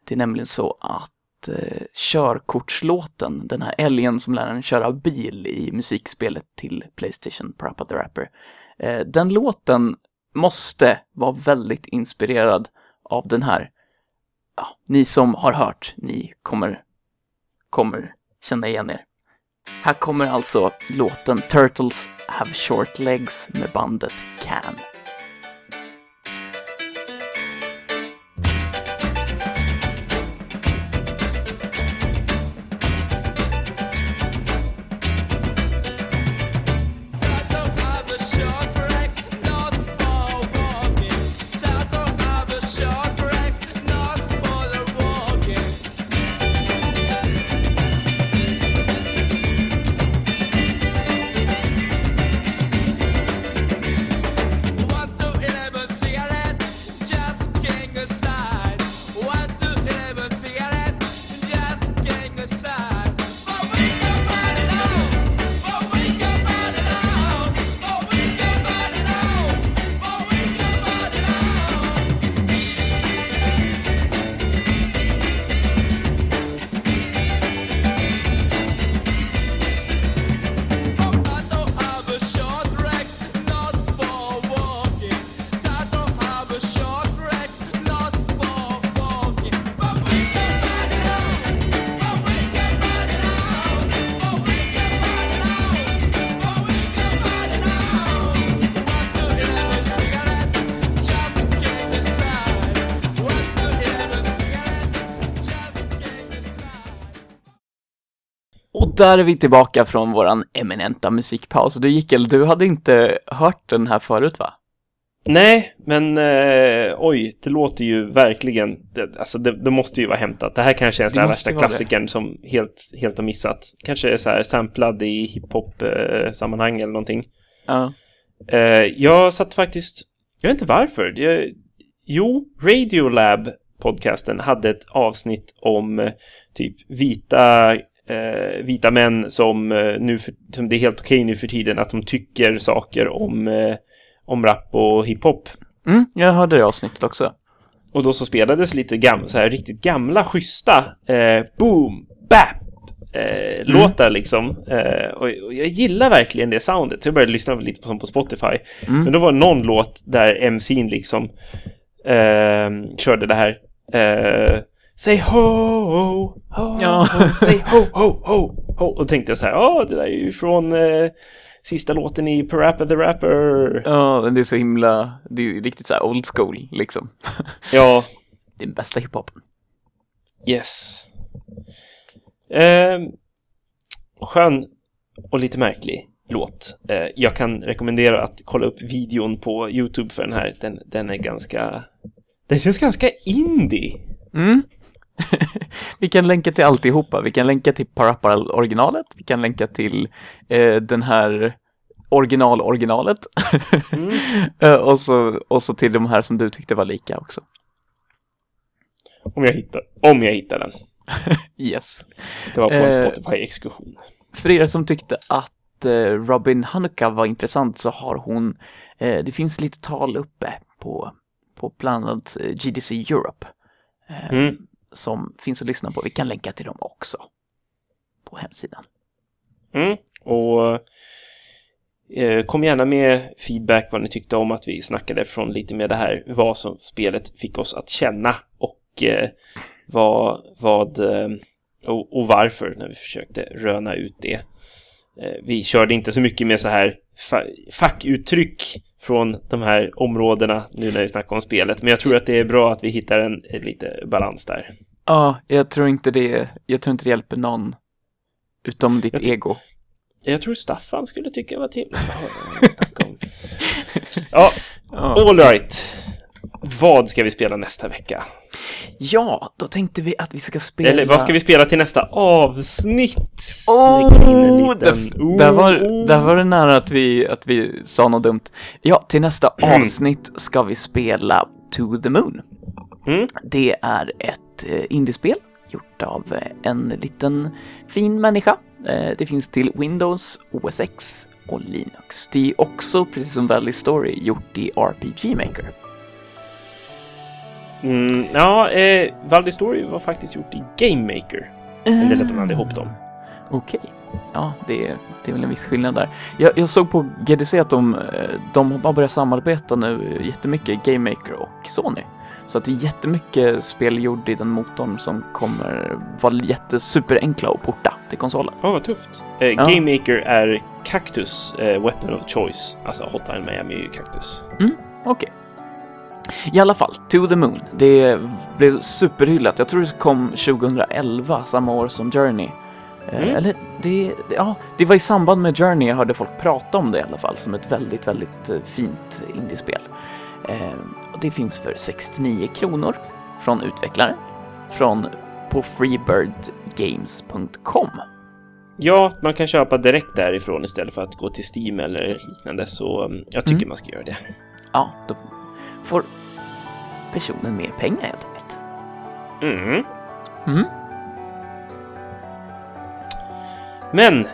Det är nämligen så att eh, körkortslåten, den här älgen som lär en köra bil i musikspelet till Playstation Parappa the Rapper, eh, den låten måste vara väldigt inspirerad av den här. Ja, ni som har hört, ni kommer kommer känna igen er. Här kommer alltså låten Turtles Have Short Legs med bandet Can. Där är vi tillbaka från våran eminenta musikpaus. Du Jickel, du hade inte hört den här förut va? Nej, men eh, oj, det låter ju verkligen, det, alltså det, det måste ju vara hämtat. Det här kanske är måste värsta det. klassikern som helt, helt har missat. Kanske är så här samplad i hiphop-sammanhang eller någonting. Ja. Eh, jag satt faktiskt, jag vet inte varför. Jag, jo, Radiolab podcasten hade ett avsnitt om eh, typ vita, eh, vita män som, eh, nu för, som det är helt okej nu för tiden att de tycker saker om, eh, om rap och hiphop. Mm, jag hörde det avsnittet också. Och då så spelades lite gam så här riktigt gamla, schyssta eh, boom, bap eh, låtar liksom. Eh, och, och jag gillar verkligen det soundet. Så jag började lyssna lite på, på Spotify. Mm. Men då var det någon låt där MC'n liksom eh, körde det här. Eh, Say ho, ho, ho, Ja. ho, [laughs] say ho, ho, ho, ho. Och tänkte jag så här, ja det där är ju från eh, sista låten i Parappa the Rapper. Ja, men det är så himla, det är riktigt så här old school liksom. [laughs] Ja, den bästa hiphopen. Yes. Eh, skön och lite märklig låt. Eh, jag kan rekommendera att kolla upp videon på YouTube för den här. Den, den är ganska... Den känns ganska indie. Mm. [laughs] vi kan länka till alltihopa. Vi kan länka till Parapparal-originalet. Vi kan länka till eh, den här original-originalet. Mm. [laughs] Eh, och, så, och så till de här som du tyckte var lika också. Om jag hittar, om jag hittar den. [laughs] Yes. Det var på en Eh. Spotify-exkursion. För er som tyckte att eh, Robin Hanukkah var intressant så har hon, eh, det finns lite tal uppe på, på bland annat GDC Europe eh, Mm som finns att lyssna på. Vi kan länka till dem också på hemsidan. Mm. Och eh, kom gärna med feedback vad ni tyckte om att vi snackade från lite med det här vad som spelet fick oss att känna och eh, vad, vad eh, och, och varför när vi försökte röna ut det. Eh, vi körde inte så mycket med så här fa- fackuttryck från de här områdena nu när vi snackar om spelet, men jag tror att det är bra att vi hittar en, en lite balans där. Ja, jag tror inte det, jag tror inte det hjälper någon utom ditt Jag ego. Jag tror Staffan skulle tycka var trevligt att höra om. [laughs] Ja, Ja. All right. Vad ska vi spela nästa vecka? Ja, då tänkte vi att vi ska spela... Eller vad ska vi spela till nästa avsnitt? Oh, där, där, var, Oh, där var det nära att vi, att vi sa något dumt. Ja, till nästa Mm. [clears throat] avsnitt ska vi spela To the Moon. Mm. Det är ett eh, indiespel gjort av eh, en liten fin människa. Eh, det finns till Windows, OS X och Linux. Det är också, precis som Valley Story, gjort i RPG Maker. Mm, ja, eh, Valdi Story var faktiskt gjort i Game Maker. Men det lät de blanda ihop dem. Okej. Ja, det är, det är väl en viss skillnad där. Jag, jag såg på GDC att de, eh, de har börjat samarbeta nu jättemycket, Game Maker och Sony. Så att det är jättemycket spel gjorda i den motorn som kommer vara jättesuperenkla att porta till konsolen. Ja, vad tufft. Eh, Ja. Game Maker är Cactus eh, Weapon of Choice. Alltså Hotline Miami är ju Cactus. Okej. I alla fall, To the Moon. Det blev superhyllat. Jag tror det kom 2011, samma år som Journey. Eh, Mm. Eller det, ja, det var i samband med Journey jag hörde folk prata om det i alla fall som ett väldigt, väldigt eh, fint indiespel. Eh, och det finns för 69 kronor från utvecklaren från på freebirdgames.com. Ja, man kan köpa direkt därifrån istället för att gå till Steam eller liknande. Så mm, jag tycker Mm. man ska göra det. Ja, då får personen mer pengar helt enkelt. Mm. Mm. Men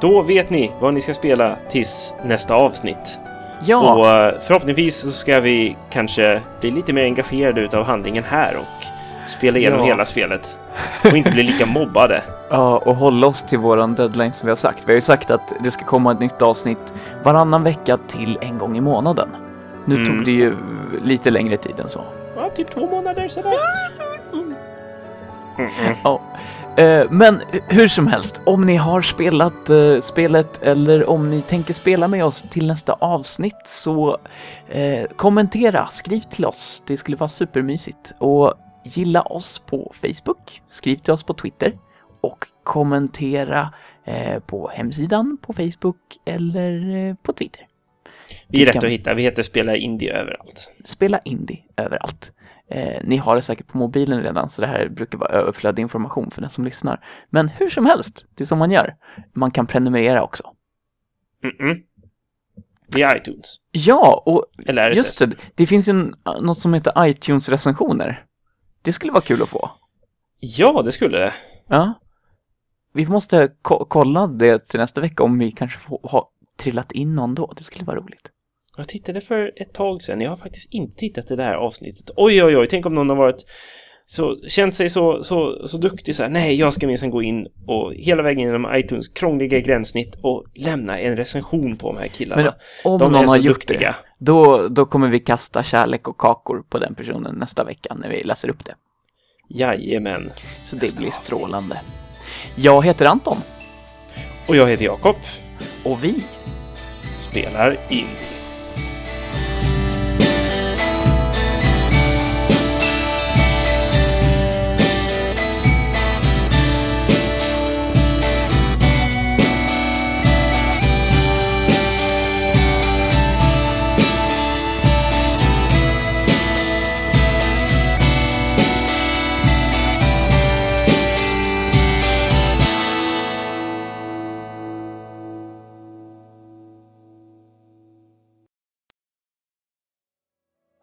då vet ni vad ni ska spela tills nästa avsnitt. Ja, Och eh, förhoppningsvis så ska vi kanske bli lite mer engagerade utav handlingen här och spela igenom Ja. hela spelet. Och inte bli lika mobbade. [laughs] Ja, och hålla oss till våran deadline som vi har sagt. Vi har ju sagt att det ska komma ett nytt avsnitt varannan vecka till en gång i månaden. Nu Mm. tog det ju lite längre tid än så. Ja, typ två månader sådär. Mm-mm. Ja. Eh, Men hur som helst, om ni har spelat eh, spelet eller om ni tänker spela med oss till nästa avsnitt så eh, kommentera, skriv till oss. Det skulle vara supermysigt. Och gilla oss på Facebook, skriv till oss på Twitter och kommentera eh, på hemsidan, på Facebook eller eh, på Twitter. Vi är lätt kan att hitta. Vi heter Spela Indie överallt. Spela indie överallt. Eh, ni har det säkert på mobilen redan, så det här brukar vara överflödig information för den som lyssnar. Men hur som helst, det är som man gör. Man kan prenumerera också. Mm-mm. Via iTunes. Ja, och Eller RSS. just det, det finns ju en, något som heter iTunes-recensioner. Det skulle vara kul att få. Ja, det skulle det. Ja. Vi måste ko- kolla det till nästa vecka om vi kanske får ha trillat in någon då. Det skulle vara roligt. Jag tittade för ett tag sedan. Jag har faktiskt inte tittat i det här avsnittet. Oj, oj, oj. Tänk om någon har varit så, känt sig så, så, så duktig så här. Nej, jag ska minsann gå in och hela vägen genom iTunes krångliga gränssnitt och lämna en recension på de här killarna. Men om de någon har gjort duktiga. det, då, då kommer vi kasta kärlek och kakor på den personen nästa vecka när vi läser upp det. Jajamän. Så det blir strålande. Jag heter Anton Och jag heter Jakob och vi Spelar in.